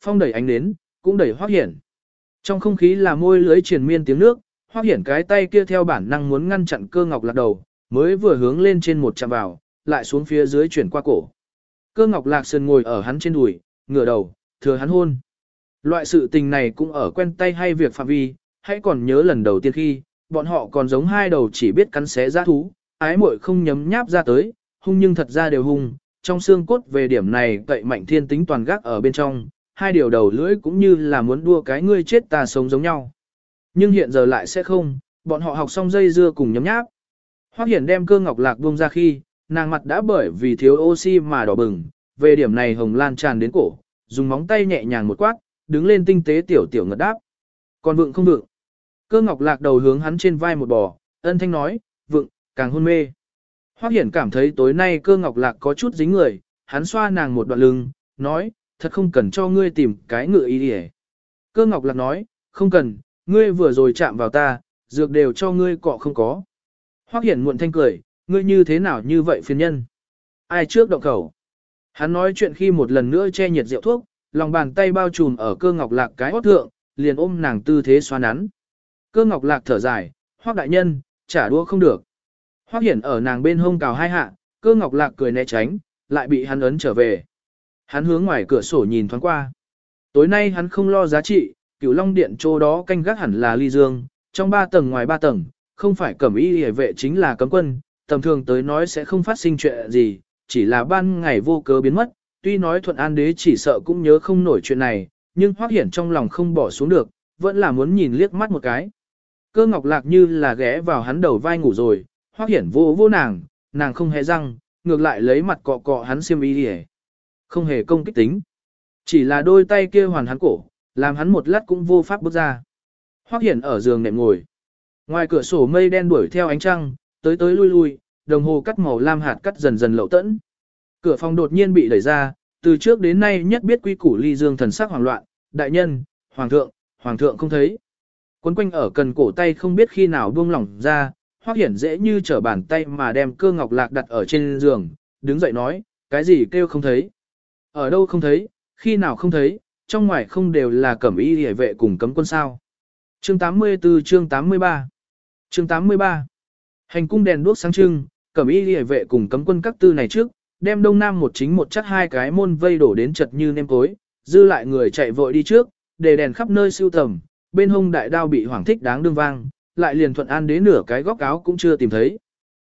Phong đẩy ánh đến, cũng đẩy Hoắc Hiển. Trong không khí là môi lưới triền miên tiếng nước, Hoắc Hiển cái tay kia theo bản năng muốn ngăn chặn cơ ngọc lạc đầu, mới vừa hướng lên trên một chạm vào, lại xuống phía dưới chuyển qua cổ. Cơ ngọc lạc sườn ngồi ở hắn trên đùi, ngửa đầu, thừa hắn hôn. Loại sự tình này cũng ở quen tay hay việc phạm vi, hãy còn nhớ lần đầu tiên khi, bọn họ còn giống hai đầu chỉ biết cắn xé ra thú, ái muội không nhấm nháp ra tới, hung nhưng thật ra đều hung, trong xương cốt về điểm này cậy mạnh thiên tính toàn gác ở bên trong, hai điều đầu lưỡi cũng như là muốn đua cái ngươi chết ta sống giống nhau. Nhưng hiện giờ lại sẽ không, bọn họ học xong dây dưa cùng nhấm nháp. Hoắc Hiển đem cơ ngọc lạc buông ra khi, nàng mặt đã bởi vì thiếu oxy mà đỏ bừng, về điểm này hồng lan tràn đến cổ, dùng móng tay nhẹ nhàng một quát, đứng lên tinh tế tiểu tiểu ngật đáp. Còn vượng không vượng. Cơ ngọc lạc đầu hướng hắn trên vai một bò, ân thanh nói, vượng, càng hôn mê. Hoắc Hiển cảm thấy tối nay cơ ngọc lạc có chút dính người, hắn xoa nàng một đoạn lưng, nói, thật không cần cho ngươi tìm cái ngựa ý đi Cơ ngọc lạc nói, không cần, ngươi vừa rồi chạm vào ta, dược đều cho ngươi cọ không có. Hoắc Hiển muộn thanh cười, ngươi như thế nào như vậy phiền nhân? Ai trước động khẩu? Hắn nói chuyện khi một lần nữa che nhiệt rượu thuốc, lòng bàn tay bao trùm ở cơ ngọc lạc cái hót thượng, liền ôm nàng tư thế xoa nắn. Cơ ngọc lạc thở dài, Hoắc đại nhân, trả đũa không được. Hoắc Hiển ở nàng bên hông cào hai hạ, cơ ngọc lạc cười né tránh, lại bị hắn ấn trở về. Hắn hướng ngoài cửa sổ nhìn thoáng qua. Tối nay hắn không lo giá trị, cửu long điện chỗ đó canh gác hẳn là ly dương, trong ba tầng ngoài ba tầng, không phải cẩm y hề vệ chính là cấm quân, tầm thường tới nói sẽ không phát sinh chuyện gì, chỉ là ban ngày vô cớ biến mất, tuy nói thuận an đế chỉ sợ cũng nhớ không nổi chuyện này, nhưng hoác hiển trong lòng không bỏ xuống được, vẫn là muốn nhìn liếc mắt một cái. Cơ ngọc lạc như là ghé vào hắn đầu vai ngủ rồi, hoác hiển vô vô nàng, nàng không hề răng, ngược lại lấy mặt cọ cọ hắn xiêm y hề. Không hề công kích tính. Chỉ là đôi tay kia hoàn hắn cổ, làm hắn một lát cũng vô pháp bước ra. Hoắc Hiển ở giường nệm ngồi. Ngoài cửa sổ mây đen đuổi theo ánh trăng, tới tới lui lui, đồng hồ cắt màu lam hạt cắt dần dần lậu tẫn. Cửa phòng đột nhiên bị đẩy ra, từ trước đến nay nhất biết quy củ ly dương thần sắc hoảng loạn, đại nhân, hoàng thượng, hoàng thượng không thấy. Quấn quanh ở cần cổ tay không biết khi nào buông lỏng ra, Hoắc Hiển dễ như trở bàn tay mà đem cơ ngọc lạc đặt ở trên giường, đứng dậy nói, cái gì kêu không thấy. Ở đâu không thấy, khi nào không thấy, trong ngoài không đều là cẩm y hề vệ cùng cấm quân sao. Chương 84 chương 83 Chương 83 Hành cung đèn đuốc sáng trưng, cẩm y hề vệ cùng cấm quân các tư này trước, đem đông nam một chính một chắc hai cái môn vây đổ đến chật như nêm cối, dư lại người chạy vội đi trước, để đèn khắp nơi siêu tầm, bên hông đại đao bị hoàng thích đáng đương vang, lại liền thuận an đến nửa cái góc áo cũng chưa tìm thấy.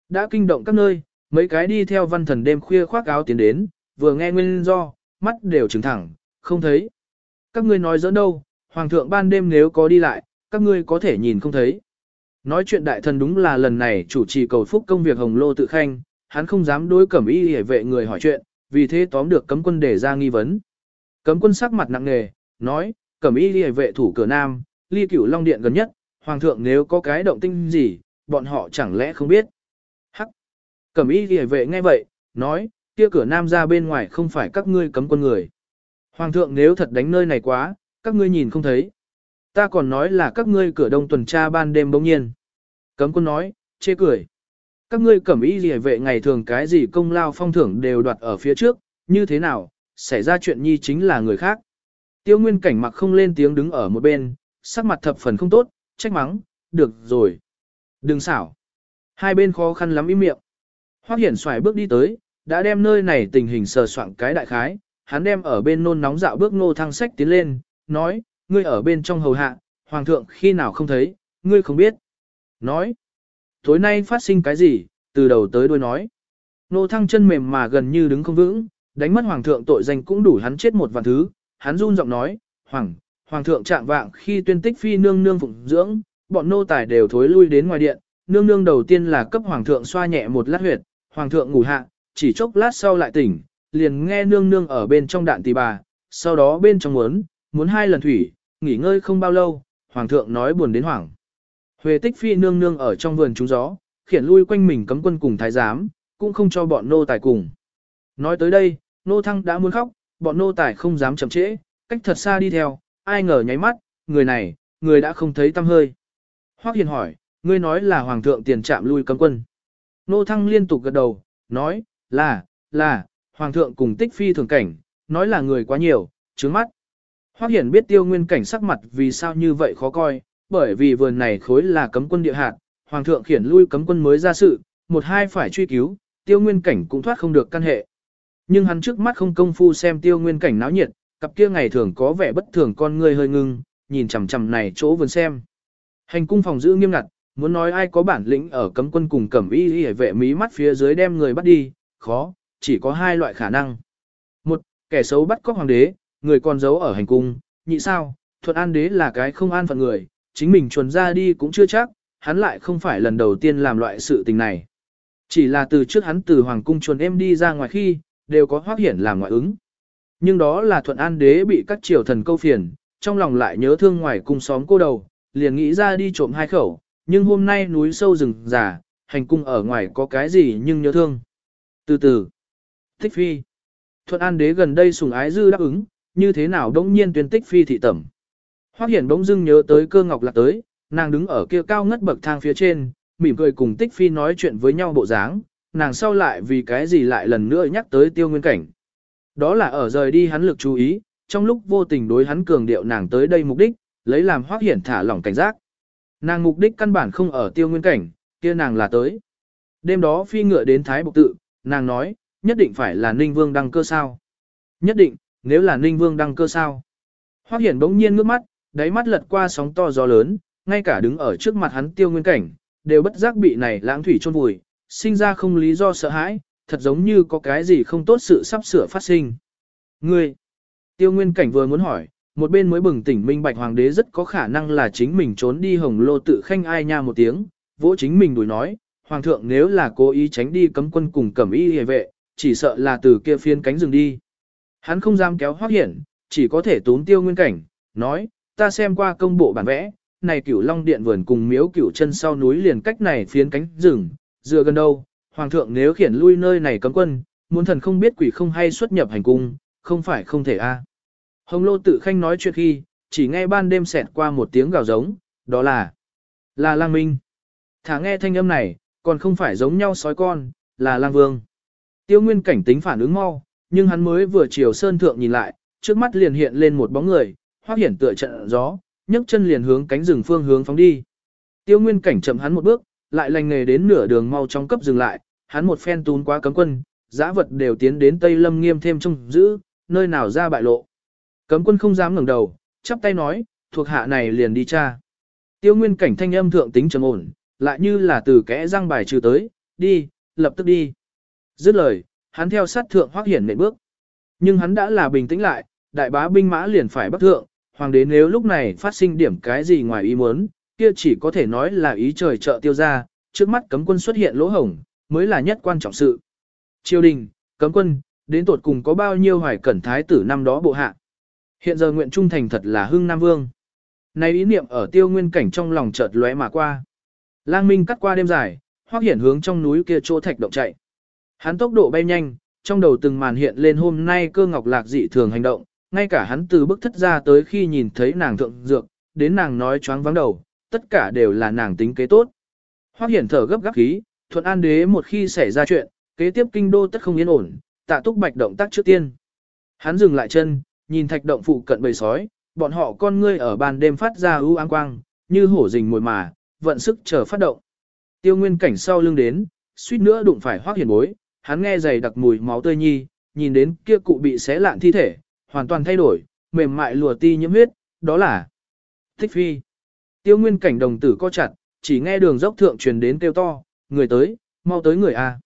Đã kinh động các nơi, mấy cái đi theo văn thần đêm khuya khoác áo tiến đến, vừa nghe nguyên do, mắt đều trừng thẳng, không thấy. Các ngươi nói giỡn đâu, hoàng thượng ban đêm nếu có đi lại, các ngươi có thể nhìn không thấy. Nói chuyện đại thần đúng là lần này chủ trì cầu phúc công việc hồng lô tự khanh, hắn không dám đối cẩm y hề vệ người hỏi chuyện, vì thế tóm được cấm quân để ra nghi vấn. Cấm quân sắc mặt nặng nề, nói, cẩm y hề vệ thủ cửa nam, ly cửu long điện gần nhất, hoàng thượng nếu có cái động tinh gì, bọn họ chẳng lẽ không biết. Hắc! Cẩm y hề vệ nghe vậy, nói, kia cửa nam ra bên ngoài không phải các ngươi cấm quân người. Hoàng thượng nếu thật đánh nơi này quá, các ngươi nhìn không thấy. Ta còn nói là các ngươi cửa đông tuần tra ban đêm bỗng nhiên. Cấm quân nói, chê cười. Các ngươi cẩm y gì vệ ngày thường cái gì công lao phong thưởng đều đoạt ở phía trước, như thế nào, xảy ra chuyện nhi chính là người khác. Tiêu nguyên cảnh mặc không lên tiếng đứng ở một bên, sắc mặt thập phần không tốt, trách mắng, được rồi. Đừng xảo. Hai bên khó khăn lắm im miệng. Hoác hiển xoài bước đi tới, đã đem nơi này tình hình sờ soạn cái đại khái, hắn đem ở bên nôn nóng dạo bước nô thăng sách tiến lên, nói, ngươi ở bên trong hầu hạ, hoàng thượng khi nào không thấy, ngươi không biết. Nói, tối nay phát sinh cái gì, từ đầu tới đuôi nói. Nô thăng chân mềm mà gần như đứng không vững, đánh mất hoàng thượng tội danh cũng đủ hắn chết một vạn thứ, hắn run giọng nói, hoàng, hoàng thượng trạng vạng khi tuyên tích phi nương nương phụng dưỡng, bọn nô tài đều thối lui đến ngoài điện, nương nương đầu tiên là cấp hoàng thượng xoa nhẹ một lát huyệt, hoàng thượng ngủ hạ, chỉ chốc lát sau lại tỉnh, liền nghe nương nương ở bên trong đạn tỳ bà, sau đó bên trong muốn, muốn hai lần thủy, nghỉ ngơi không bao lâu, hoàng thượng nói buồn đến hoảng. Huệ tích phi nương nương ở trong vườn trúng gió, khiển lui quanh mình cấm quân cùng thái giám, cũng không cho bọn nô tài cùng. Nói tới đây, nô thăng đã muốn khóc, bọn nô tài không dám chậm trễ, cách thật xa đi theo, ai ngờ nháy mắt, người này, người đã không thấy tâm hơi. Hoắc Hiền hỏi, ngươi nói là hoàng thượng tiền trạm lui cấm quân. Nô thăng liên tục gật đầu, nói, là, là, hoàng thượng cùng tích phi thường cảnh, nói là người quá nhiều, trướng mắt. Hoắc Hiển biết tiêu nguyên cảnh sắc mặt vì sao như vậy khó coi, bởi vì vườn này khối là cấm quân địa hạt, hoàng thượng khiển lui cấm quân mới ra sự, một hai phải truy cứu, tiêu nguyên cảnh cũng thoát không được căn hệ. Nhưng hắn trước mắt không công phu xem tiêu nguyên cảnh náo nhiệt, cặp kia ngày thường có vẻ bất thường con người hơi ngưng, nhìn chằm chằm này chỗ vườn xem. Hành cung phòng giữ nghiêm ngặt, muốn nói ai có bản lĩnh ở cấm quân cùng cẩm y y vệ mí mắt phía dưới đem người bắt đi, khó, chỉ có hai loại khả năng. Một, kẻ xấu bắt cóc hoàng đế, người còn giấu ở hành cung, nhị sao, thuận an đế là cái không an phận người, chính mình chuồn ra đi cũng chưa chắc, hắn lại không phải lần đầu tiên làm loại sự tình này. Chỉ là từ trước hắn từ hoàng cung chuồn em đi ra ngoài khi, đều có hoác hiển làm ngoại ứng. Nhưng đó là thuận an đế bị các triều thần câu phiền, trong lòng lại nhớ thương ngoài cung xóm cô đầu, liền nghĩ ra đi trộm hai khẩu, nhưng hôm nay núi sâu rừng già, hành cung ở ngoài có cái gì nhưng nhớ thương. Từ từ, tích phi, thuận an đế gần đây sùng ái dư đáp ứng, như thế nào đống nhiên tuyên tích phi thị tẩm. Hoắc Hiển bỗng dưng nhớ tới cơ ngọc lạc tới, nàng đứng ở kia cao ngất bậc thang phía trên, mỉm cười cùng tích phi nói chuyện với nhau bộ dáng, nàng sau lại vì cái gì lại lần nữa nhắc tới tiêu nguyên cảnh. Đó là ở rời đi hắn lực chú ý, trong lúc vô tình đối hắn cường điệu nàng tới đây mục đích, lấy làm Hoắc Hiển thả lỏng cảnh giác. Nàng mục đích căn bản không ở tiêu nguyên cảnh, kia nàng là tới. Đêm đó phi ngựa đến Thái Bộc Tự, nàng nói, nhất định phải là Ninh Vương đăng cơ sao. Nhất định, nếu là Ninh Vương đăng cơ sao. Hoắc Hiển bỗng nhiên ngước mắt, đáy mắt lật qua sóng to gió lớn, ngay cả đứng ở trước mặt hắn tiêu nguyên cảnh, đều bất giác bị này lãng thủy chôn vùi, sinh ra không lý do sợ hãi, thật giống như có cái gì không tốt sự sắp sửa phát sinh. Ngươi, tiêu nguyên cảnh vừa muốn hỏi, một bên mới bừng tỉnh minh bạch hoàng đế rất có khả năng là chính mình trốn đi hồng lô tự khanh ai nha một tiếng, vỗ chính mình đuổi nói, hoàng thượng nếu là cố ý tránh đi cấm quân cùng cẩm y hề vệ, chỉ sợ là từ kia phiên cánh rừng đi. Hắn không dám kéo hoác hiển, chỉ có thể tốn tiêu nguyên cảnh, nói, ta xem qua công bộ bản vẽ, này cửu long điện vườn cùng miếu cửu chân sau núi liền cách này phiến cánh rừng, dựa gần đâu, hoàng thượng nếu khiển lui nơi này cấm quân, muốn thần không biết quỷ không hay xuất nhập hành cung, không phải không thể a. Hồng lô tự khanh nói chuyện khi, chỉ nghe ban đêm xẹt qua một tiếng gào giống, đó là, là lang minh. Thả nghe thanh âm này, còn không phải giống nhau sói con, là lang vương. Tiêu nguyên cảnh tính phản ứng mau, nhưng hắn mới vừa chiều sơn thượng nhìn lại, trước mắt liền hiện lên một bóng người, hoác hiển tựa trận gió, nhấc chân liền hướng cánh rừng phương hướng phóng đi. Tiêu nguyên cảnh chậm hắn một bước, lại lành nghề đến nửa đường mau trong cấp dừng lại, hắn một phen tún qua cấm quân, giã vật đều tiến đến Tây Lâm nghiêm thêm trông giữ, nơi nào ra bại lộ. Cấm quân không dám ngẩng đầu, chắp tay nói, thuộc hạ này liền đi cha. Tiêu nguyên cảnh thanh âm thượng tính trầm ổn, lại như là từ kẽ răng bài trừ tới, đi, lập tức đi. Dứt lời, hắn theo sát thượng hoác hiển nệm bước. Nhưng hắn đã là bình tĩnh lại, đại bá binh mã liền phải bắt thượng, hoàng đế nếu lúc này phát sinh điểm cái gì ngoài ý muốn, kia chỉ có thể nói là ý trời trợ tiêu ra, trước mắt cấm quân xuất hiện lỗ hổng, mới là nhất quan trọng sự. Triều đình, cấm quân, đến tột cùng có bao nhiêu hoài cẩn thái tử năm đó bộ hạ. Hiện giờ nguyện trung thành thật là hưng Nam Vương. Này ý niệm ở tiêu nguyên cảnh trong lòng chợt lóe mà qua. Lang Minh cắt qua đêm dài, hoác hiển hướng trong núi kia chỗ thạch động chạy. Hắn tốc độ bay nhanh, trong đầu từng màn hiện lên hôm nay cơ ngọc lạc dị thường hành động, ngay cả hắn từ bức thất ra tới khi nhìn thấy nàng thượng dược, đến nàng nói choáng vắng đầu, tất cả đều là nàng tính kế tốt. Hoác hiển thở gấp gáp khí, thuận an đế một khi xảy ra chuyện, kế tiếp kinh đô tất không yên ổn, tạ túc bạch động tác trước tiên. Hắn dừng lại chân, nhìn thạch động phụ cận bầy sói, bọn họ con ngươi ở ban đêm phát ra ưu áng quang, như hổ rình mồi mà, vận sức chờ phát động. Tiêu nguyên cảnh sau lưng đến, suýt nữa đụng phải Hoắc hiển bối, hắn nghe dày đặc mùi máu tươi nhi, nhìn đến kia cụ bị xé lạn thi thể, hoàn toàn thay đổi, mềm mại lùa ti nhiễm huyết, đó là Thích Phi. Tiêu nguyên cảnh đồng tử co chặt, chỉ nghe đường dốc thượng truyền đến kêu to, người tới, mau tới người A.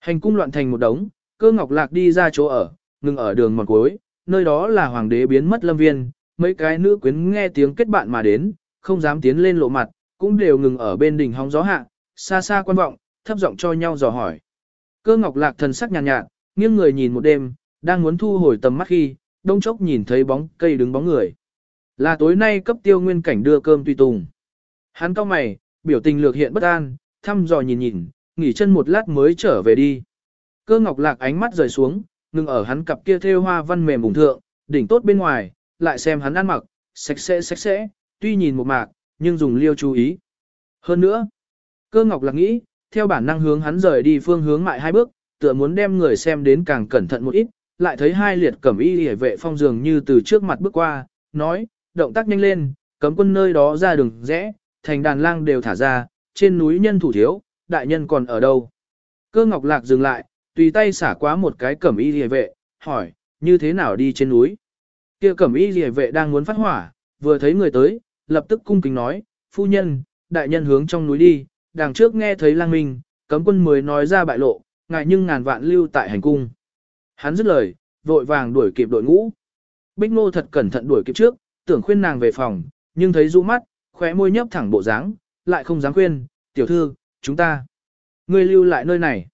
Hành cung loạn thành một đống, cơ ngọc lạc đi ra chỗ ở, ngừng ở đường mòn cuối, nơi đó là hoàng đế biến mất lâm viên, mấy cái nữ quyến nghe tiếng kết bạn mà đến, không dám tiến lên lộ mặt, cũng đều ngừng ở bên đỉnh hóng gió hạ, xa xa quan vọng, thấp giọng cho nhau dò hỏi. Cơ ngọc lạc thần sắc nhàn nhạt, nhạt, nghiêng người nhìn một đêm, đang muốn thu hồi tầm mắt khi, đông chốc nhìn thấy bóng cây đứng bóng người. Là tối nay cấp tiêu nguyên cảnh đưa cơm tùy tùng. Hắn cao mày, biểu tình lược hiện bất an, thăm dò nhìn nhìn, nghỉ chân một lát mới trở về đi. Cơ ngọc lạc ánh mắt rời xuống, ngừng ở hắn cặp kia thêu hoa văn mềm bùng thượng, đỉnh tốt bên ngoài, lại xem hắn ăn mặc, sạch sẽ sạch sẽ, tuy nhìn một mạc, nhưng dùng liêu chú ý. Hơn nữa, cơ ngọc lạc nghĩ, theo bản năng hướng hắn rời đi phương hướng mại hai bước, tựa muốn đem người xem đến càng cẩn thận một ít, lại thấy hai liệt cẩm y hề vệ phong dường như từ trước mặt bước qua, nói, động tác nhanh lên, cấm quân nơi đó ra đường rẽ, thành đàn lang đều thả ra, trên núi nhân thủ thiếu, đại nhân còn ở đâu. Cơ ngọc lạc dừng lại, tùy tay xả quá một cái cẩm y hề vệ, hỏi, như thế nào đi trên núi. kia cẩm y hề vệ đang muốn phát hỏa, vừa thấy người tới, lập tức cung kính nói, phu nhân, đại nhân hướng trong núi đi, đằng trước nghe thấy lang minh, cấm quân mới nói ra bại lộ, ngại nhưng ngàn vạn lưu tại hành cung. Hắn dứt lời, vội vàng đuổi kịp đội ngũ. Bích Ngô thật cẩn thận đuổi kịp trước, tưởng khuyên nàng về phòng, nhưng thấy rũ mắt, khóe môi nhấp thẳng bộ dáng, lại không dám khuyên, tiểu thư, chúng ta. Ngươi lưu lại nơi này.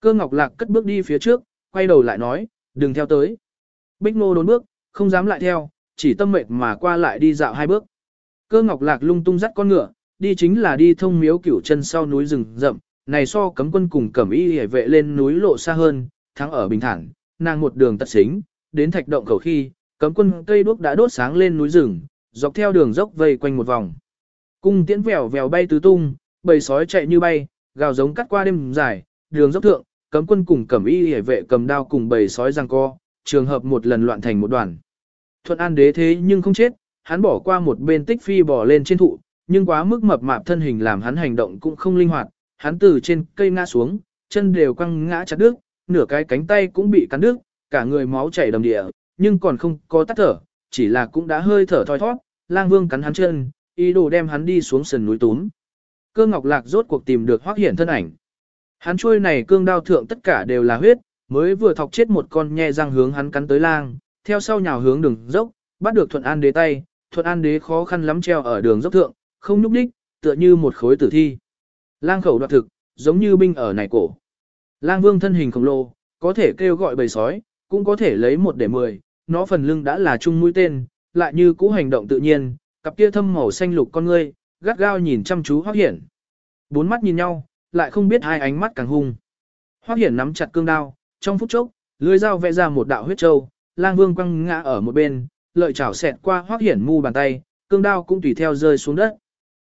Cơ ngọc lạc cất bước đi phía trước, quay đầu lại nói, đừng theo tới. Bích Ngô đốn bước, không dám lại theo, chỉ tâm mệt mà qua lại đi dạo hai bước. Cơ ngọc lạc lung tung dắt con ngựa, đi chính là đi thông miếu cửu chân sau núi rừng rậm, này so cấm quân cùng cẩm y hề vệ lên núi lộ xa hơn, thắng ở bình thản, nàng một đường tật xính, đến thạch động khẩu khi, cấm quân cây đuốc đã đốt sáng lên núi rừng, dọc theo đường dốc vây quanh một vòng. Cung tiễn vèo vèo bay tứ tung, bầy sói chạy như bay, gào giống cắt qua đêm dài, đường dốc thượng, cấm quân cùng cẩm y hề vệ cầm đao cùng bầy sói giằng co, trường hợp một lần loạn thành một đoàn. Thuận An đế thế nhưng không chết, hắn bỏ qua một bên tích phi bò lên trên thụ, nhưng quá mức mập mạp thân hình làm hắn hành động cũng không linh hoạt, hắn từ trên cây ngã xuống, chân đều quăng ngã chặt đứt, nửa cái cánh tay cũng bị cắn đứt, cả người máu chảy đầm địa, nhưng còn không có tắt thở, chỉ là cũng đã hơi thở thoi thoát, lang vương cắn hắn chân, ý đồ đem hắn đi xuống sườn núi túm. Cơ ngọc lạc rốt cuộc tìm được hoác hiển thân ảnh. Hắn chuôi này cương đao thượng tất cả đều là huyết, mới vừa thọc chết một con nhe răng hướng hắn cắn tới lang, theo sau nhào hướng đường dốc, bắt được thuận an đế tay, thuận an đế khó khăn lắm treo ở đường dốc thượng, không nhúc đích, tựa như một khối tử thi. Lang khẩu đoạt thực, giống như binh ở này cổ. Lang vương thân hình khổng lồ, có thể kêu gọi bầy sói, cũng có thể lấy một để mười, nó phần lưng đã là chung mũi tên, lại như cũ hành động tự nhiên, cặp kia thâm màu xanh lục con ngươi, gắt gao nhìn chăm chú Hoắc Hiển. Bốn mắt nhìn nhau, lại không biết hai ánh mắt càng hung. Hoắc Hiển nắm chặt cương đao, trong phút chốc, lưỡi dao vẽ ra một đạo huyết châu, Lang Vương quăng ngã ở một bên, lợi chảo xẹt qua hoác Hiển mu bàn tay, cương đao cũng tùy theo rơi xuống đất.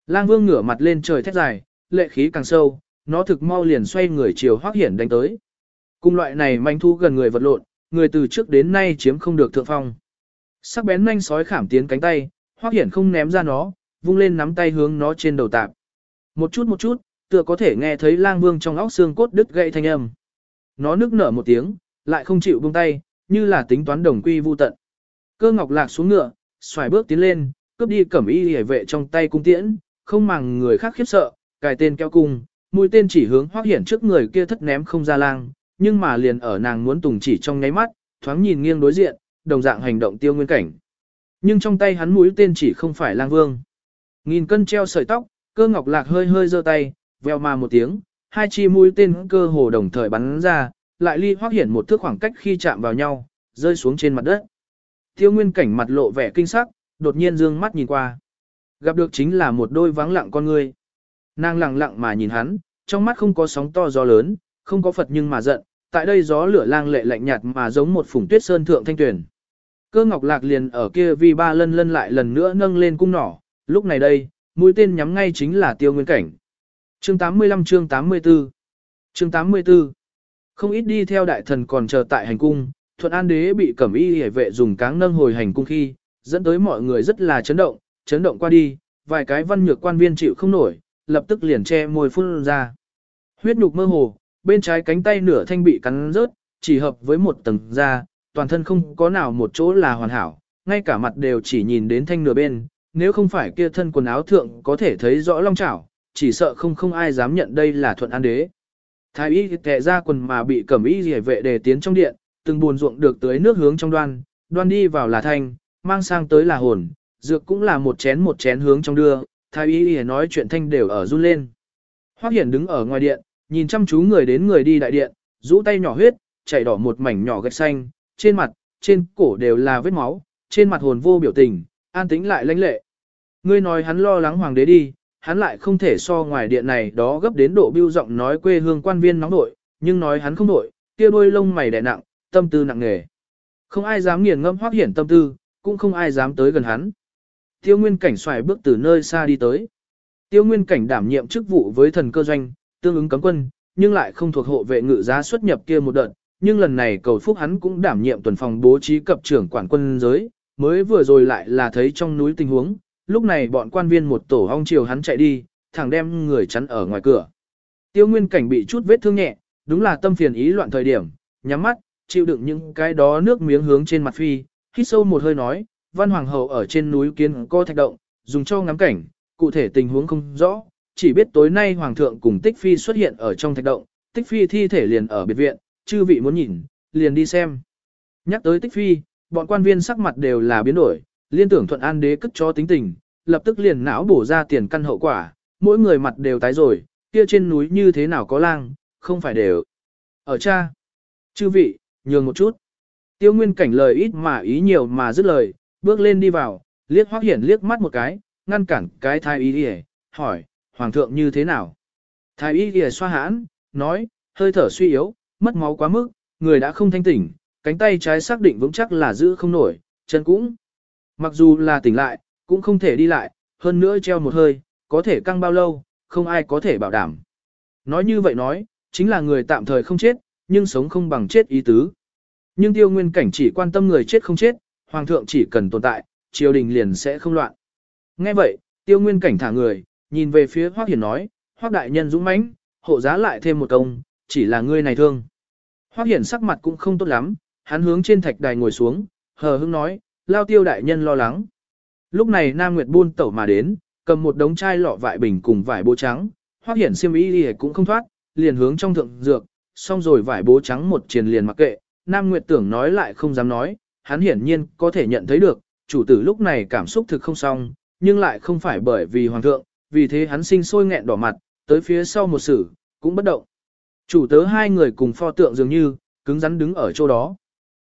Lang Vương ngửa mặt lên trời thét dài, lệ khí càng sâu, nó thực mau liền xoay người chiều hoác Hiển đánh tới. Cùng loại này manh thu gần người vật lộn, người từ trước đến nay chiếm không được thượng phong. Sắc bén nhanh sói khảm tiến cánh tay, hoác Hiển không ném ra nó, vung lên nắm tay hướng nó trên đầu tạp. Một chút một chút, tựa có thể nghe thấy lang vương trong óc xương cốt đứt gãy thanh âm. Nó nức nở một tiếng, lại không chịu buông tay, như là tính toán đồng quy vu tận. Cơ ngọc lạc xuống ngựa, xoài bước tiến lên, cướp đi cẩm y hề vệ trong tay cung tiễn, không màng người khác khiếp sợ, cài tên kéo cung, mũi tên chỉ hướng hoác hiển trước người kia thất ném không ra lang, nhưng mà liền ở nàng muốn tùng chỉ trong nháy mắt, thoáng nhìn nghiêng đối diện, đồng dạng hành động tiêu nguyên cảnh. Nhưng trong tay hắn mũi tên chỉ không phải lang vương. Nghìn cân treo sợi tóc, cơ ngọc lạc hơi hơi giơ tay, veo mà một tiếng, hai chi mũi tên cơ hồ đồng thời bắn ra, lại ly hoác hiển một thước khoảng cách khi chạm vào nhau, rơi xuống trên mặt đất. Tiêu nguyên cảnh mặt lộ vẻ kinh sắc, đột nhiên dương mắt nhìn qua. Gặp được chính là một đôi vắng lặng con người. Nàng lặng lặng mà nhìn hắn, trong mắt không có sóng to gió lớn, không có Phật nhưng mà giận, tại đây gió lửa lang lệ lạnh nhạt mà giống một phủng tuyết sơn thượng thanh tuyển. Cơ ngọc lạc liền ở kia vì ba lân lân lại lần nữa nâng lên cung nỏ, lúc này đây, mũi tên nhắm ngay chính là tiêu nguyên cảnh. Chương 85 chương 84 Chương 84 Không ít đi theo đại thần còn chờ tại hành cung, thuận an đế bị cẩm y hề vệ dùng cáng nâng hồi hành cung khi, dẫn tới mọi người rất là chấn động, chấn động qua đi, vài cái văn nhược quan viên chịu không nổi, lập tức liền che môi phun ra. Huyết nhục mơ hồ, bên trái cánh tay nửa thanh bị cắn rớt, chỉ hợp với một tầng da, toàn thân không có nào một chỗ là hoàn hảo, ngay cả mặt đều chỉ nhìn đến thanh nửa bên, nếu không phải kia thân quần áo thượng có thể thấy rõ long chảo, chỉ sợ không không ai dám nhận đây là thuận an đế. Thái y tệ ra quần mà bị cẩm y rỉa vệ đề tiến trong điện, từng buồn ruộng được tới nước hướng trong đoan, đoan đi vào là thanh, mang sang tới là hồn, dược cũng là một chén một chén hướng trong đưa, thái y y nói chuyện thanh đều ở run lên. Hoắc Hiển đứng ở ngoài điện, nhìn chăm chú người đến người đi đại điện, rũ tay nhỏ huyết, chảy đỏ một mảnh nhỏ gạch xanh, trên mặt, trên cổ đều là vết máu, trên mặt hồn vô biểu tình, an tĩnh lại lãnh lệ. Ngươi nói hắn lo lắng hoàng đế đi, hắn lại không thể so ngoài điện này đó gấp đến độ bưu giọng nói quê hương quan viên nóng nội, nhưng nói hắn không nội, kia đôi lông mày đè nặng, tâm tư nặng nề. Không ai dám nghiền ngẫm hoác hiển tâm tư, cũng không ai dám tới gần hắn. Tiêu Nguyên Cảnh xoài bước từ nơi xa đi tới. Tiêu Nguyên Cảnh đảm nhiệm chức vụ với thần cơ doanh, tương ứng cấm quân, nhưng lại không thuộc hộ vệ ngự giá xuất nhập kia một đợt, nhưng lần này cầu phúc hắn cũng đảm nhiệm tuần phòng bố trí cập trưởng quản quân giới, mới vừa rồi lại là thấy trong núi tình huống, lúc này bọn quan viên một tổ hong chiều hắn chạy đi, thẳng đem người chắn ở ngoài cửa. Tiêu nguyên cảnh bị chút vết thương nhẹ, đúng là tâm phiền ý loạn thời điểm, nhắm mắt, chịu đựng những cái đó nước miếng hướng trên mặt phi, hít sâu một hơi nói, văn hoàng hậu ở trên núi kiến co thạch động, dùng cho ngắm cảnh, cụ thể tình huống không rõ, chỉ biết tối nay hoàng thượng cùng tích phi xuất hiện ở trong thạch động, tích phi thi thể liền ở biệt viện, chư vị muốn nhìn, liền đi xem. Nhắc tới tích phi, bọn quan viên sắc mặt đều là biến đổi, liên tưởng thuận an đế cất cho tính tình, lập tức liền não bổ ra tiền căn hậu quả, mỗi người mặt đều tái rồi, kia trên núi như thế nào có lang, không phải đều. Ở cha, chư vị, nhường một chút. Tiêu nguyên cảnh lời ít mà ý nhiều mà dứt lời, bước lên đi vào, liếc Hoắc hiển liếc mắt một cái, ngăn cản cái thái y đi hỏi, hoàng thượng như thế nào? Thái y đi xoa hãn, nói, hơi thở suy yếu, mất máu quá mức, người đã không thanh tỉnh, cánh tay trái xác định vững chắc là giữ không nổi, chân cũng. Mặc dù là tỉnh lại, cũng không thể đi lại, hơn nữa treo một hơi, có thể căng bao lâu, không ai có thể bảo đảm. Nói như vậy nói, chính là người tạm thời không chết, nhưng sống không bằng chết ý tứ. Nhưng tiêu nguyên cảnh chỉ quan tâm người chết không chết, hoàng thượng chỉ cần tồn tại, triều đình liền sẽ không loạn. Nghe vậy, tiêu nguyên cảnh thả người, nhìn về phía hoác hiển nói, hoác đại nhân dũng mãnh, hộ giá lại thêm một công, chỉ là ngươi này thương. Hoác hiển sắc mặt cũng không tốt lắm, hắn hướng trên thạch đài ngồi xuống, hờ hững nói, lao tiêu đại nhân lo lắng. Lúc này Nam Nguyệt buôn tẩu mà đến, cầm một đống chai lọ vải bình cùng vải bố trắng, hoác hiển xiêm y cũng không thoát, liền hướng trong thượng dược, xong rồi vải bố trắng một triền liền mặc kệ, Nam Nguyệt tưởng nói lại không dám nói, hắn hiển nhiên có thể nhận thấy được, chủ tử lúc này cảm xúc thực không xong, nhưng lại không phải bởi vì hoàng thượng, vì thế hắn sinh sôi nghẹn đỏ mặt, tới phía sau một sử, cũng bất động. Chủ tớ hai người cùng pho tượng dường như, cứng rắn đứng ở chỗ đó.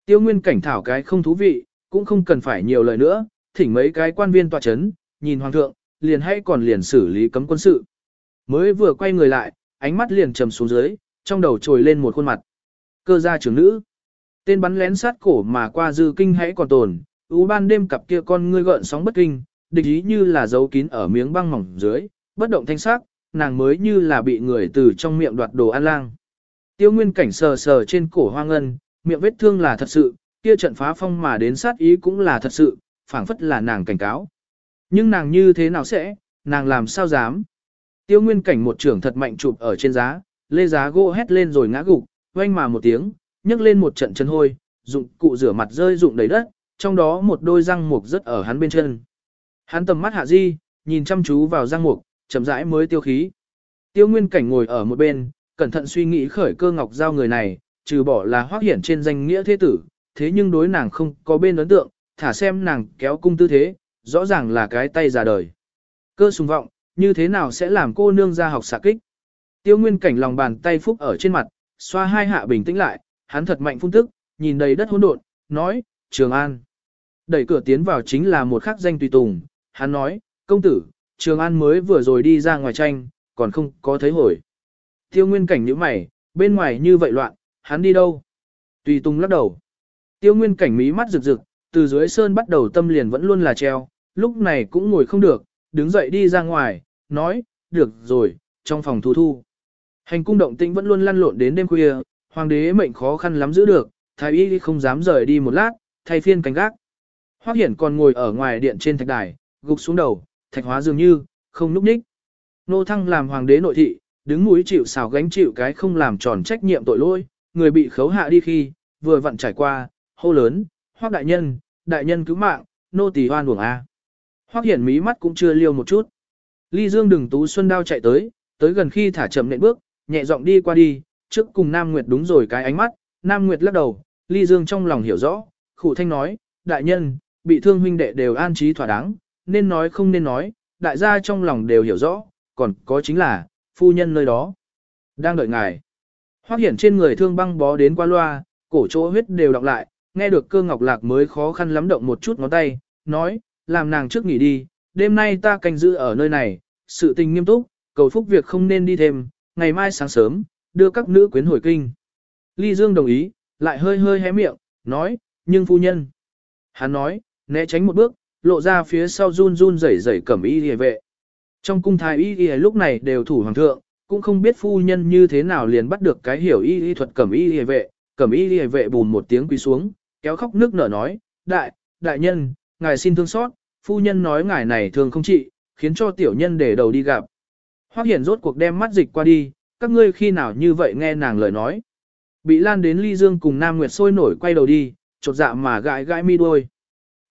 Tiêu nguyên cảnh thảo cái không thú vị, cũng không cần phải nhiều lời nữa, thỉnh mấy cái quan viên tòa chấn, nhìn hoàng thượng, liền hay còn liền xử lý cấm quân sự. Mới vừa quay người lại, ánh mắt liền trầm xuống dưới, trong đầu trồi lên một khuôn mặt. Cơ gia trưởng nữ. Tên bắn lén sát cổ mà qua dư kinh hãy còn tồn, ú ban đêm cặp kia con ngươi gợn sóng bất kinh, địch ý như là dấu kín ở miếng băng mỏng dưới, bất động thanh sắc, nàng mới như là bị người từ trong miệng đoạt đồ ăn lang. Tiêu nguyên cảnh sờ sờ trên cổ hoang ngân, miệng vết thương là thật sự, kia trận phá phong mà đến sát ý cũng là thật sự, phảng phất là nàng cảnh cáo. Nhưng nàng như thế nào sẽ, nàng làm sao dám. Tiêu nguyên cảnh một trưởng thật mạnh chụp ở trên giá, lê giá gỗ hét lên rồi ngã gục, oanh mà một tiếng, nhấc lên một trận chân hôi, dụng cụ rửa mặt rơi dụng đầy đất, trong đó một đôi răng mục rất ở hắn bên chân. Hắn tầm mắt hạ di, nhìn chăm chú vào răng mục, chậm rãi mới tiêu khí. Tiêu nguyên cảnh ngồi ở một bên, cẩn thận suy nghĩ khởi cơ ngọc giao người này, trừ bỏ là hoác hiển trên danh nghĩa thế tử, thế nhưng đối nàng không có bên ấn tượng, thả xem nàng kéo cung tư thế, rõ ràng là cái tay già đời. Cơ sùng vọng, như thế nào sẽ làm cô nương ra học xạ kích? Tiêu nguyên cảnh lòng bàn tay phúc ở trên mặt, xoa hai hạ bình tĩnh lại, hắn thật mạnh phun tức, nhìn đầy đất hỗn độn, nói, Trường An. Đẩy cửa tiến vào chính là một khắc danh tùy tùng, hắn nói, công tử, Trường An mới vừa rồi đi ra ngoài tranh, còn không có thấy hồi. Tiêu nguyên cảnh nhíu mày, bên ngoài như vậy loạn, hắn đi đâu? Tùy tùng lắc đầu. Tiêu nguyên cảnh mí mắt rực rực, từ dưới sơn bắt đầu tâm liền vẫn luôn là treo, lúc này cũng ngồi không được, đứng dậy đi ra ngoài, nói, được rồi, trong phòng thu thu. Hành cung động tĩnh vẫn luôn lăn lộn đến đêm khuya, hoàng đế mệnh khó khăn lắm giữ được, thái y không dám rời đi một lát, thay phiên canh gác. Hoắc Hiển còn ngồi ở ngoài điện trên thạch đài, gục xuống đầu, thạch hóa dường như, không núp ních. Nô Thăng làm hoàng đế nội thị, đứng mũi chịu xào gánh chịu cái không làm tròn trách nhiệm tội lỗi, người bị khấu hạ đi khi, vừa vặn trải qua, hô lớn, Hoắc đại nhân, đại nhân cứu mạng, nô tỳ hoan uổng a. Hoắc Hiển mí mắt cũng chưa liêu một chút. Ly Dương đừng tú xuân đao chạy tới, tới gần khi thả chậm nện bước, nhẹ giọng đi qua đi, trước cùng Nam Nguyệt đúng rồi cái ánh mắt, Nam Nguyệt lắc đầu, Ly Dương trong lòng hiểu rõ, khủ thanh nói, đại nhân, bị thương huynh đệ đều an trí thỏa đáng, nên nói không nên nói, đại gia trong lòng đều hiểu rõ, còn có chính là, phu nhân nơi đó. Đang đợi ngài. Hoác hiển trên người thương băng bó đến qua loa, cổ chỗ huyết đều đọc lại, nghe được cơ ngọc lạc mới khó khăn lắm động một chút ngón tay, nói, làm nàng trước nghỉ đi, đêm nay ta canh giữ ở nơi này, sự tình nghiêm túc, cầu phúc việc không nên đi thêm, ngày mai sáng sớm, đưa các nữ quyến hồi kinh. Ly Dương đồng ý, lại hơi hơi hé miệng, nói, nhưng phu nhân. Hắn nói, né tránh một bước, lộ ra phía sau run run rẩy rẩy cẩm y hề vệ. Trong cung thái y y lúc này đều thủ hoàng thượng, cũng không biết phu nhân như thế nào liền bắt được cái hiểu y y thuật cẩm y hề vệ, cẩm y hề vệ bùn một tiếng quỳ xuống, kéo khóc nước nở nói, đại, đại nhân, ngài xin thương xót, phu nhân nói ngài này thường không trị, khiến cho tiểu nhân để đầu đi gặp. Hoắc Hiển rốt cuộc đem mắt dịch qua đi, các ngươi khi nào như vậy nghe nàng lời nói. Bị lan đến ly dương cùng Nam Nguyệt sôi nổi quay đầu đi, chột dạ mà gãi gãi mi đuôi.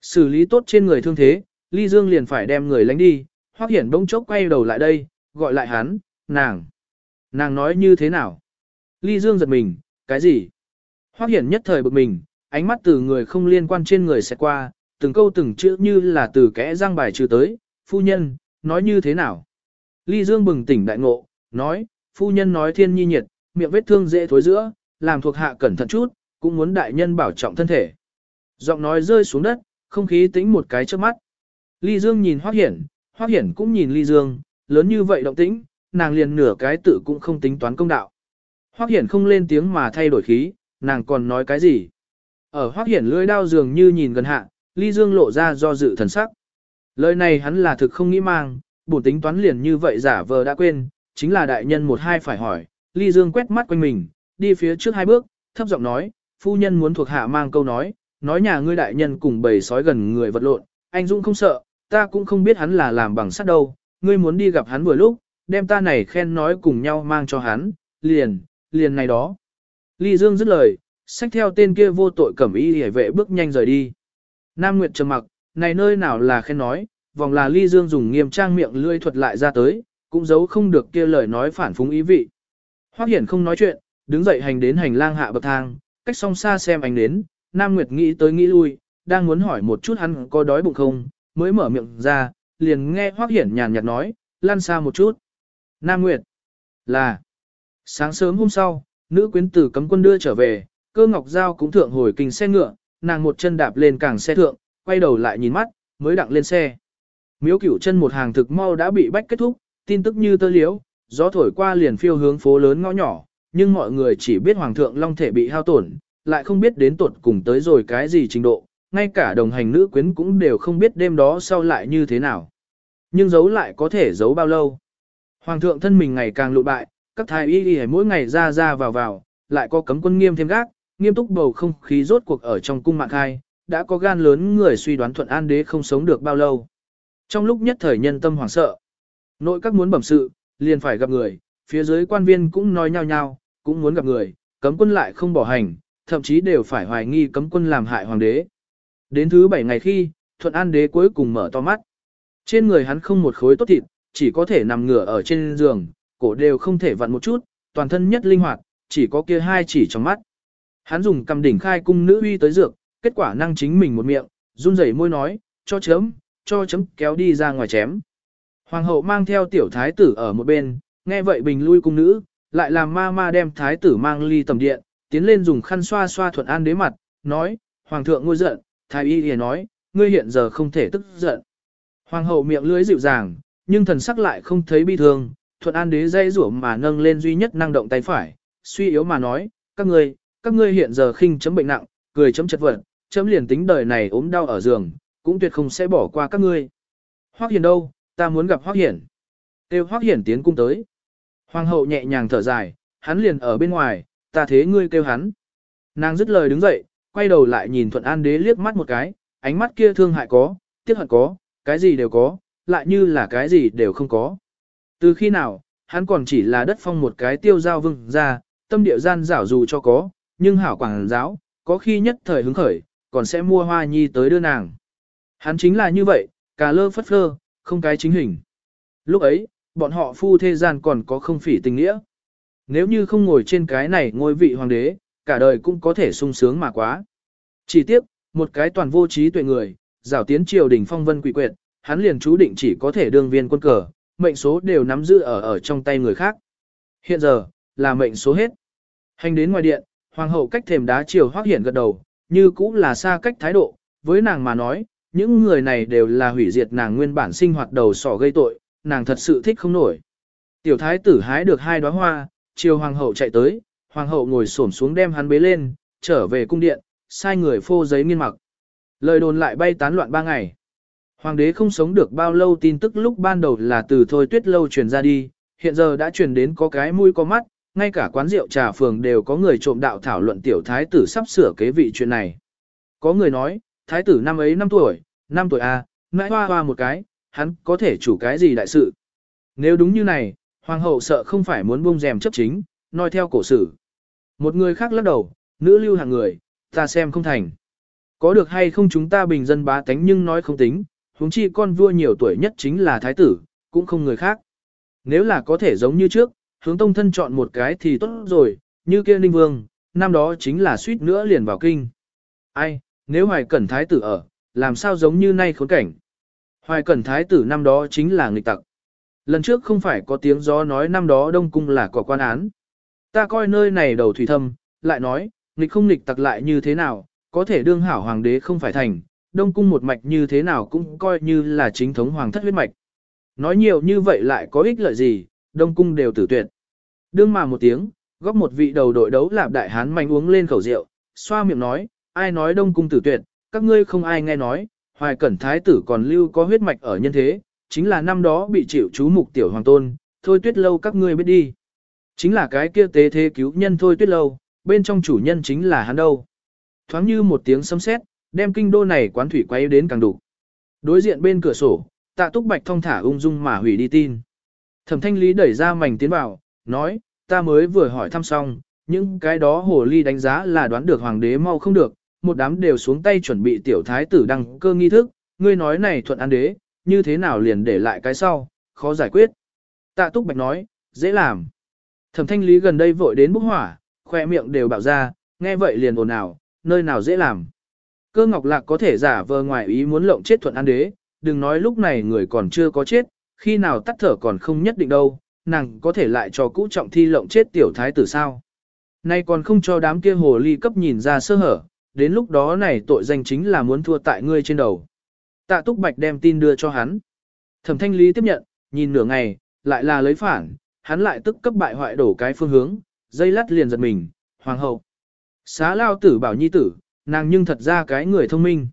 Xử lý tốt trên người thương thế, ly dương liền phải đem người lánh đi, Hoắc Hiển bỗng chốc quay đầu lại đây, gọi lại hắn, nàng. Nàng nói như thế nào? Ly Dương giật mình, cái gì? Hoắc Hiển nhất thời bực mình, ánh mắt từ người không liên quan trên người sẽ qua, từng câu từng chữ như là từ kẽ răng bài trừ tới, phu nhân, nói như thế nào? Ly Dương bừng tỉnh đại ngộ, nói, phu nhân nói thiên nhi nhiệt, miệng vết thương dễ thối giữa, làm thuộc hạ cẩn thận chút, cũng muốn đại nhân bảo trọng thân thể. Giọng nói rơi xuống đất, không khí tĩnh một cái trước mắt. Ly Dương nhìn Hoắc Hiển, Hoắc Hiển cũng nhìn Ly Dương, lớn như vậy động tĩnh, nàng liền nửa cái tự cũng không tính toán công đạo. Hoắc Hiển không lên tiếng mà thay đổi khí, nàng còn nói cái gì? Ở Hoắc Hiển lưỡi đao dường như nhìn gần hạ, Ly Dương lộ ra do dự thần sắc. Lời này hắn là thực không nghĩ mang, bổn tính toán liền như vậy giả vờ đã quên, chính là đại nhân một hai phải hỏi. Ly Dương quét mắt quanh mình, đi phía trước hai bước, thấp giọng nói, phu nhân muốn thuộc hạ mang câu nói, nói nhà ngươi đại nhân cùng bầy sói gần người vật lộn, anh Dũng không sợ, ta cũng không biết hắn là làm bằng sắt đâu, ngươi muốn đi gặp hắn vừa lúc, đem ta này khen nói cùng nhau mang cho hắn, liền, liền này đó. Ly Dương dứt lời, xách theo tên kia vô tội cẩm y hề vệ bước nhanh rời đi. Nam Nguyệt trầm mặc, này nơi nào là khen nói, vòng là Ly Dương dùng nghiêm trang miệng lươi thuật lại ra tới, cũng giấu không được kia lời nói phản phúng ý vị. Hoắc Hiển không nói chuyện, đứng dậy hành đến hành lang hạ bậc thang, cách song xa xem ánh đến, Nam Nguyệt nghĩ tới nghĩ lui, đang muốn hỏi một chút hắn có đói bụng không, mới mở miệng ra, liền nghe Hoắc Hiển nhàn nhạt nói, lăn xa một chút. Nam Nguyệt, là, sáng sớm hôm sau, nữ quyến tử cấm quân đưa trở về, cơ ngọc giao cũng thượng hồi kinh xe ngựa, nàng một chân đạp lên càng xe thượng, quay đầu lại nhìn mắt, mới đặng lên xe. Miếu cửu chân một hàng thực mau đã bị bách kết thúc, tin tức như tơ liếu, gió thổi qua liền phiêu hướng phố lớn ngõ nhỏ, nhưng mọi người chỉ biết hoàng thượng long thể bị hao tổn, lại không biết đến tuột cùng tới rồi cái gì trình độ, ngay cả đồng hành nữ quyến cũng đều không biết đêm đó sau lại như thế nào. Nhưng giấu lại có thể giấu bao lâu. Hoàng thượng thân mình ngày càng lụ bại, các thái y y mỗi ngày ra ra vào vào, lại có cấm quân nghiêm thêm gác, nghiêm túc bầu không khí rốt cuộc ở trong cung mạng hai, đã có gan lớn người suy đoán thuận an đế không sống được bao lâu. Trong lúc nhất thời nhân tâm hoảng sợ, nội các muốn bẩm sự, liền phải gặp người, phía dưới quan viên cũng nói nhau nhau, cũng muốn gặp người, cấm quân lại không bỏ hành, thậm chí đều phải hoài nghi cấm quân làm hại hoàng đế. Đến thứ bảy ngày khi, thuận an đế cuối cùng mở to mắt. Trên người hắn không một khối tốt thịt, chỉ có thể nằm ngửa ở trên giường, cổ đều không thể vặn một chút, toàn thân nhất linh hoạt, chỉ có kia hai chỉ trong mắt. Hắn dùng cầm đỉnh khai cung nữ uy tới dược, kết quả năng chính mình một miệng, run rẩy môi nói, cho chấm, cho chấm kéo đi ra ngoài chém. Hoàng hậu mang theo tiểu thái tử ở một bên, nghe vậy bình lui cung nữ, lại làm ma ma đem thái tử mang ly tầm điện, tiến lên dùng khăn xoa xoa thuận an đế mặt, nói, hoàng thượng ngôi giận, thái y thì nói, ngươi hiện giờ không thể tức giận. Hoàng hậu miệng lưỡi dịu dàng, nhưng thần sắc lại không thấy bi thương, thuận an đế dây rủa mà nâng lên duy nhất năng động tay phải, suy yếu mà nói, các ngươi, các ngươi hiện giờ khinh chấm bệnh nặng, cười chấm chật vật, chấm liền tính đời này ốm đau ở giường, cũng tuyệt không sẽ bỏ qua các ngươi. Hoắc Hiển đâu, ta muốn gặp Hoắc Hiển. Tiêu Hoắc Hiển tiến cung tới. Hoàng hậu nhẹ nhàng thở dài, hắn liền ở bên ngoài, ta thế ngươi kêu hắn. Nàng dứt lời đứng dậy, quay đầu lại nhìn Thuận An đế liếc mắt một cái, ánh mắt kia thương hại có, tiếc hận có, cái gì đều có, lại như là cái gì đều không có. Từ khi nào, hắn còn chỉ là đất phong một cái tiêu giao vương ra, tâm địa gian rảo dù cho có, nhưng hảo quảng giáo, có khi nhất thời hứng khởi, còn sẽ mua hoa nhi tới đưa nàng. Hắn chính là như vậy, cả lơ phất phơ, không cái chính hình. Lúc ấy, bọn họ phu thế gian còn có không phỉ tình nghĩa. Nếu như không ngồi trên cái này ngôi vị hoàng đế, cả đời cũng có thể sung sướng mà quá. Chỉ tiếc, một cái toàn vô trí tuệ người, rảo tiến triều đình phong vân quỷ quyệt, hắn liền chú định chỉ có thể đương viên quân cờ, mệnh số đều nắm giữ ở ở trong tay người khác. Hiện giờ, là mệnh số hết. Hành đến ngoài điện, hoàng hậu cách thềm đá triều hoác hiển gật đầu, như cũng là xa cách thái độ, với nàng mà nói, những người này đều là hủy diệt nàng nguyên bản sinh hoạt đầu sỏ gây tội, nàng thật sự thích không nổi. Tiểu thái tử hái được hai đóa hoa, triều hoàng hậu chạy tới, hoàng hậu ngồi xổm xuống đem hắn bế lên, trở về cung điện, sai người phô giấy nghiên mặc. Lời đồn lại bay tán loạn ba ngày. Hoàng đế không sống được bao lâu tin tức lúc ban đầu là từ thôi tuyết lâu truyền ra đi, hiện giờ đã truyền đến có cái mũi có mắt, ngay cả quán rượu trà phường đều có người trộm đạo thảo luận tiểu thái tử sắp sửa kế vị chuyện này. Có người nói, thái tử năm ấy năm tuổi, năm tuổi A, mãi hoa hoa một cái, hắn có thể chủ cái gì đại sự. Nếu đúng như này, hoàng hậu sợ không phải muốn buông rèm chấp chính, nói theo cổ sử. Một người khác lắc đầu, nữ lưu hàng người, ta xem không thành. Có được hay không chúng ta bình dân bá tánh nhưng nói không tính, huống chi con vua nhiều tuổi nhất chính là thái tử, cũng không người khác. Nếu là có thể giống như trước, hướng tông thân chọn một cái thì tốt rồi, như kia ninh vương, năm đó chính là suýt nữa liền vào kinh. Ai, nếu hoài cẩn thái tử ở, làm sao giống như nay khốn cảnh. Hoài cẩn thái tử năm đó chính là nghịch tặc. Lần trước không phải có tiếng gió nói năm đó Đông Cung là có quan án. Ta coi nơi này đầu thủy thâm, lại nói, nghịch không nghịch tặc lại như thế nào, có thể đương hảo hoàng đế không phải thành, Đông Cung một mạch như thế nào cũng coi như là chính thống hoàng thất huyết mạch. Nói nhiều như vậy lại có ích lợi gì, Đông Cung đều tử tuyệt. Đương mà một tiếng, góp một vị đầu đội đấu lạp đại hán manh uống lên khẩu rượu, xoa miệng nói, ai nói Đông Cung tử tuyệt, các ngươi không ai nghe nói, hoài cẩn thái tử còn lưu có huyết mạch ở nhân thế, chính là năm đó bị chịu chú mục tiểu hoàng tôn, thôi tuyết lâu các ngươi biết đi. Chính là cái kia tế thế cứu nhân thôi tuyết lâu, bên trong chủ nhân chính là hắn đâu. Thoáng như một tiếng sấm sét, đem kinh đô này quán thủy quay đến càng đủ. Đối diện bên cửa sổ, tạ túc bạch thong thả ung dung mà hủy đi tin. Thẩm thanh lý đẩy ra mảnh tiến vào, nói, ta mới vừa hỏi thăm xong, những cái đó hồ ly đánh giá là đoán được hoàng đế mau không được, một đám đều xuống tay chuẩn bị tiểu thái tử đăng cơ nghi thức, ngươi nói này thuận an đế, như thế nào liền để lại cái sau, khó giải quyết. Tạ Túc Bạch nói, dễ làm. Thẩm thanh lý gần đây vội đến bốc hỏa, khoe miệng đều bảo ra, nghe vậy liền ồn ào, nơi nào dễ làm. Cơ ngọc lạc có thể giả vờ ngoài ý muốn lộng chết thuận an đế, đừng nói lúc này người còn chưa có chết, khi nào tắt thở còn không nhất định đâu, nàng có thể lại cho cũ trọng thi lộng chết tiểu thái tử sao. Nay còn không cho đám kia hồ ly cấp nhìn ra sơ hở, đến lúc đó này tội danh chính là muốn thua tại ngươi trên đầu. Tạ Túc Bạch đem tin đưa cho hắn. Thẩm Thanh Lý tiếp nhận, nhìn nửa ngày, lại là lấy phản, hắn lại tức cấp bại hoại đổ cái phương hướng, dây lắt liền giật mình, hoàng hậu. Xá lao tử bảo nhi tử, nàng nhưng thật ra cái người thông minh.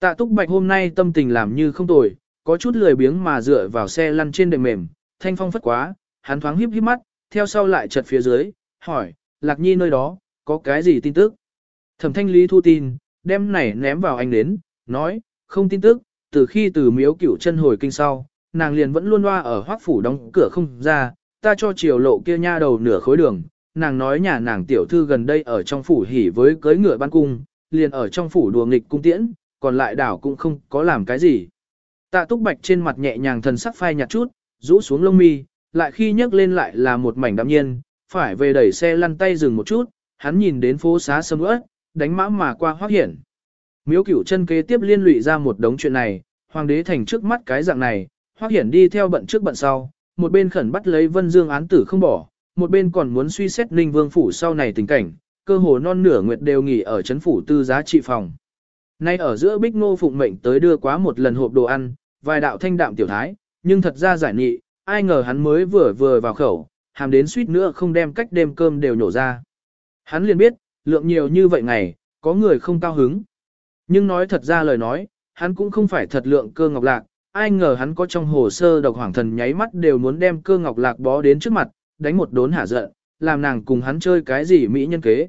Tạ Túc Bạch hôm nay tâm tình làm như không tồi, có chút lười biếng mà dựa vào xe lăn trên đệm mềm, thanh phong phất quá, hắn thoáng híp híp mắt, theo sau lại chật phía dưới, hỏi, Lạc Nhi nơi đó, có cái gì tin tức? Thẩm thanh lý thu tin, đem này ném vào anh đến, nói, không tin tức, từ khi từ miếu cửu chân hồi kinh sau, nàng liền vẫn luôn loa ở hoác phủ đóng cửa không ra, ta cho chiều lộ kia nha đầu nửa khối đường, nàng nói nhà nàng tiểu thư gần đây ở trong phủ hỉ với cưới ngựa ban cung, liền ở trong phủ đùa nghịch cung tiễn, còn lại đảo cũng không có làm cái gì. Tạ túc bạch trên mặt nhẹ nhàng thần sắc phai nhạt chút, rũ xuống lông mi, lại khi nhấc lên lại là một mảnh đạm nhiên, phải về đẩy xe lăn tay dừng một chút, hắn nhìn đến phố xá sâm ớt, đánh mã mà qua hoác hiển. Miếu cửu chân kế tiếp liên lụy ra một đống chuyện này, hoàng đế thành trước mắt cái dạng này, hoác hiển đi theo bận trước bận sau, một bên khẩn bắt lấy vân dương án tử không bỏ, một bên còn muốn suy xét ninh vương phủ sau này tình cảnh, cơ hồ non nửa nguyệt đều nghỉ ở chấn phủ tư giá trị phòng. Nay ở giữa bích ngô phụng mệnh tới đưa quá một lần hộp đồ ăn, vài đạo thanh đạm tiểu thái, nhưng thật ra giải nghị, ai ngờ hắn mới vừa vừa vào khẩu, hàm đến suýt nữa không đem cách đêm cơm đều nhổ ra. Hắn liền biết, lượng nhiều như vậy ngày, có người không cao hứng. Nhưng nói thật ra lời nói, hắn cũng không phải thật lượng cơ ngọc lạc, ai ngờ hắn có trong hồ sơ độc hoàng thần nháy mắt đều muốn đem cơ ngọc lạc bó đến trước mặt, đánh một đốn hả giận, làm nàng cùng hắn chơi cái gì mỹ nhân kế.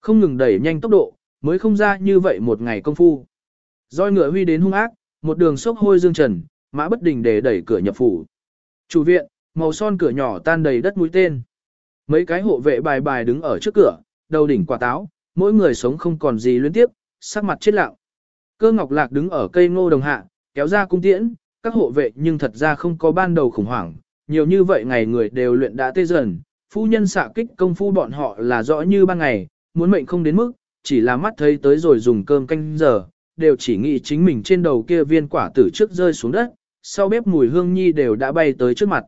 Không ngừng đẩy nhanh tốc độ, mới không ra như vậy một ngày công phu. Roi ngựa huy đến hung ác, một đường sốc hôi dương trần, mã bất đình để đẩy cửa nhập phủ. Chủ viện, màu son cửa nhỏ tan đầy đất mũi tên. Mấy cái hộ vệ bài bài đứng ở trước cửa, đầu đỉnh quả táo, mỗi người sống không còn gì liên tiếp, sắc mặt chết lặng. Cơ ngọc lạc đứng ở cây ngô đồng hạ, kéo ra cung tiễn, các hộ vệ nhưng thật ra không có ban đầu khủng hoảng, nhiều như vậy ngày người đều luyện đã tê dần, phu nhân xạ kích công phu bọn họ là rõ như ban ngày, muốn mệnh không đến mức, chỉ là mắt thấy tới rồi dùng cơm canh giờ, đều chỉ nghĩ chính mình trên đầu kia viên quả tử trước rơi xuống đất, sau bếp mùi hương nhi đều đã bay tới trước mặt.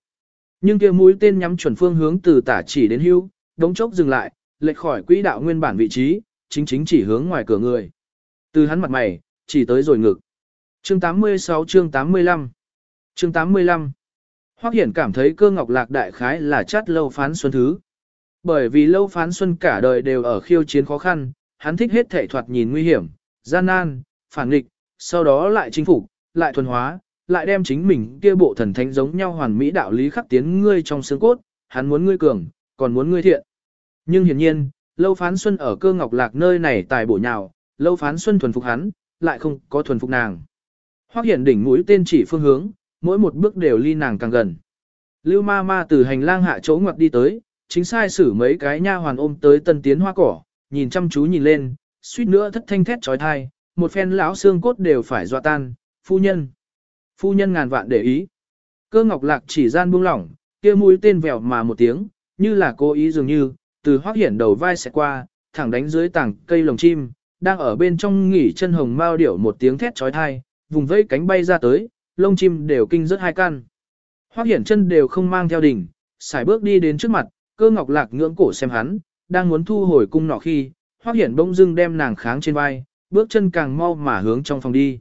Nhưng kia mũi tên nhắm chuẩn phương hướng từ tả chỉ đến hưu, đống chốc dừng lại, lệch khỏi quỹ đạo nguyên bản vị trí, chính chính chỉ hướng ngoài cửa người. Từ hắn mặt mày, chỉ tới rồi ngực. Chương 86 chương 85 Chương 85 Hoắc Hiển cảm thấy cơ ngọc lạc đại khái là chát lâu phán xuân thứ. Bởi vì lâu phán xuân cả đời đều ở khiêu chiến khó khăn, hắn thích hết thể thoạt nhìn nguy hiểm, gian nan, phản nghịch, sau đó lại chinh phục, lại thuần hóa, lại đem chính mình kia bộ thần thánh giống nhau hoàn mỹ đạo lý khắc tiến ngươi trong xương cốt, hắn muốn ngươi cường, còn muốn ngươi thiện. Nhưng hiển nhiên, lâu phán xuân ở cơ ngọc lạc nơi này tài bổ nhào, lâu phán xuân thuần phục hắn, lại không có thuần phục nàng. Hoắc Hiển đỉnh mũi tên chỉ phương hướng, mỗi một bước đều ly nàng càng gần. Lưu ma ma từ hành lang hạ chỗ ngoặt đi tới, chính sai xử mấy cái nha hoàn ôm tới tân tiến hoa cỏ, nhìn chăm chú nhìn lên, suýt nữa thất thanh thét trói thai, một phen lão xương cốt đều phải dọa tan, phu nhân. Phu nhân ngàn vạn để ý. Cơ ngọc lạc chỉ gian buông lỏng, kia mũi tên vèo mà một tiếng, như là cố ý dường như, từ hoác hiển đầu vai sẽ qua, thẳng đánh dưới tảng cây lồng chim, đang ở bên trong nghỉ chân hồng mao điểu một tiếng thét trói thai, vùng vẫy cánh bay ra tới, lông chim đều kinh rất hai căn. Hoác hiển chân đều không mang theo đỉnh, xài bước đi đến trước mặt, cơ ngọc lạc ngưỡng cổ xem hắn, đang muốn thu hồi cung nọ khi, hoác hiển bỗng dưng đem nàng kháng trên vai, bước chân càng mau mà hướng trong phòng đi.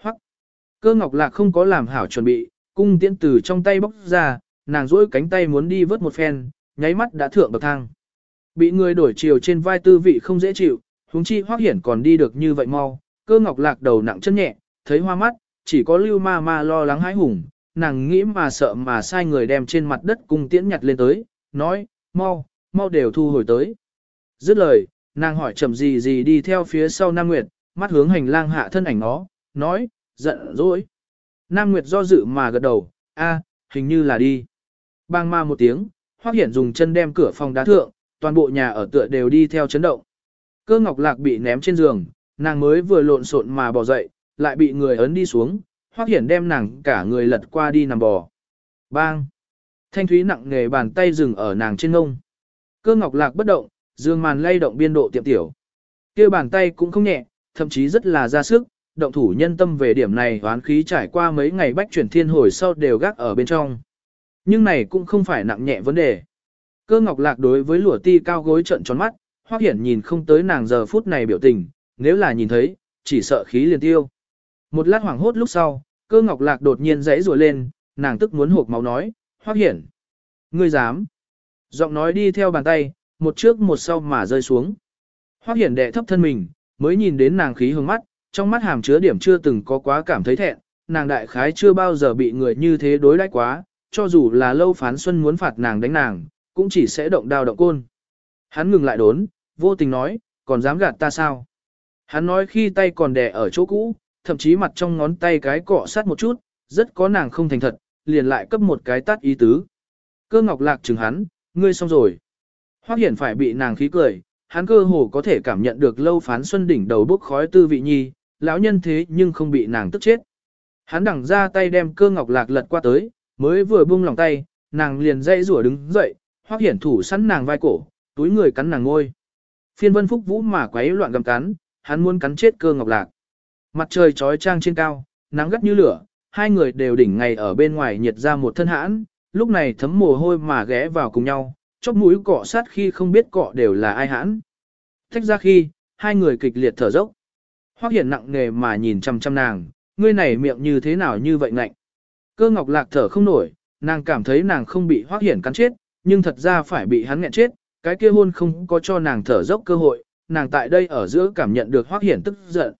Hoác, cơ ngọc lạc không có làm hảo chuẩn bị, cung tiễn từ trong tay bóc ra, nàng duỗi cánh tay muốn đi vớt một phen, nháy mắt đã thượng bậc thang. Bị người đổi chiều trên vai tư vị không dễ chịu, huống chi hoác hiển còn đi được như vậy mau, cơ ngọc lạc đầu nặng chân nhẹ, thấy hoa mắt, chỉ có lưu ma ma lo lắng hãi hùng, nàng nghĩ mà sợ mà sai người đem trên mặt đất cung tiễn nhặt lên tới, nói, mau, mau đều thu hồi tới. Dứt lời, nàng hỏi chậm gì gì đi theo phía sau Nam Nguyệt, mắt hướng hành lang hạ thân ảnh nó, nói, giận dỗi. Nam Nguyệt do dự mà gật đầu, a, hình như là đi. Bang ma một tiếng, Hoắc Hiển dùng chân đem cửa phòng đá thượng, toàn bộ nhà ở tựa đều đi theo chấn động. Cơ Ngọc Lạc bị ném trên giường, nàng mới vừa lộn xộn mà bò dậy, lại bị người ấn đi xuống, hoác Hiển đem nàng cả người lật qua đi nằm bò. Bang! Thanh thúy nặng nghề bàn tay dừng ở nàng trên ngông. Cơ Ngọc Lạc bất động, dương màn lay động biên độ tiệm tiểu. kia bàn tay cũng không nhẹ, thậm chí rất là ra sức, động thủ nhân tâm về điểm này hoán khí trải qua mấy ngày bách chuyển thiên hồi sau đều gác ở bên trong. Nhưng này cũng không phải nặng nhẹ vấn đề. Cơ ngọc lạc đối với lụa ti cao gối trận tròn mắt, hoác hiển nhìn không tới nàng giờ phút này biểu tình, nếu là nhìn thấy, chỉ sợ khí liền tiêu. Một lát hoảng hốt lúc sau, cơ ngọc lạc đột nhiên dãy rùa lên, nàng tức muốn hộp máu nói, hoác hiển. Ngươi dám. Giọng nói đi theo bàn tay, một trước một sau mà rơi xuống. Hoác hiển đệ thấp thân mình, mới nhìn đến nàng khí hướng mắt, trong mắt hàm chứa điểm chưa từng có quá cảm thấy thẹn, nàng đại khái chưa bao giờ bị người như thế đối đãi quá, cho dù là lâu phán xuân muốn phạt nàng đánh nàng, cũng chỉ sẽ động đao động côn. Hắn ngừng lại đốn, vô tình nói, còn dám gạt ta sao? Hắn nói khi tay còn đè ở chỗ cũ, thậm chí mặt trong ngón tay cái cọ sát một chút, rất có nàng không thành thật, liền lại cấp một cái tát ý tứ. Cơ ngọc lạc chừng hắn, ngươi xong rồi. Hoác hiển phải bị nàng khí cười, hắn cơ hồ có thể cảm nhận được lâu phán xuân đỉnh đầu bốc khói tư vị nhi, lão nhân thế nhưng không bị nàng tức chết. Hắn đẳng ra tay đem cơ ngọc lạc lật qua tới, mới vừa buông lòng tay, nàng liền dây rủa đứng dậy, hoác hiển thủ sẵn nàng vai cổ, túi người cắn nàng ngôi. Phiên vân phúc vũ mà quấy loạn gầm cắn, hắn muốn cắn chết cơ ngọc lạc. Mặt trời trói trang trên cao, nắng gắt như lửa, hai người đều đỉnh ngày ở bên ngoài nhiệt ra một thân hãn, lúc này thấm mồ hôi mà ghé vào cùng nhau, chóp mũi cọ sát khi không biết cọ đều là ai hãn. Thách ra khi, hai người kịch liệt thở dốc. Hoắc Hiển nặng nề mà nhìn chăm chăm nàng, ngươi này miệng như thế nào như vậy ngạnh. Cơ ngọc lạc thở không nổi, nàng cảm thấy nàng không bị Hoắc Hiển cắn chết, nhưng thật ra phải bị hắn nghẹn chết, cái kia hôn không có cho nàng thở dốc cơ hội, nàng tại đây ở giữa cảm nhận được Hoắc Hiển tức giận.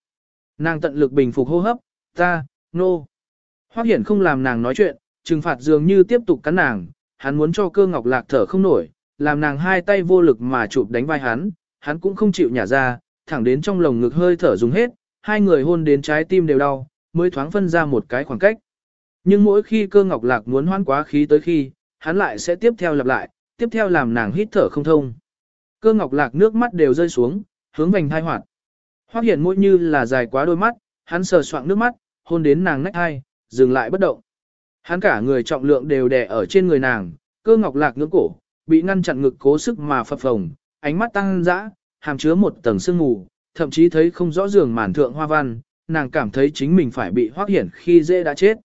Nàng tận lực bình phục hô hấp, ta, nô. No. Hoắc Hiển không làm nàng nói chuyện, trừng phạt dường như tiếp tục cắn nàng, hắn muốn cho cơ ngọc lạc thở không nổi, làm nàng hai tay vô lực mà chụp đánh vai hắn, hắn cũng không chịu nhả ra, thẳng đến trong lồng ngực hơi thở dùng hết, hai người hôn đến trái tim đều đau, mới thoáng phân ra một cái khoảng cách. Nhưng mỗi khi cơ ngọc lạc muốn hoan quá khí tới khi, hắn lại sẽ tiếp theo lặp lại, tiếp theo làm nàng hít thở không thông. Cơ ngọc lạc nước mắt đều rơi xuống, hướng vành thai hoạt. Hoác hiện mỗi như là dài quá đôi mắt, hắn sờ soạng nước mắt, hôn đến nàng nách hai, dừng lại bất động. Hắn cả người trọng lượng đều đè ở trên người nàng, cơ ngọc lạc ngưỡng cổ, bị ngăn chặn ngực cố sức mà phập phồng, ánh mắt tăng dã, hàm chứa một tầng sương mù, thậm chí thấy không rõ giường màn thượng hoa văn, nàng cảm thấy chính mình phải bị hoác hiển khi dễ đã chết.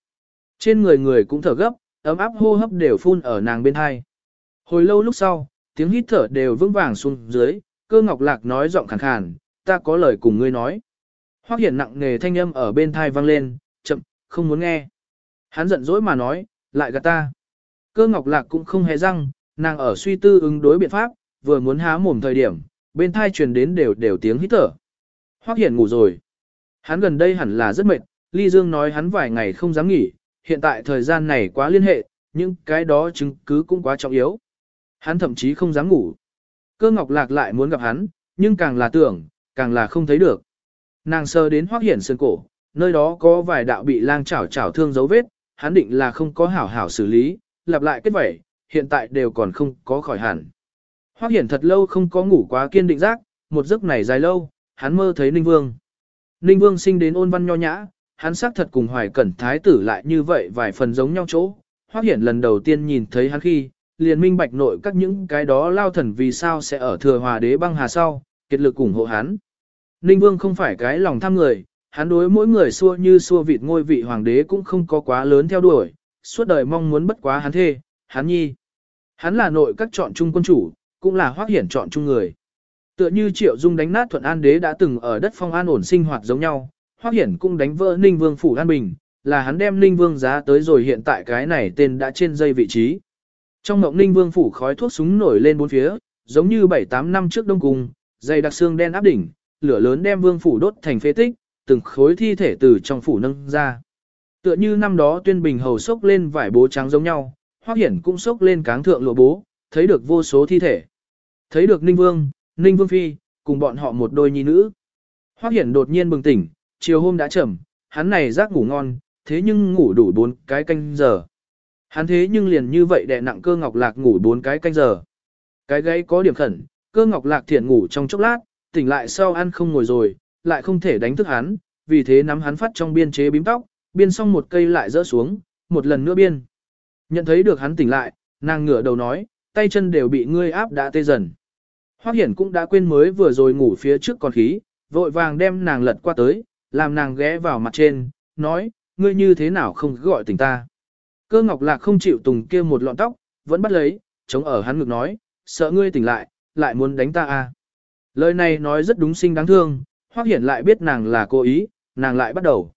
Trên người người cũng thở gấp, ấm áp hô hấp đều phun ở nàng bên hai. Hồi lâu lúc sau, tiếng hít thở đều vững vàng xuống dưới, cơ ngọc lạc nói giọng khàn khàn, ta có lời cùng ngươi nói. Hoác hiển nặng nề thanh âm ở bên thai vang lên, chậm, không muốn nghe. Hắn giận dỗi mà nói, lại gạt ta. Cơ ngọc lạc cũng không hề răng, nàng ở suy tư ứng đối biện pháp, vừa muốn há mồm thời điểm, bên thai truyền đến đều đều tiếng hít thở. Hoắc Hiển ngủ rồi. Hắn gần đây hẳn là rất mệt, Ly Dương nói hắn vài ngày không dám nghỉ, hiện tại thời gian này quá liên hệ, nhưng cái đó chứng cứ cũng quá trọng yếu. Hắn thậm chí không dám ngủ. Cơ Ngọc Lạc lại muốn gặp hắn, nhưng càng là tưởng, càng là không thấy được. Nàng sơ đến hoác Hiển sơn cổ, nơi đó có vài đạo bị lang chảo chảo thương dấu vết, hắn định là không có hảo hảo xử lý, lặp lại kết vẩy, hiện tại đều còn không có khỏi hẳn. Hoác Hiển thật lâu không có ngủ quá kiên định giác, một giấc này dài lâu, hắn mơ thấy Ninh Vương. Ninh Vương sinh đến ôn văn nho nhã, hắn xác thật cùng Hoài Cẩn Thái tử lại như vậy vài phần giống nhau chỗ. Hoắc Hiển lần đầu tiên nhìn thấy hắn khi, liền minh bạch nội các những cái đó lao thần vì sao sẽ ở thừa hòa đế băng hà sau, kết lực ủng hộ hắn. Ninh Vương không phải cái lòng tham người, hắn đối mỗi người xua như xua vịt ngôi vị hoàng đế cũng không có quá lớn theo đuổi, suốt đời mong muốn bất quá hắn thê, hắn nhi. Hắn là nội các chọn trung quân chủ, cũng là hoác hiển chọn trung người. Tựa như Triệu Dung đánh nát Thuận An Đế đã từng ở đất phong an ổn sinh hoạt giống nhau, Hoắc hiển cũng đánh vỡ Ninh Vương phủ an bình, là hắn đem Ninh Vương giá tới rồi hiện tại cái này tên đã trên dây vị trí. Trong mộng Ninh Vương phủ khói thuốc súng nổi lên bốn phía, giống như 7-8 năm trước Đông Cung, dày đặc xương đen áp đỉnh, lửa lớn đem Vương phủ đốt thành phế tích, từng khối thi thể từ trong phủ nâng ra. Tựa như năm đó tuyên bình hầu sốc lên vải bố trắng giống nhau, Hoắc Hiển cũng sốc lên cáng thượng lụa bố, thấy được vô số thi thể. Thấy được Ninh Vương, Ninh Vương Phi, cùng bọn họ một đôi nhi nữ. Hoắc Hiển đột nhiên bừng tỉnh, chiều hôm đã chậm, hắn này giác ngủ ngon, thế nhưng ngủ đủ bốn cái canh giờ. Hắn thế nhưng liền như vậy đè nặng cơ ngọc lạc ngủ bốn cái canh giờ. Cái gáy có điểm khẩn, cơ ngọc lạc thiện ngủ trong chốc lát, tỉnh lại sau ăn không ngồi rồi, lại không thể đánh thức hắn, vì thế nắm hắn phát trong biên chế bím tóc, biên xong một cây lại rỡ xuống, một lần nữa biên. Nhận thấy được hắn tỉnh lại, nàng ngửa đầu nói, tay chân đều bị ngươi áp đã tê dần. Hoắc Hiển cũng đã quên mới vừa rồi ngủ phía trước còn khí, vội vàng đem nàng lật qua tới, làm nàng ghé vào mặt trên, nói, ngươi như thế nào không gọi tỉnh ta. Cơ ngọc lạc không chịu tùng kia một lọn tóc, vẫn bắt lấy, chống ở hắn ngực nói, sợ ngươi tỉnh lại, lại muốn đánh ta à. Lời này nói rất đúng sinh đáng thương, hoác Hiển lại biết nàng là cố ý, nàng lại bắt đầu.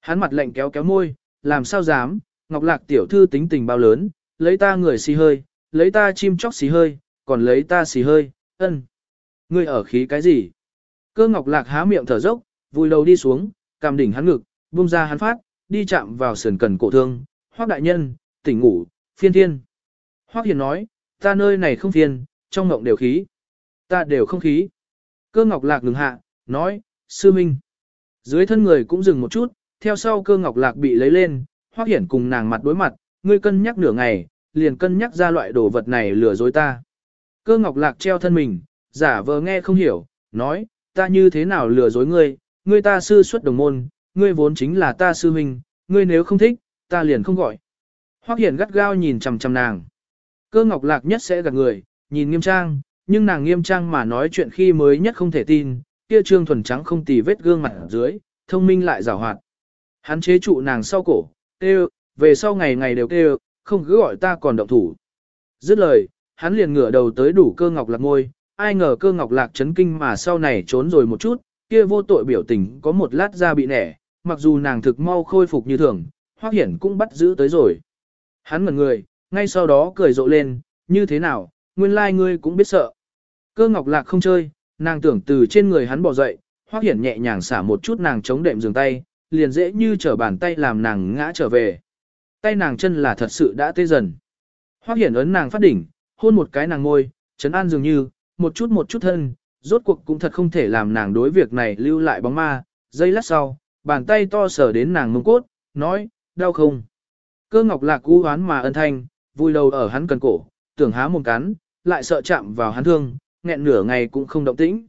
Hắn mặt lạnh kéo kéo môi, làm sao dám, Ngọc Lạc tiểu thư tính tình bao lớn, lấy ta người xì hơi, lấy ta chim chóc xì hơi, còn lấy ta xì hơi, ân. Ngươi ở khí cái gì? Cơ Ngọc Lạc há miệng thở dốc, vùi đầu đi xuống, cằm đỉnh hắn ngực, buông ra hắn phát, đi chạm vào sườn cần cổ thương, Hoắc đại nhân, tỉnh ngủ, phiên thiên. Hoắc Hiền nói, ta nơi này không phiên, trong ngộng đều khí. Ta đều không khí. Cơ Ngọc Lạc ngừng hạ, nói, sư minh. Dưới thân người cũng dừng một chút, theo sau cơ ngọc lạc bị lấy lên, hoác hiển cùng nàng mặt đối mặt, ngươi cân nhắc nửa ngày, liền cân nhắc ra loại đồ vật này lừa dối ta. Cơ ngọc lạc treo thân mình, giả vờ nghe không hiểu, nói, ta như thế nào lừa dối ngươi, ngươi ta sư xuất đồng môn, ngươi vốn chính là ta sư huynh, ngươi nếu không thích, ta liền không gọi. Hoắc hiển gắt gao nhìn chằm chằm nàng. Cơ ngọc lạc nhất sẽ gạt người, nhìn nghiêm trang, nhưng nàng nghiêm trang mà nói chuyện khi mới nhất không thể tin, kia trương thuần trắng không tì vết gương mặt dưới, thông minh lại rào hoạt. Hắn chế trụ nàng sau cổ, kêu, về sau ngày ngày đều kêu, không cứ gọi ta còn động thủ. Dứt lời, hắn liền ngửa đầu tới đủ cơ ngọc lạc ngôi, ai ngờ cơ ngọc lạc chấn kinh mà sau này trốn rồi một chút, kia vô tội biểu tình có một lát ra bị nẻ, mặc dù nàng thực mau khôi phục như thường, Hoắc hiển cũng bắt giữ tới rồi. Hắn ngẩn người, ngay sau đó cười rộ lên, như thế nào, nguyên lai like ngươi cũng biết sợ. Cơ ngọc lạc không chơi, Nàng tưởng từ trên người hắn bỏ dậy, Hoắc Hiển nhẹ nhàng xả một chút nàng chống đệm giường tay, liền dễ như trở bàn tay làm nàng ngã trở về. Tay nàng chân là thật sự đã tê dần. Hoắc Hiển ấn nàng phát đỉnh, hôn một cái nàng môi, chấn an dường như, một chút một chút thân, rốt cuộc cũng thật không thể làm nàng đối việc này lưu lại bóng ma. Giây lát sau, bàn tay to sờ đến nàng mông cốt, nói, đau không? Cơ ngọc lạc cú hoán mà ân thanh, vui đầu ở hắn cần cổ, tưởng há mồm cắn, lại sợ chạm vào hắn thương, nghẹn nửa ngày cũng không động tĩnh.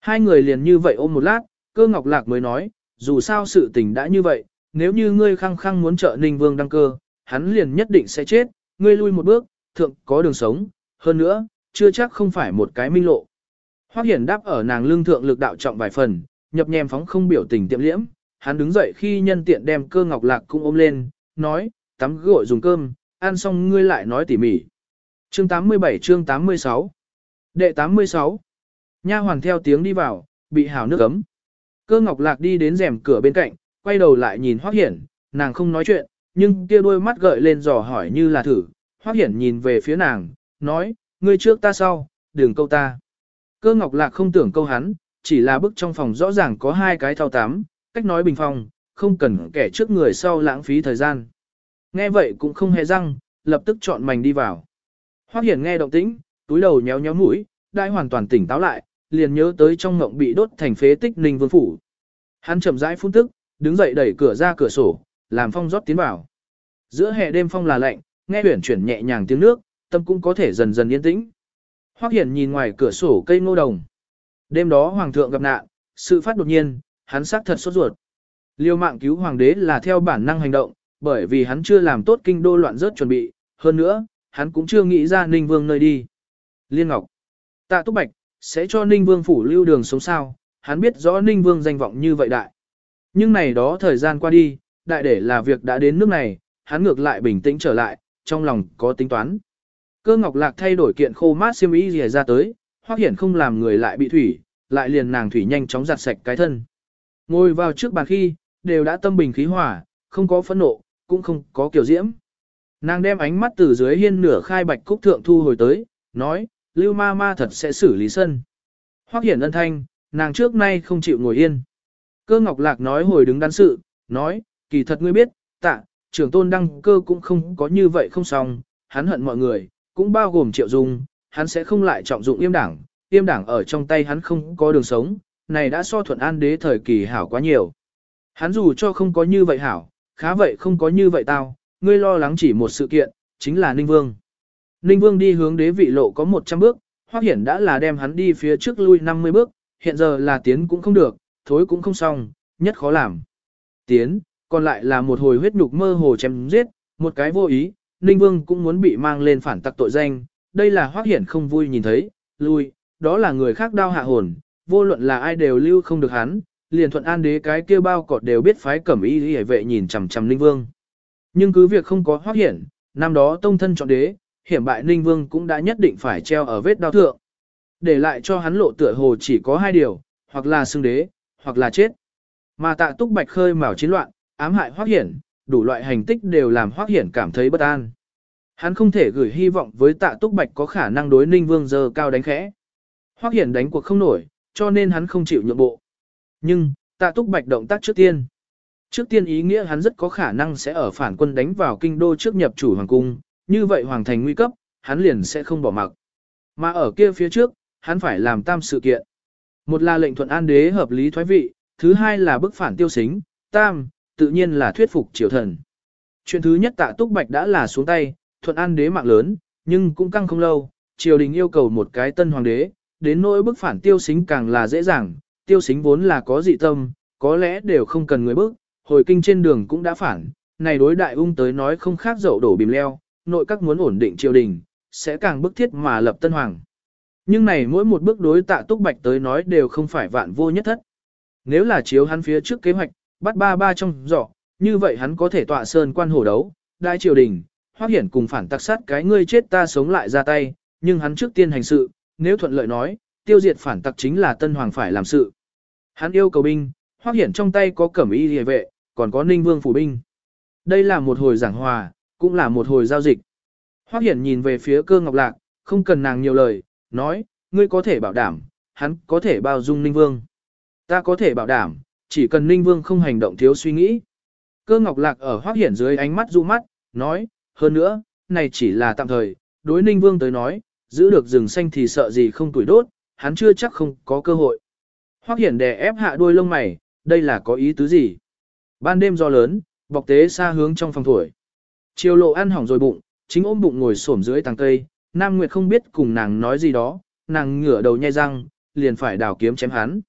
Hai người liền như vậy ôm một lát, cơ ngọc lạc mới nói, dù sao sự tình đã như vậy, nếu như ngươi khăng khăng muốn trợ Ninh Vương đăng cơ, hắn liền nhất định sẽ chết, ngươi lui một bước, thượng có đường sống, hơn nữa, chưa chắc không phải một cái minh lộ. Hoắc Hiển đáp ở nàng lương thượng lực đạo trọng vài phần, nhập nhèm phóng không biểu tình tiệm liễm, hắn đứng dậy khi nhân tiện đem cơ ngọc lạc cũng ôm lên, nói, tắm gội dùng cơm, ăn xong ngươi lại nói tỉ mỉ. Chương 87 chương 86 Đệ 86 Nha hoàn theo tiếng đi vào, bị hào nước ấm. Cơ ngọc lạc đi đến rèm cửa bên cạnh, quay đầu lại nhìn Hoắc Hiển, nàng không nói chuyện, nhưng kia đôi mắt gợi lên dò hỏi như là thử. Hoắc Hiển nhìn về phía nàng, nói, ngươi trước ta sau, đừng câu ta. Cơ ngọc lạc không tưởng câu hắn, chỉ là bức trong phòng rõ ràng có hai cái thao tám, cách nói bình phòng, không cần kẻ trước người sau lãng phí thời gian. Nghe vậy cũng không hề răng, lập tức chọn mảnh đi vào. Hoắc Hiển nghe động tĩnh, túi đầu nhéo nhéo mũi, đại hoàn toàn tỉnh táo lại, liền nhớ tới trong ngộng bị đốt thành phế tích Ninh Vương phủ. Hắn chậm rãi phun tức, đứng dậy đẩy cửa ra cửa sổ, làm phong rót tiến vào. Giữa hè đêm phong là lạnh, nghe huyển chuyển nhẹ nhàng tiếng nước, tâm cũng có thể dần dần yên tĩnh. Hoắc Hiển nhìn ngoài cửa sổ cây ngô đồng. Đêm đó hoàng thượng gặp nạn, sự phát đột nhiên, hắn xác thật sốt ruột. Liêu mạng cứu hoàng đế là theo bản năng hành động, bởi vì hắn chưa làm tốt kinh đô loạn rớt chuẩn bị, hơn nữa, hắn cũng chưa nghĩ ra Ninh Vương nơi đi. Liên Ngọc, Tạ Túc Bạch, sẽ cho Ninh Vương phủ lưu đường sống sao, hắn biết rõ Ninh Vương danh vọng như vậy đại. Nhưng này đó thời gian qua đi, đại để là việc đã đến nước này, hắn ngược lại bình tĩnh trở lại, trong lòng có tính toán. Cơ Ngọc Lạc thay đổi kiện khô mát xiêm y rìa ra tới, hoác Hiển không làm người lại bị thủy, lại liền nàng thủy nhanh chóng giặt sạch cái thân. Ngồi vào trước bàn khi, đều đã tâm bình khí hòa, không có phẫn nộ, cũng không có kiểu diễm. Nàng đem ánh mắt từ dưới hiên nửa khai bạch cúc thượng thu hồi tới, nói, lưu ma ma thật sẽ xử lý sân. Hoác hiển ân thanh, nàng trước nay không chịu ngồi yên. Cơ ngọc lạc nói hồi đứng đắn sự, nói, kỳ thật ngươi biết, tạ, trưởng tôn đăng cơ cũng không có như vậy không xong, hắn hận mọi người, cũng bao gồm triệu dung, hắn sẽ không lại trọng dụng yêm đảng, yêm đảng ở trong tay hắn không có đường sống, này đã so thuận an đế thời kỳ hảo quá nhiều. Hắn dù cho không có như vậy hảo, khá vậy không có như vậy tao, ngươi lo lắng chỉ một sự kiện, chính là Ninh Vương. Ninh Vương đi hướng đế vị lộ có 100 bước, Hoắc Hiển đã là đem hắn đi phía trước lui 50 bước, hiện giờ là tiến cũng không được, thối cũng không xong, nhất khó làm. Tiến, còn lại là một hồi huyết nhục mơ hồ chém giết, một cái vô ý, Ninh Vương cũng muốn bị mang lên phản tặc tội danh, đây là Hoắc Hiển không vui nhìn thấy, lui, đó là người khác đau hạ hồn, vô luận là ai đều lưu không được hắn, liền thuận an đế cái kia bao cọt đều biết phái cẩm y hề vệ nhìn chằm chằm Ninh Vương. Nhưng cứ việc không có Hoắc Hiển, năm đó tông thân chọn đế, hiểm bại Ninh Vương cũng đã nhất định phải treo ở vết đao thượng. Để lại cho hắn lộ tựa hồ chỉ có hai điều, hoặc là xưng đế, hoặc là chết. Mà tạ túc bạch khơi mào chiến loạn, ám hại Hoắc Hiển, đủ loại hành tích đều làm Hoắc Hiển cảm thấy bất an. Hắn không thể gửi hy vọng với tạ túc bạch có khả năng đối Ninh Vương giờ cao đánh khẽ. Hoắc Hiển đánh cuộc không nổi, cho nên hắn không chịu nhượng bộ. Nhưng, tạ túc bạch động tác trước tiên. Trước tiên ý nghĩa hắn rất có khả năng sẽ ở phản quân đánh vào kinh đô trước nhập chủ hoàng cung, như vậy hoàng thành nguy cấp, hắn liền sẽ không bỏ mặc. Mà ở kia phía trước, hắn phải làm tam sự kiện. Một là lệnh thuận an đế hợp lý thoái vị, thứ hai là bức phản tiêu xính, tam, tự nhiên là thuyết phục triều thần. Chuyện thứ nhất tạ túc bạch đã là xuống tay, thuận an đế mạng lớn, nhưng cũng căng không lâu, triều đình yêu cầu một cái tân hoàng đế, đến nỗi bức phản tiêu xính càng là dễ dàng, tiêu xính vốn là có dị tâm, có lẽ đều không cần người bức, hồi kinh trên đường cũng đã phản, này đối đại ung tới nói không khác dậu đổ bìm leo, nội các muốn ổn định triều đình, sẽ càng bức thiết mà lập tân hoàng. Nhưng này mỗi một bước đối tạ túc bạch tới nói đều không phải vạn vô nhất thất. Nếu là chiếu hắn phía trước kế hoạch, bắt ba ba trong giỏ, như vậy hắn có thể tọa sơn quan hổ đấu, đại triều đình, hoác hiển cùng phản tặc sát cái ngươi chết ta sống lại ra tay, nhưng hắn trước tiên hành sự, nếu thuận lợi nói, tiêu diệt phản tặc chính là tân hoàng phải làm sự. Hắn yêu cầu binh, hoác hiển trong tay có cẩm y hề vệ, còn có ninh vương phủ binh. Đây là một hồi giảng hòa, cũng là một hồi giao dịch. Hoác hiển nhìn về phía cơ ngọc lạc, không cần nàng nhiều lời, nói, ngươi có thể bảo đảm, hắn có thể bao dung ninh vương. Ta có thể bảo đảm, chỉ cần ninh vương không hành động thiếu suy nghĩ. Cơ ngọc lạc ở Hoắc hiển dưới ánh mắt du mắt, nói, hơn nữa, này chỉ là tạm thời, đối ninh vương tới nói, giữ được rừng xanh thì sợ gì không tuổi đốt, hắn chưa chắc không có cơ hội. Hoắc Hiển đè ép hạ đuôi lông mày, đây là có ý tứ gì? Ban đêm do lớn, bọc tế xa hướng trong phòng thổi. Chiều lộ ăn hỏng rồi bụng, chính ôm bụng ngồi xổm dưới tàng cây, Nam Nguyệt không biết cùng nàng nói gì đó, nàng ngửa đầu nhai răng, liền phải đào kiếm chém hắn.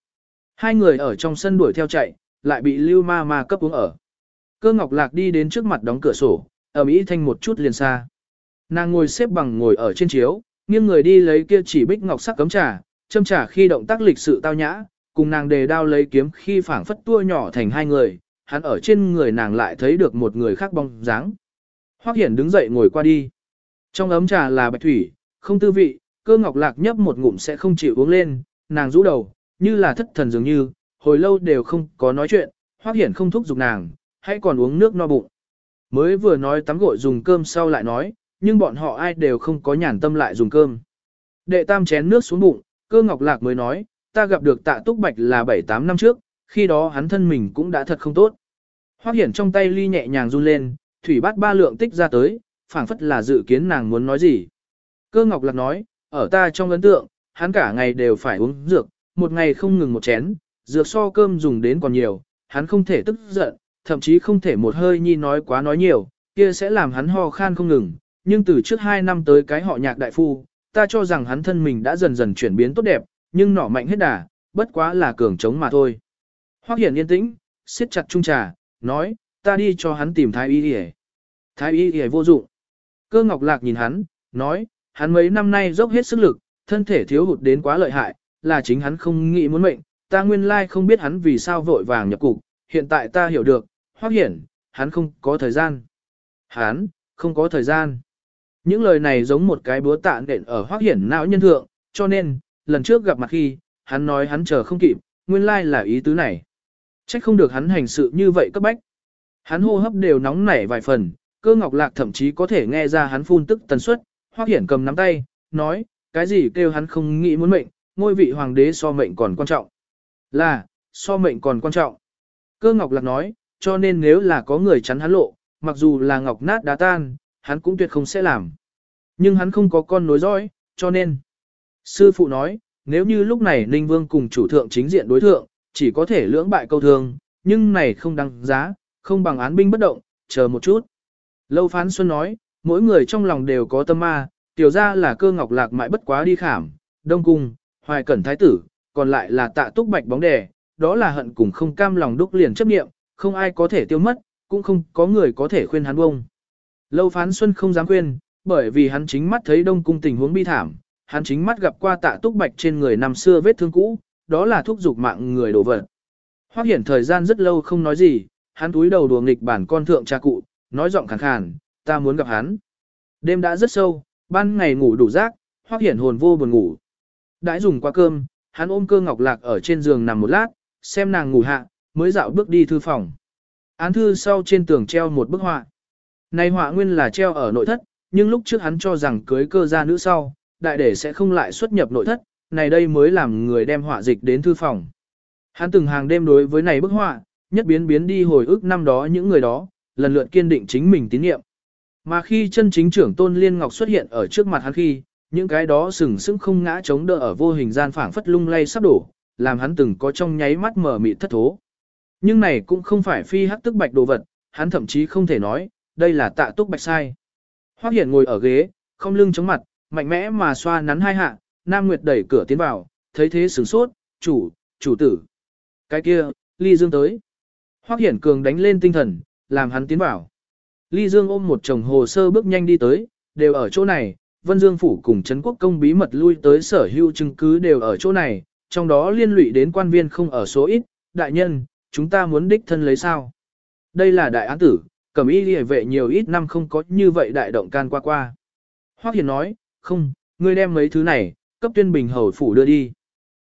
Hai người ở trong sân đuổi theo chạy, lại bị Lưu Ma Ma cấp uống ở. Cơ Ngọc Lạc đi đến trước mặt đóng cửa sổ, ở mỹ thanh một chút liền xa. Nàng ngồi xếp bằng ngồi ở trên chiếu, nghiêng người đi lấy kia chỉ bích ngọc sắc cấm trà, châm trà khi động tác lịch sự tao nhã, cùng nàng đề đao lấy kiếm khi phảng phất tua nhỏ thành hai người, hắn ở trên người nàng lại thấy được một người khác bóng dáng. Hoắc Hiển đứng dậy ngồi qua đi. Trong ấm trà là bạch thủy, không tư vị, cơ ngọc lạc nhấp một ngụm sẽ không chịu uống lên, nàng rũ đầu, như là thất thần dường như, hồi lâu đều không có nói chuyện, Hoắc Hiển không thúc giục nàng, hãy còn uống nước no bụng. Mới vừa nói tắm gội dùng cơm sau lại nói, nhưng bọn họ ai đều không có nhàn tâm lại dùng cơm. Đệ tam chén nước xuống bụng, cơ ngọc lạc mới nói, ta gặp được tạ túc bạch là 7-8 năm trước, khi đó hắn thân mình cũng đã thật không tốt. Hoác hiển trong tay ly nhẹ nhàng run lên, thủy bát ba lượng tích ra tới, phảng phất là dự kiến nàng muốn nói gì. Cơ ngọc lạc nói, ở ta trong ấn tượng, hắn cả ngày đều phải uống dược, một ngày không ngừng một chén, dược so cơm dùng đến còn nhiều, hắn không thể tức giận, thậm chí không thể một hơi nhi nói quá nói nhiều, kia sẽ làm hắn ho khan không ngừng, nhưng từ trước hai năm tới cái họ nhạc đại phu, ta cho rằng hắn thân mình đã dần dần chuyển biến tốt đẹp, nhưng nỏ mạnh hết đà, bất quá là cường trống mà thôi. Hoắc Hiển yên tĩnh, siết chặt trung trà, nói, ta đi cho hắn tìm thái y y. Thái y y vô dụng. Cơ Ngọc Lạc nhìn hắn, nói, hắn mấy năm nay dốc hết sức lực, thân thể thiếu hụt đến quá lợi hại, là chính hắn không nghĩ muốn mệnh, ta nguyên lai không biết hắn vì sao vội vàng nhập cục, hiện tại ta hiểu được, Hoắc Hiển, hắn không có thời gian. Hắn, không có thời gian. Những lời này giống một cái búa tạ nện ở Hoắc Hiển não nhân thượng, cho nên, lần trước gặp mặt khi, hắn nói hắn chờ không kịp, nguyên lai là ý tứ này. Trách không được hắn hành sự như vậy cấp bách. Hắn hô hấp đều nóng nảy vài phần, cơ ngọc lạc thậm chí có thể nghe ra hắn phun tức tần suất, Hoắc Hiển cầm nắm tay, nói, cái gì kêu hắn không nghĩ muốn mệnh, ngôi vị hoàng đế so mệnh còn quan trọng. Là, so mệnh còn quan trọng. Cơ ngọc lạc nói, cho nên nếu là có người chắn hắn lộ, mặc dù là ngọc nát đá tan, hắn cũng tuyệt không sẽ làm. Nhưng hắn không có con nối dõi, cho nên. Sư phụ nói, nếu như lúc này Ninh Vương cùng chủ thượng chính diện đối thượng, chỉ có thể lưỡng bại câu thương, nhưng này không đăng giá, không bằng án binh bất động, chờ một chút. Lâu Phán Xuân nói, mỗi người trong lòng đều có tâm ma, tiểu ra là cơ ngọc lạc mãi bất quá đi khảm, đông cung, hoài cẩn thái tử, còn lại là tạ túc bạch bóng đè, đó là hận cùng không cam lòng đúc liền chấp niệm, không ai có thể tiêu mất, cũng không có người có thể khuyên hắn bông. Lâu Phán Xuân không dám khuyên, bởi vì hắn chính mắt thấy đông cung tình huống bi thảm, hắn chính mắt gặp qua tạ túc bạch trên người năm xưa vết thương cũ, đó là thúc dục mạng người đổ vật. Hoắc hiển thời gian rất lâu không nói gì, hắn túi đầu đùa nghịch bản con thượng cha cụ, nói giọng khàn khàn, ta muốn gặp hắn. Đêm đã rất sâu, ban ngày ngủ đủ giấc, Hoắc hiển hồn vô buồn ngủ. Đãi dùng qua cơm, hắn ôm cơ ngọc lạc ở trên giường nằm một lát, xem nàng ngủ hạ, mới dạo bước đi thư phòng. Án thư sau trên tường treo một bức họa. Này họa nguyên là treo ở nội thất, nhưng lúc trước hắn cho rằng cưới cơ gia nữ sau, đại để sẽ không lại xuất nhập nội thất, này đây mới làm người đem họa dịch đến thư phòng. Hắn từng hàng đêm đối với này bức họa, nhất biến biến đi hồi ức năm đó những người đó, lần lượt kiên định chính mình tín nhiệm. Mà khi chân chính trưởng tôn liên ngọc xuất hiện ở trước mặt hắn khi, những cái đó sừng sững không ngã chống đỡ ở vô hình gian phảng phất lung lay sắp đổ, làm hắn từng có trong nháy mắt mở mịt thất thố. Nhưng này cũng không phải phi hắc tức bạch đồ vật, hắn thậm chí không thể nói, đây là tạ túc bạch sai. Hoắc Hiển ngồi ở ghế, không lưng chống mặt, mạnh mẽ mà xoa nắn hai hạ, Nam Nguyệt đẩy cửa tiến vào, thấy thế sửng sốt, chủ, chủ tử. Cái kia, Ly Dương tới. Hoắc Hiển Cường đánh lên tinh thần, làm hắn tiến vào. Ly Dương ôm một chồng hồ sơ bước nhanh đi tới, đều ở chỗ này, Vân Dương Phủ cùng Trấn Quốc Công bí mật lui tới sở hữu chứng cứ đều ở chỗ này, trong đó liên lụy đến quan viên không ở số ít, đại nhân, chúng ta muốn đích thân lấy sao. Đây là đại án tử, cẩm y liề vệ nhiều ít năm không có như vậy đại động can qua qua. Hoắc Hiền nói, không, ngươi đem mấy thứ này, cấp tuyên bình hầu phủ đưa đi.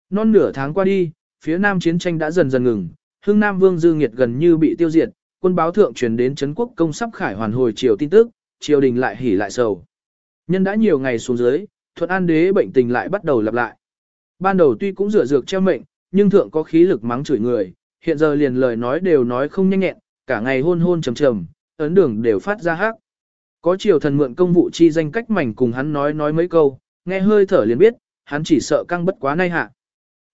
Non nửa tháng qua đi, phía nam chiến tranh đã dần dần ngừng, hương nam vương dư nghiệt gần như bị tiêu diệt, quân báo thượng truyền đến Trấn quốc công sắp khải hoàn hồi triều tin tức, triều đình lại hỉ lại sầu. Nhân đã nhiều ngày xuống dưới, thuận an đế bệnh tình lại bắt đầu lặp lại. Ban đầu tuy cũng rửa dược treo mệnh, nhưng thượng có khí lực mắng chửi người, hiện giờ liền lời nói đều nói không nhanh nhẹn, cả ngày hôn hôn trầm trầm, ấn đường đều phát ra hát. Có triều thần mượn công vụ chi danh cách mảnh cùng hắn nói nói mấy câu, nghe hơi thở liền biết, hắn chỉ sợ căng bất quá nay hạ.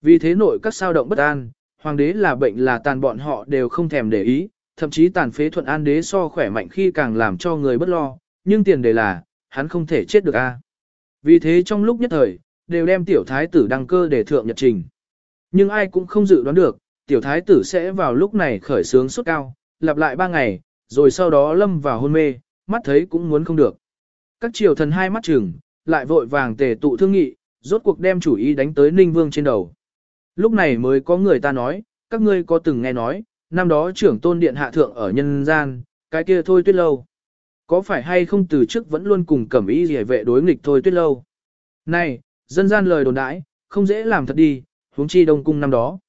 Vì thế nội các sao động bất an, hoàng đế là bệnh là tàn bọn họ đều không thèm để ý, thậm chí tàn phế thuận an đế so khỏe mạnh khi càng làm cho người bất lo, nhưng tiền đề là, hắn không thể chết được a. Vì thế trong lúc nhất thời, đều đem tiểu thái tử đăng cơ để thượng nhật trình. Nhưng ai cũng không dự đoán được, tiểu thái tử sẽ vào lúc này khởi sướng sốt cao, lặp lại ba ngày, rồi sau đó lâm vào hôn mê, mắt thấy cũng muốn không được. Các triều thần hai mắt chừng, lại vội vàng tề tụ thương nghị, rốt cuộc đem chủ ý đánh tới Ninh Vương trên đầu. Lúc này mới có người ta nói, các ngươi có từng nghe nói, năm đó trưởng tôn điện hạ thượng ở nhân gian, cái kia thôi tuyết lâu. Có phải hay không từ trước vẫn luôn cùng cẩm y rỉa vệ đối nghịch thôi tuyết lâu. Này, dân gian lời đồn đãi, không dễ làm thật đi, huống chi đông cung năm đó.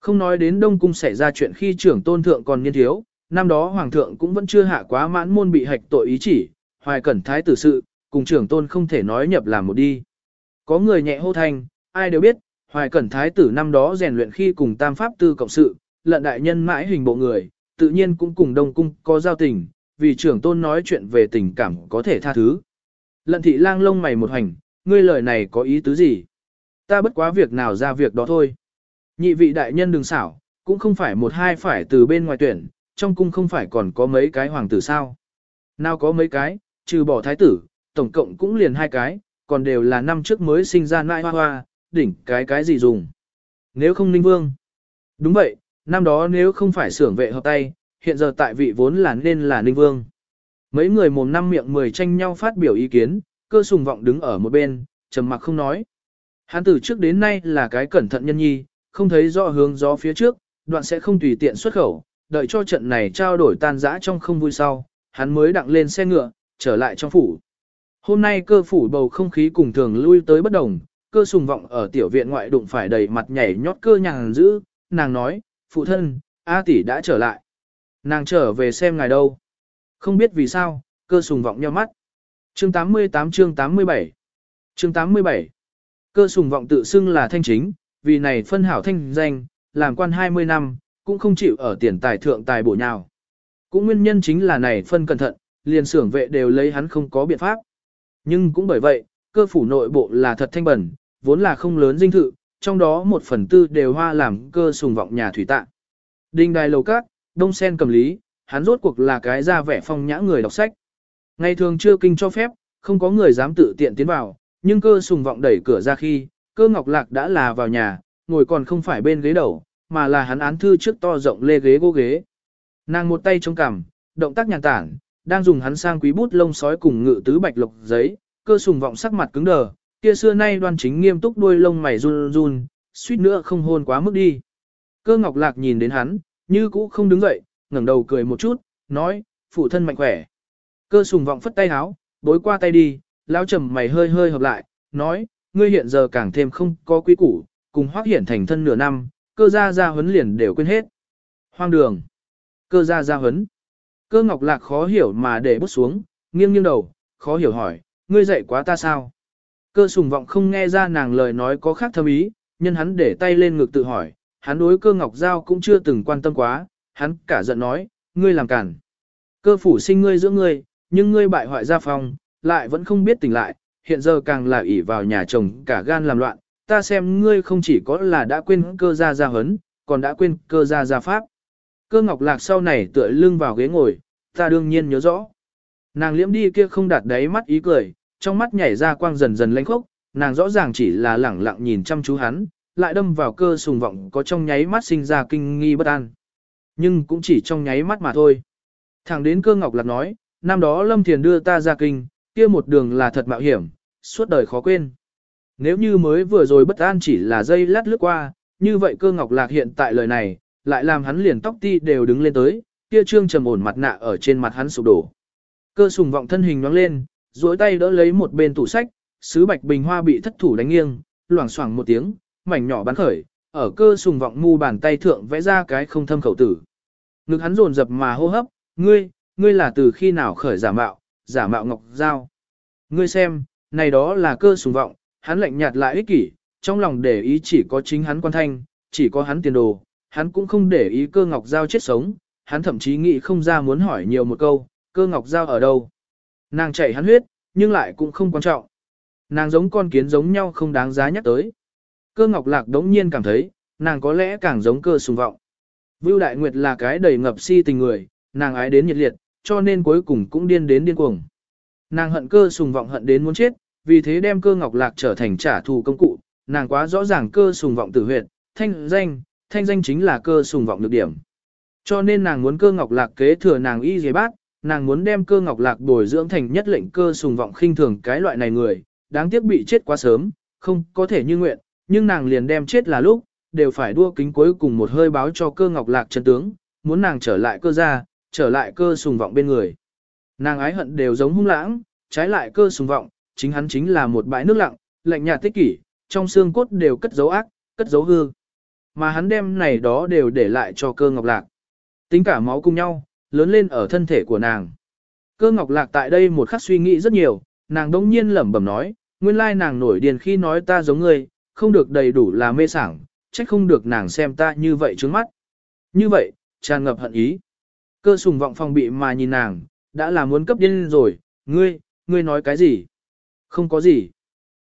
Không nói đến đông cung xảy ra chuyện khi trưởng tôn thượng còn niên thiếu, năm đó hoàng thượng cũng vẫn chưa hạ quá mãn môn bị hạch tội ý chỉ, hoài cẩn thái tử sự, cùng trưởng tôn không thể nói nhập làm một đi. Có người nhẹ hô thanh, ai đều biết, hoài cẩn thái tử năm đó rèn luyện khi cùng tam pháp tư cộng sự, lận đại nhân mãi hình bộ người, tự nhiên cũng cùng đông cung có giao tình, vì trưởng tôn nói chuyện về tình cảm có thể tha thứ. Lận thị lang lông mày một hành, ngươi lời này có ý tứ gì? Ta bất quá việc nào ra việc đó thôi. Nhị vị đại nhân đừng xảo, cũng không phải một hai phải từ bên ngoài tuyển, trong cung không phải còn có mấy cái hoàng tử sao. Nào có mấy cái, trừ bỏ thái tử, tổng cộng cũng liền hai cái, còn đều là năm trước mới sinh ra nại hoa hoa, đỉnh cái cái gì dùng. Nếu không ninh vương. Đúng vậy, năm đó nếu không phải xưởng vệ hợp tay, hiện giờ tại vị vốn là nên là ninh vương. Mấy người mồm năm miệng mười tranh nhau phát biểu ý kiến, cơ sùng vọng đứng ở một bên, trầm mặc không nói. Hắn từ trước đến nay là cái cẩn thận nhân nhi, không thấy rõ hướng gió phía trước, đoạn sẽ không tùy tiện xuất khẩu, đợi cho trận này trao đổi tan rã trong không vui sau, hắn mới đặng lên xe ngựa, trở lại trong phủ. Hôm nay cơ phủ bầu không khí cùng thường lui tới bất đồng, cơ sùng vọng ở tiểu viện ngoại đụng phải đầy mặt nhảy nhót cơ nhàng giữ, nàng nói, phụ thân, A tỷ đã trở lại. Nàng trở về xem ngài đâu. Không biết vì sao, cơ sùng vọng nhau mắt. Chương 88 chương 87 Chương 87 Cơ sùng vọng tự xưng là thanh chính, vì này phân hảo thanh danh, làm quan 20 năm, cũng không chịu ở tiền tài thượng tài bổ nhào. Cũng nguyên nhân chính là này phân cẩn thận, liền xưởng vệ đều lấy hắn không có biện pháp. Nhưng cũng bởi vậy, cơ phủ nội bộ là thật thanh bẩn, vốn là không lớn dinh thự, trong đó một phần tư đều hoa làm cơ sùng vọng nhà thủy tạ. Đinh đài lầu cát, đông sen cầm lý, hắn rốt cuộc là cái ra vẻ phong nhã người đọc sách. Ngày thường chưa kinh cho phép, không có người dám tự tiện tiến vào, nhưng cơ sùng vọng đẩy cửa ra khi, cơ ngọc lạc đã là vào nhà, ngồi còn không phải bên ghế đầu, mà là hắn án thư trước to rộng lê ghế gỗ ghế. Nàng một tay chống cằm, động tác nhàn tản, đang dùng hắn sang quý bút lông sói cùng ngự tứ bạch lục giấy, cơ sùng vọng sắc mặt cứng đờ, kia xưa nay đoan chính nghiêm túc đuôi lông mày run run, suýt nữa không hôn quá mức đi. Cơ ngọc lạc nhìn đến hắn, như cũ không đứng dậy, ngẩng đầu cười một chút, nói, phụ thân mạnh khỏe. Cơ sùng vọng phất tay áo, bối qua tay đi, lão trầm mày hơi hơi hợp lại, nói, ngươi hiện giờ càng thêm không có quý củ, cùng hoác hiển thành thân nửa năm, cơ gia gia huấn liền đều quên hết. Hoang đường. Cơ gia gia huấn. Cơ ngọc lạc khó hiểu mà để bút xuống, nghiêng nghiêng đầu, khó hiểu hỏi, ngươi dạy quá ta sao? Cơ sùng vọng không nghe ra nàng lời nói có khác thâm ý, nhân hắn để tay lên ngực tự hỏi, hắn đối cơ ngọc giao cũng chưa từng quan tâm quá, hắn cả giận nói, ngươi làm cản. Cơ phủ sinh ngươi giữa ngươi, nhưng ngươi bại hoại gia phong, lại vẫn không biết tỉnh lại, hiện giờ càng là ỷ vào nhà chồng cả gan làm loạn, ta xem ngươi không chỉ có là đã quên cơ gia gia hấn, còn đã quên cơ gia gia pháp. Cơ ngọc lạc sau này tựa lưng vào ghế ngồi, ta đương nhiên nhớ rõ. Nàng liễm đi kia không đạt đáy mắt ý cười, trong mắt nhảy ra quang dần dần lanh khốc, nàng rõ ràng chỉ là lẳng lặng nhìn chăm chú hắn, lại đâm vào cơ sùng vọng có trong nháy mắt sinh ra kinh nghi bất an. Nhưng cũng chỉ trong nháy mắt mà thôi. Thẳng đến cơ ngọc lạc nói, năm đó Lâm Thiền đưa ta ra kinh, kia một đường là thật mạo hiểm, suốt đời khó quên. Nếu như mới vừa rồi bất an chỉ là dây lát lướt qua, như vậy cơ ngọc lạc hiện tại lời này, lại làm hắn liền tóc ti đều đứng lên tới, kia trương trầm ổn mặt nạ ở trên mặt hắn sụp đổ. Cơ sùng vọng thân hình nhoáng lên, duỗi tay đỡ lấy một bên tủ sách, sứ bạch bình hoa bị thất thủ đánh nghiêng, loảng xoảng một tiếng, mảnh nhỏ bắn khởi, ở cơ sùng vọng mu bàn tay thượng vẽ ra cái không thâm khẩu tử. Ngực hắn dồn dập mà hô hấp, ngươi, ngươi là từ khi nào khởi giả mạo, giả mạo ngọc giao. Ngươi xem, này đó là cơ sùng vọng, hắn lạnh nhạt lại ích kỷ, trong lòng để ý chỉ có chính hắn quan thanh, chỉ có hắn tiền đồ, hắn cũng không để ý cơ ngọc giao chết sống, hắn thậm chí nghĩ không ra muốn hỏi nhiều một câu, cơ ngọc giao ở đâu. Nàng chạy hắn huyết, nhưng lại cũng không quan trọng. Nàng giống con kiến giống nhau không đáng giá nhắc tới. Cơ ngọc lạc đống nhiên cảm thấy, nàng có lẽ càng giống cơ sùng vọng. Vưu Đại Nguyệt là cái đầy ngập si tình người, nàng ái đến nhiệt liệt, cho nên cuối cùng cũng điên đến điên cuồng. Nàng hận cơ sùng vọng hận đến muốn chết, vì thế đem cơ ngọc lạc trở thành trả thù công cụ, nàng quá rõ ràng cơ sùng vọng tử huyệt, thanh danh, thanh danh chính là cơ sùng vọng được điểm. Cho nên nàng muốn cơ ngọc lạc kế thừa nàng y dế bát, nàng muốn đem cơ ngọc lạc bồi dưỡng thành nhất lệnh cơ sùng vọng khinh thường cái loại này người, đáng tiếc bị chết quá sớm, không có thể như nguyện, nhưng nàng liền đem chết là lúc, đều phải đua kính cuối cùng một hơi báo cho cơ ngọc lạc chân tướng, muốn nàng trở lại cơ gia, trở lại cơ sùng vọng bên người. Nàng ái hận đều giống hung lãng, trái lại cơ sùng vọng, chính hắn chính là một bãi nước lặng, lạnh nhạt tích kỷ, trong xương cốt đều cất dấu ác, cất dấu hư. Mà hắn đem này đó đều để lại cho cơ ngọc lạc. Tính cả máu cùng nhau, lớn lên ở thân thể của nàng. Cơ ngọc lạc tại đây một khắc suy nghĩ rất nhiều, nàng đông nhiên lẩm bẩm nói, nguyên lai nàng nổi điên khi nói ta giống ngươi, không được đầy đủ là mê sảng, trách không được nàng xem ta như vậy trước mắt. Như vậy, tràn ngập hận ý. Cơ sùng vọng phòng bị mà nhìn nàng, đã là muốn cấp điên rồi, ngươi, ngươi nói cái gì? Không có gì.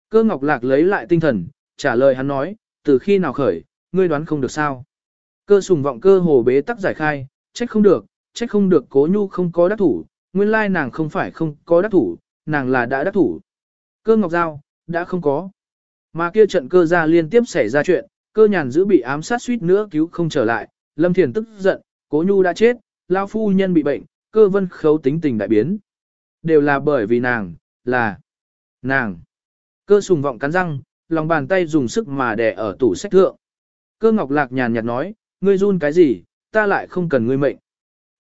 Cơ ngọc lạc lấy lại tinh thần, trả lời hắn nói, từ khi nào khởi, ngươi đoán không được sao. Cơ sùng vọng cơ hồ bế tắc giải khai, trách không được, trách không được cố nhu không có đắc thủ, nguyên lai nàng không phải không có đắc thủ, nàng là đã đắc thủ. Cơ ngọc giao, đã không có. Mà kia trận cơ ra liên tiếp xảy ra chuyện, cơ nhàn giữ bị ám sát suýt nữa cứu không trở lại, lâm thiền tức giận, cố nhu đã chết, lao phu nhân bị bệnh, cơ vân khấu tính tình đại biến. Đều là bởi vì nàng, là nàng. Cơ sùng vọng cắn răng, lòng bàn tay dùng sức mà đè ở tủ sách thượng. Cơ ngọc lạc nhàn nhạt nói, ngươi run cái gì, ta lại không cần ngươi mệnh.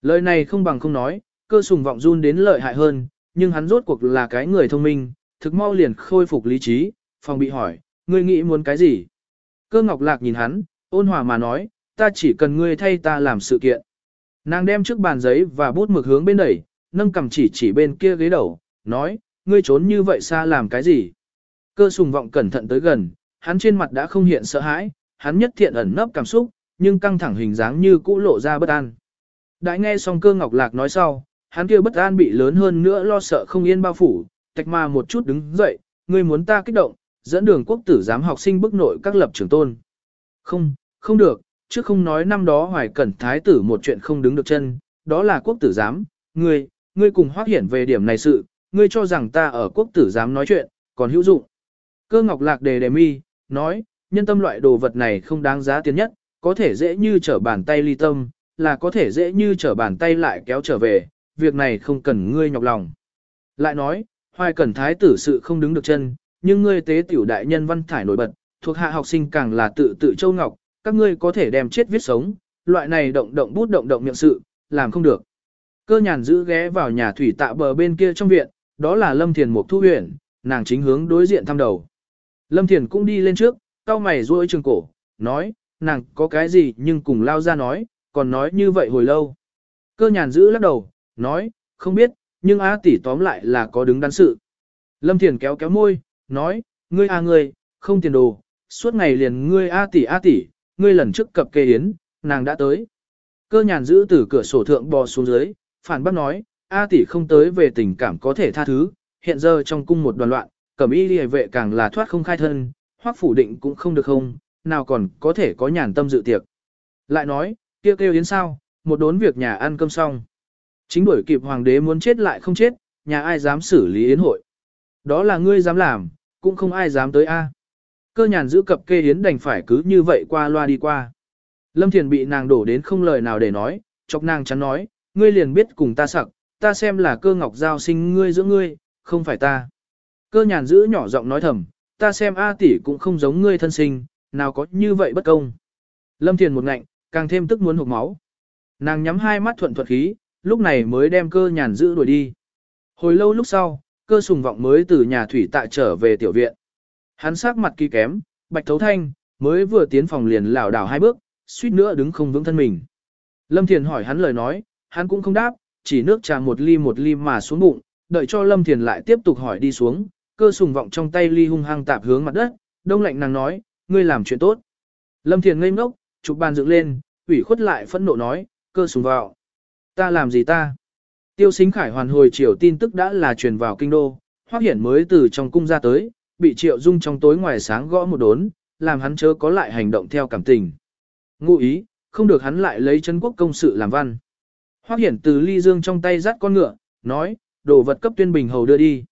Lời này không bằng không nói, cơ sùng vọng run đến lợi hại hơn, nhưng hắn rốt cuộc là cái người thông minh, thực mau liền khôi phục lý trí, phòng bị hỏi, ngươi nghĩ muốn cái gì? Cơ ngọc lạc nhìn hắn, ôn hòa mà nói, ta chỉ cần ngươi thay ta làm sự kiện. Nàng đem trước bàn giấy và bút mực hướng bên đẩy, nâng cầm chỉ chỉ bên kia ghế đầu, nói, ngươi trốn như vậy xa làm cái gì? Cơ sùng vọng cẩn thận tới gần, hắn trên mặt đã không hiện sợ hãi, hắn nhất thiện ẩn nấp cảm xúc, nhưng căng thẳng hình dáng như cũ lộ ra bất an. Đã nghe xong cơ ngọc lạc nói sau, hắn kia bất an bị lớn hơn nữa lo sợ không yên bao phủ, tạch mà một chút đứng dậy, ngươi muốn ta kích động, dẫn đường quốc tử giám học sinh bức nội các lập trưởng tôn. Không, không được, chứ không nói năm đó hoài cẩn thái tử một chuyện không đứng được chân, đó là quốc tử giám, ngươi, ngươi cùng hoác hiển về điểm này sự, ngươi cho rằng ta ở quốc tử giám nói chuyện, còn hữu dụng. Cơ ngọc lạc đề đề mi, nói, nhân tâm loại đồ vật này không đáng giá tiền nhất, có thể dễ như trở bàn tay ly tâm, là có thể dễ như trở bàn tay lại kéo trở về, việc này không cần ngươi nhọc lòng. Lại nói, hoài cẩn thái tử sự không đứng được chân, nhưng ngươi tế tiểu đại nhân văn thải nổi bật, thuộc hạ học sinh càng là tự tự châu ngọc, các ngươi có thể đem chết viết sống, loại này động động bút động động miệng sự, làm không được. Cơ nhàn giữ ghé vào nhà thủy tạ bờ bên kia trong viện, đó là Lâm Thiền Mục Thu huyền nàng chính hướng đối diện thăm đầu. Lâm Thiền cũng đi lên trước, cao mày ruôi trường cổ, nói, nàng có cái gì nhưng cùng lao ra nói, còn nói như vậy hồi lâu. Cơ nhàn giữ lắc đầu, nói, không biết, nhưng á tỷ tóm lại là có đứng đắn sự. Lâm Thiền kéo kéo môi, nói, ngươi a ngươi, không tiền đồ, suốt ngày liền ngươi a tỷ a tỷ, ngươi lần trước cập kê yến, nàng đã tới. Cơ nhàn giữ từ cửa sổ thượng bò xuống dưới, phản bác nói, a tỷ không tới về tình cảm có thể tha thứ, hiện giờ trong cung một đoàn loạn, cẩm y liề vệ càng là thoát không khai thân, hoặc phủ định cũng không được không, nào còn có thể có nhàn tâm dự tiệc. Lại nói, kia kêu, kêu yến sao, một đốn việc nhà ăn cơm xong. Chính đuổi kịp hoàng đế muốn chết lại không chết, nhà ai dám xử lý yến hội. Đó là ngươi dám làm, cũng không ai dám tới a. Cơ nhàn giữ cập kê yến đành phải cứ như vậy qua loa đi qua. Lâm Thiền bị nàng đổ đến không lời nào để nói, chọc nàng chắn nói, ngươi liền biết cùng ta sặc, ta xem là cơ ngọc giao sinh ngươi giữa ngươi, không phải ta. Cơ nhàn giữ nhỏ giọng nói thầm, ta xem A tỷ cũng không giống ngươi thân sinh, nào có như vậy bất công. Lâm Thiền một ngạnh, càng thêm tức muốn hụt máu. Nàng nhắm hai mắt thuận thuật khí, lúc này mới đem cơ nhàn giữ đuổi đi. Hồi lâu lúc sau, cơ sùng vọng mới từ nhà thủy tại trở về tiểu viện. Hắn sắc mặt kỳ kém, bạch thấu thanh, mới vừa tiến phòng liền lảo đảo hai bước, suýt nữa đứng không vững thân mình. Lâm Thiền hỏi hắn lời nói, hắn cũng không đáp, chỉ nước trà một ly một ly mà xuống bụng, đợi cho Lâm Thiền lại tiếp tục hỏi đi xuống, cơ sùng vọng trong tay ly hung hăng tạp hướng mặt đất, đông lạnh nàng nói, ngươi làm chuyện tốt. Lâm Thiền ngây ngốc, chụp bàn dựng lên, ủy khuất lại phẫn nộ nói, cơ sùng vào. Ta làm gì ta? Tiêu Sính khải hoàn hồi chiều tin tức đã là truyền vào kinh đô, Hoắc hiển mới từ trong cung ra tới, bị triệu dung trong tối ngoài sáng gõ một đốn, làm hắn chớ có lại hành động theo cảm tình. Ngụ ý, không được hắn lại lấy chân quốc công sự làm văn. Hoắc hiển từ ly dương trong tay dắt con ngựa, nói, đồ vật cấp tuyên bình hầu đưa đi.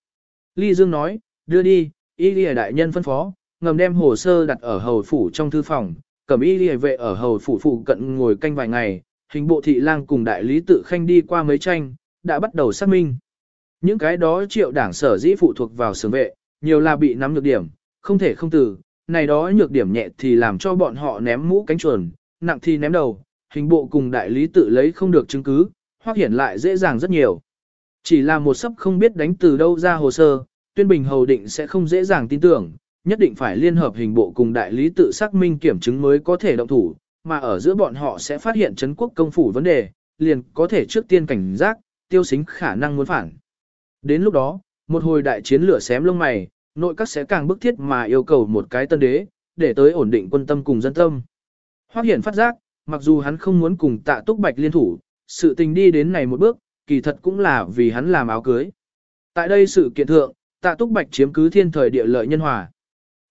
Ly dương nói, đưa đi, y lìa đại nhân phân phó, ngầm đem hồ sơ đặt ở hầu phủ trong thư phòng, cầm y lìa vệ ở hầu phủ phụ cận ngồi canh vài ngày, hình bộ thị lang cùng đại lý tự khanh đi qua mấy tranh, đã bắt đầu xác minh. Những cái đó triệu đảng sở dĩ phụ thuộc vào sướng vệ, nhiều là bị nắm nhược điểm, không thể không từ, này đó nhược điểm nhẹ thì làm cho bọn họ ném mũ cánh chuồn, nặng thì ném đầu, hình bộ cùng đại lý tự lấy không được chứng cứ, hoặc hiển lại dễ dàng rất nhiều. Chỉ là một sấp không biết đánh từ đâu ra hồ sơ, tuyên bình hầu định sẽ không dễ dàng tin tưởng, nhất định phải liên hợp hình bộ cùng đại lý tự xác minh kiểm chứng mới có thể động thủ, mà ở giữa bọn họ sẽ phát hiện chấn quốc công phủ vấn đề, liền có thể trước tiên cảnh giác, tiêu xính khả năng muốn phản. Đến lúc đó, một hồi đại chiến lửa xém lông mày, nội các sẽ càng bức thiết mà yêu cầu một cái tân đế, để tới ổn định quân tâm cùng dân tâm. Hoắc Hiển phát giác, mặc dù hắn không muốn cùng tạ túc bạch liên thủ, sự tình đi đến này một bước, kỳ thật cũng là vì hắn làm áo cưới. Tại đây sự kiện thượng, tạ túc bạch chiếm cứ thiên thời địa lợi nhân hòa.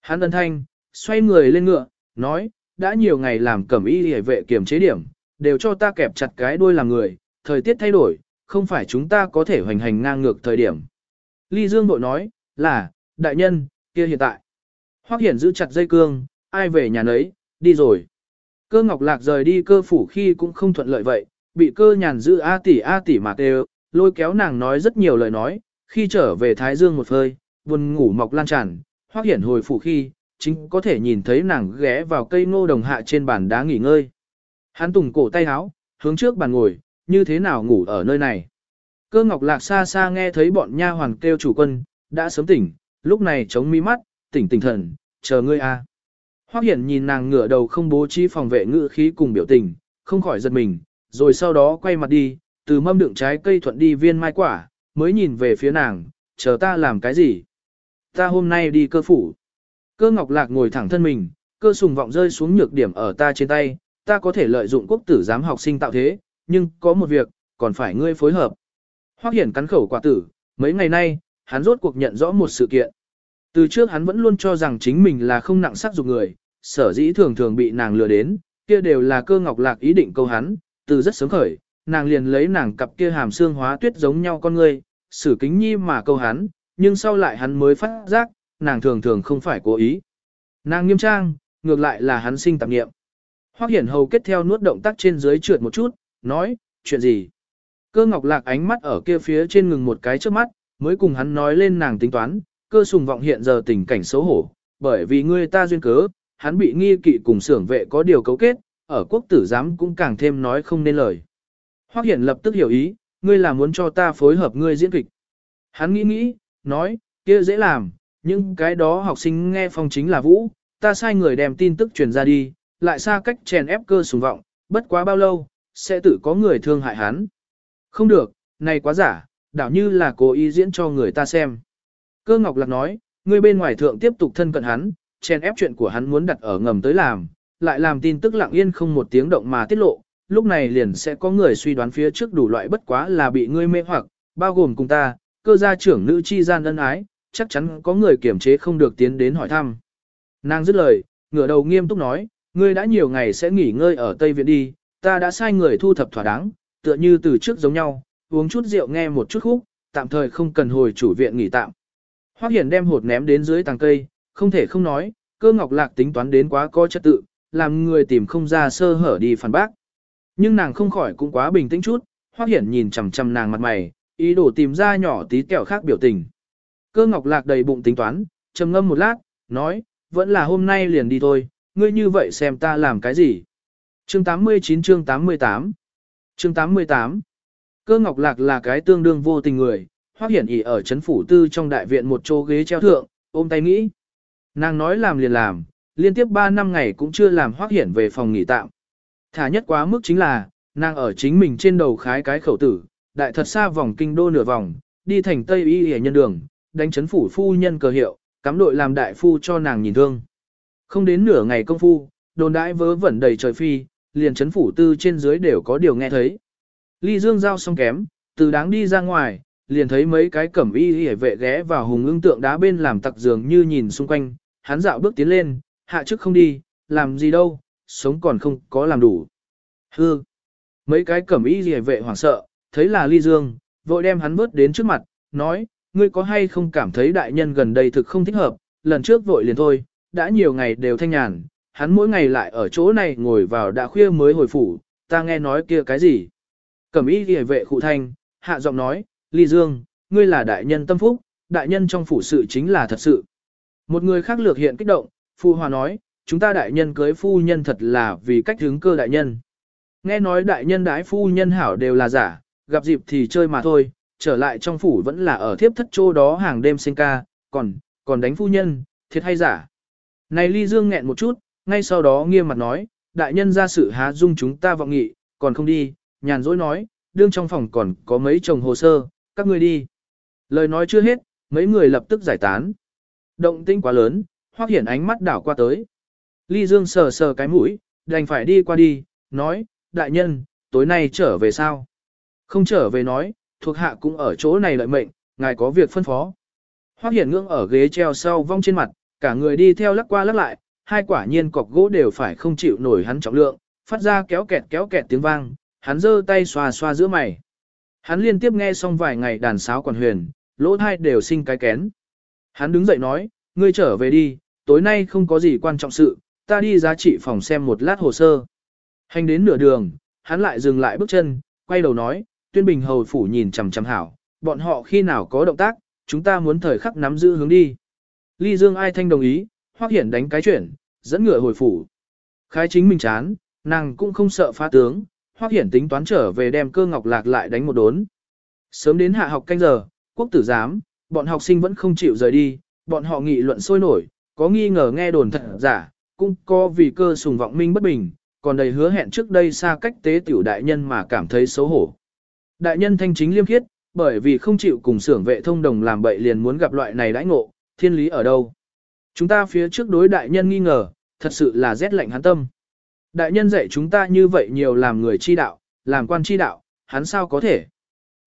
Hắn ân thanh, xoay người lên ngựa, nói, đã nhiều ngày làm cẩm y hề vệ kiểm chế điểm, đều cho ta kẹp chặt cái đuôi làm người, thời tiết thay đổi, không phải chúng ta có thể hoành hành ngang ngược thời điểm. Ly Dương bội nói, là, đại nhân, kia hiện tại. Hoắc Hiển giữ chặt dây cương, ai về nhà nấy, đi rồi. Cơ Ngọc Lạc rời đi cơ phủ khi cũng không thuận lợi vậy, bị cơ nhàn giữ A tỷ A tỷ mà kêu, lôi kéo nàng nói rất nhiều lời nói, khi trở về Thái Dương một hơi, buồn ngủ mọc lan tràn, Hoắc Hiển hồi phủ khi, chính có thể nhìn thấy nàng ghé vào cây ngô đồng hạ trên bàn đá nghỉ ngơi. Hắn tùng cổ tay áo, hướng trước bàn ngồi, như thế nào ngủ ở nơi này. Cơ Ngọc Lạc xa xa nghe thấy bọn nha hoàn kêu chủ quân, đã sớm tỉnh, lúc này chống mi mắt, tỉnh tỉnh thần, chờ ngươi a. Hoắc Hiển nhìn nàng ngửa đầu không bố trí phòng vệ ngữ khí cùng biểu tình, không khỏi giật mình, rồi sau đó quay mặt đi, từ mâm đựng trái cây thuận đi viên mai quả, mới nhìn về phía nàng, chờ ta làm cái gì? Ta hôm nay đi cơ phủ. Cơ Ngọc Lạc ngồi thẳng thân mình, cơ sùng vọng rơi xuống nhược điểm ở ta trên tay, ta có thể lợi dụng quốc tử giám học sinh tạo thế, nhưng có một việc, còn phải ngươi phối hợp. Hoắc Hiển cắn khẩu quả tử, mấy ngày nay, hắn rốt cuộc nhận rõ một sự kiện. Từ trước hắn vẫn luôn cho rằng chính mình là không nặng sắc dục người, sở dĩ thường thường bị nàng lừa đến, kia đều là cơ ngọc lạc ý định câu hắn, từ rất sớm khởi, nàng liền lấy nàng cặp kia hàm xương hóa tuyết giống nhau con người, xử kính nhi mà câu hắn, nhưng sau lại hắn mới phát giác, nàng thường thường không phải cố ý. Nàng nghiêm trang, ngược lại là hắn sinh tạp nghiệm. Hoắc Hiển Hầu kết theo nuốt động tác trên dưới trượt một chút, nói, chuyện gì? Cơ Ngọc Lạc ánh mắt ở kia phía trên ngừng một cái trước mắt, mới cùng hắn nói lên nàng tính toán, cơ sùng vọng hiện giờ tình cảnh xấu hổ, bởi vì ngươi ta duyên cớ, hắn bị nghi kỵ cùng xưởng vệ có điều cấu kết, ở quốc tử giám cũng càng thêm nói không nên lời. Hoắc Hiển lập tức hiểu ý, ngươi là muốn cho ta phối hợp ngươi diễn kịch. Hắn nghĩ nghĩ, nói, kia dễ làm, nhưng cái đó học sinh nghe phong chính là vũ, ta sai người đem tin tức truyền ra đi, lại xa cách chèn ép cơ sùng vọng, bất quá bao lâu, sẽ tự có người thương hại hắn. Không được, này quá giả, đảo như là cố ý diễn cho người ta xem. Cơ Ngọc Lạc nói, người bên ngoài thượng tiếp tục thân cận hắn, chèn ép chuyện của hắn muốn đặt ở ngầm tới làm, lại làm tin tức lặng yên không một tiếng động mà tiết lộ, lúc này liền sẽ có người suy đoán phía trước đủ loại bất quá là bị ngươi mê hoặc, bao gồm cùng ta, cơ gia trưởng nữ chi gian ân ái, chắc chắn có người kiểm chế không được tiến đến hỏi thăm. Nàng dứt lời, ngửa đầu nghiêm túc nói, ngươi đã nhiều ngày sẽ nghỉ ngơi ở Tây Viện đi, ta đã sai người thu thập thỏa đáng, tựa như từ trước giống nhau, uống chút rượu nghe một chút khúc, tạm thời không cần hồi chủ viện nghỉ tạm. Hoắc Hiển đem hột ném đến dưới tàng cây, không thể không nói, cơ ngọc lạc tính toán đến quá có trật tự, làm người tìm không ra sơ hở đi phản bác. Nhưng nàng không khỏi cũng quá bình tĩnh chút, Hoắc Hiển nhìn chằm chằm nàng mặt mày, ý đồ tìm ra nhỏ tí kẹo khác biểu tình. Cơ ngọc lạc đầy bụng tính toán, trầm ngâm một lát, nói, vẫn là hôm nay liền đi thôi, ngươi như vậy xem ta làm cái gì. Chương 89 chương 88 Chương 88 Cơ Ngọc Lạc là cái tương đương vô tình người, hoác hiển ỉ ở chấn phủ tư trong đại viện một chỗ ghế treo thượng, ôm tay nghĩ. Nàng nói làm liền làm, liên tiếp 3 năm ngày cũng chưa làm hoác hiển về phòng nghỉ tạm. Thả nhất quá mức chính là, nàng ở chính mình trên đầu khái cái khẩu tử, đại thật xa vòng kinh đô nửa vòng, đi thành Tây Y hề nhân đường, đánh chấn phủ phu nhân cờ hiệu, cắm đội làm đại phu cho nàng nhìn thương. Không đến nửa ngày công phu, đồn đãi vớ vẩn đầy trời phi, liền chấn phủ tư trên dưới đều có điều nghe thấy. Ly Dương giao xong kém, từ đáng đi ra ngoài, liền thấy mấy cái cẩm y hề vệ ghé vào hùng ưng tượng đá bên làm tặc giường như nhìn xung quanh, hắn dạo bước tiến lên, hạ chức không đi, làm gì đâu, sống còn không có làm đủ. Hư! Mấy cái cẩm y hề vệ hoảng sợ, thấy là Ly Dương, vội đem hắn bước đến trước mặt, nói, ngươi có hay không cảm thấy đại nhân gần đây thực không thích hợp, lần trước vội liền thôi, đã nhiều ngày đều thanh nhàn, hắn mỗi ngày lại ở chỗ này ngồi vào đã khuya mới hồi phủ, ta nghe nói kia cái gì. Cẩm y ghi vệ khụ thanh, hạ giọng nói, Ly Dương, ngươi là đại nhân tâm phúc, đại nhân trong phủ sự chính là thật sự. Một người khác lược hiện kích động, phu hòa nói, chúng ta đại nhân cưới phu nhân thật là vì cách hướng cơ đại nhân. Nghe nói đại nhân đái phu nhân hảo đều là giả, gặp dịp thì chơi mà thôi, trở lại trong phủ vẫn là ở thiếp thất chỗ đó hàng đêm sinh ca, còn, còn đánh phu nhân, thiệt hay giả. Này Ly Dương nghẹn một chút, ngay sau đó nghiêm mặt nói, đại nhân ra sự há dung chúng ta vọng nghị, còn không đi, nhàn dỗi nói, đương trong phòng còn có mấy chồng hồ sơ, các ngươi đi. Lời nói chưa hết, mấy người lập tức giải tán. Động tinh quá lớn, hoác hiển ánh mắt đảo qua tới. Ly Dương sờ sờ cái mũi, đành phải đi qua đi, nói, đại nhân, tối nay trở về sao? Không trở về nói, thuộc hạ cũng ở chỗ này lợi mệnh, ngài có việc phân phó. Hoác hiển ngưỡng ở ghế treo sau vong trên mặt, cả người đi theo lắc qua lắc lại, hai quả nhiên cọc gỗ đều phải không chịu nổi hắn trọng lượng, phát ra kéo kẹt kéo kẹt tiếng vang, hắn giơ tay xoa xoa giữa mày. Hắn liên tiếp nghe xong vài ngày đàn sáo quản huyền, lỗ thai đều sinh cái kén. Hắn đứng dậy nói, ngươi trở về đi, tối nay không có gì quan trọng sự, ta đi giá trị phòng xem một lát hồ sơ. Hành đến nửa đường, hắn lại dừng lại bước chân, quay đầu nói, tuyên bình hầu phủ nhìn chằm chằm hảo, bọn họ khi nào có động tác, chúng ta muốn thời khắc nắm giữ hướng đi. Ly Dương ai thanh đồng ý, hoác hiển đánh cái chuyển, dẫn ngựa hồi phủ. Khái chính mình chán, nàng cũng không sợ phá tướng, hoác hiển tính toán trở về đem cơ ngọc lạc lại đánh một đốn. Sớm đến hạ học canh giờ, quốc tử giám, bọn học sinh vẫn không chịu rời đi, bọn họ nghị luận sôi nổi, có nghi ngờ nghe đồn thật giả, cũng có vì cơ sùng vọng minh bất bình, còn đầy hứa hẹn trước đây xa cách tế tiểu đại nhân mà cảm thấy xấu hổ. Đại nhân thanh chính liêm khiết, bởi vì không chịu cùng xưởng vệ thông đồng làm bậy liền muốn gặp loại này đãi ngộ, thiên lý ở đâu. Chúng ta phía trước đối đại nhân nghi ngờ, thật sự là rét lạnh hắn tâm. Đại nhân dạy chúng ta như vậy nhiều làm người chi đạo, làm quan chi đạo, hắn sao có thể?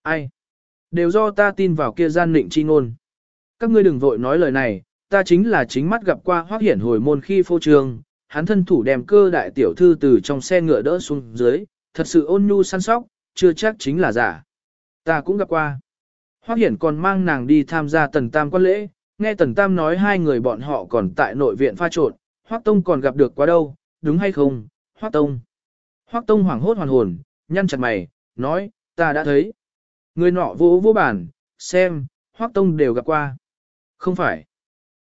Ai? Đều do ta tin vào kia gian định chi ngôn. Các ngươi đừng vội nói lời này, ta chính là chính mắt gặp qua hoác hiển hồi môn khi phô trường, hắn thân thủ đem cơ đại tiểu thư từ trong xe ngựa đỡ xuống dưới, thật sự ôn nhu săn sóc, chưa chắc chính là giả. Ta cũng gặp qua. Hoác hiển còn mang nàng đi tham gia tần tam quan lễ, nghe tần tam nói hai người bọn họ còn tại nội viện pha trộn, hoắc tông còn gặp được quá đâu, đúng hay không, hoắc tông. hoắc tông hoảng hốt hoàn hồn, nhăn chặt mày, nói, ta đã thấy. Người nọ vô vô bản, xem, hoắc tông đều gặp qua. Không phải.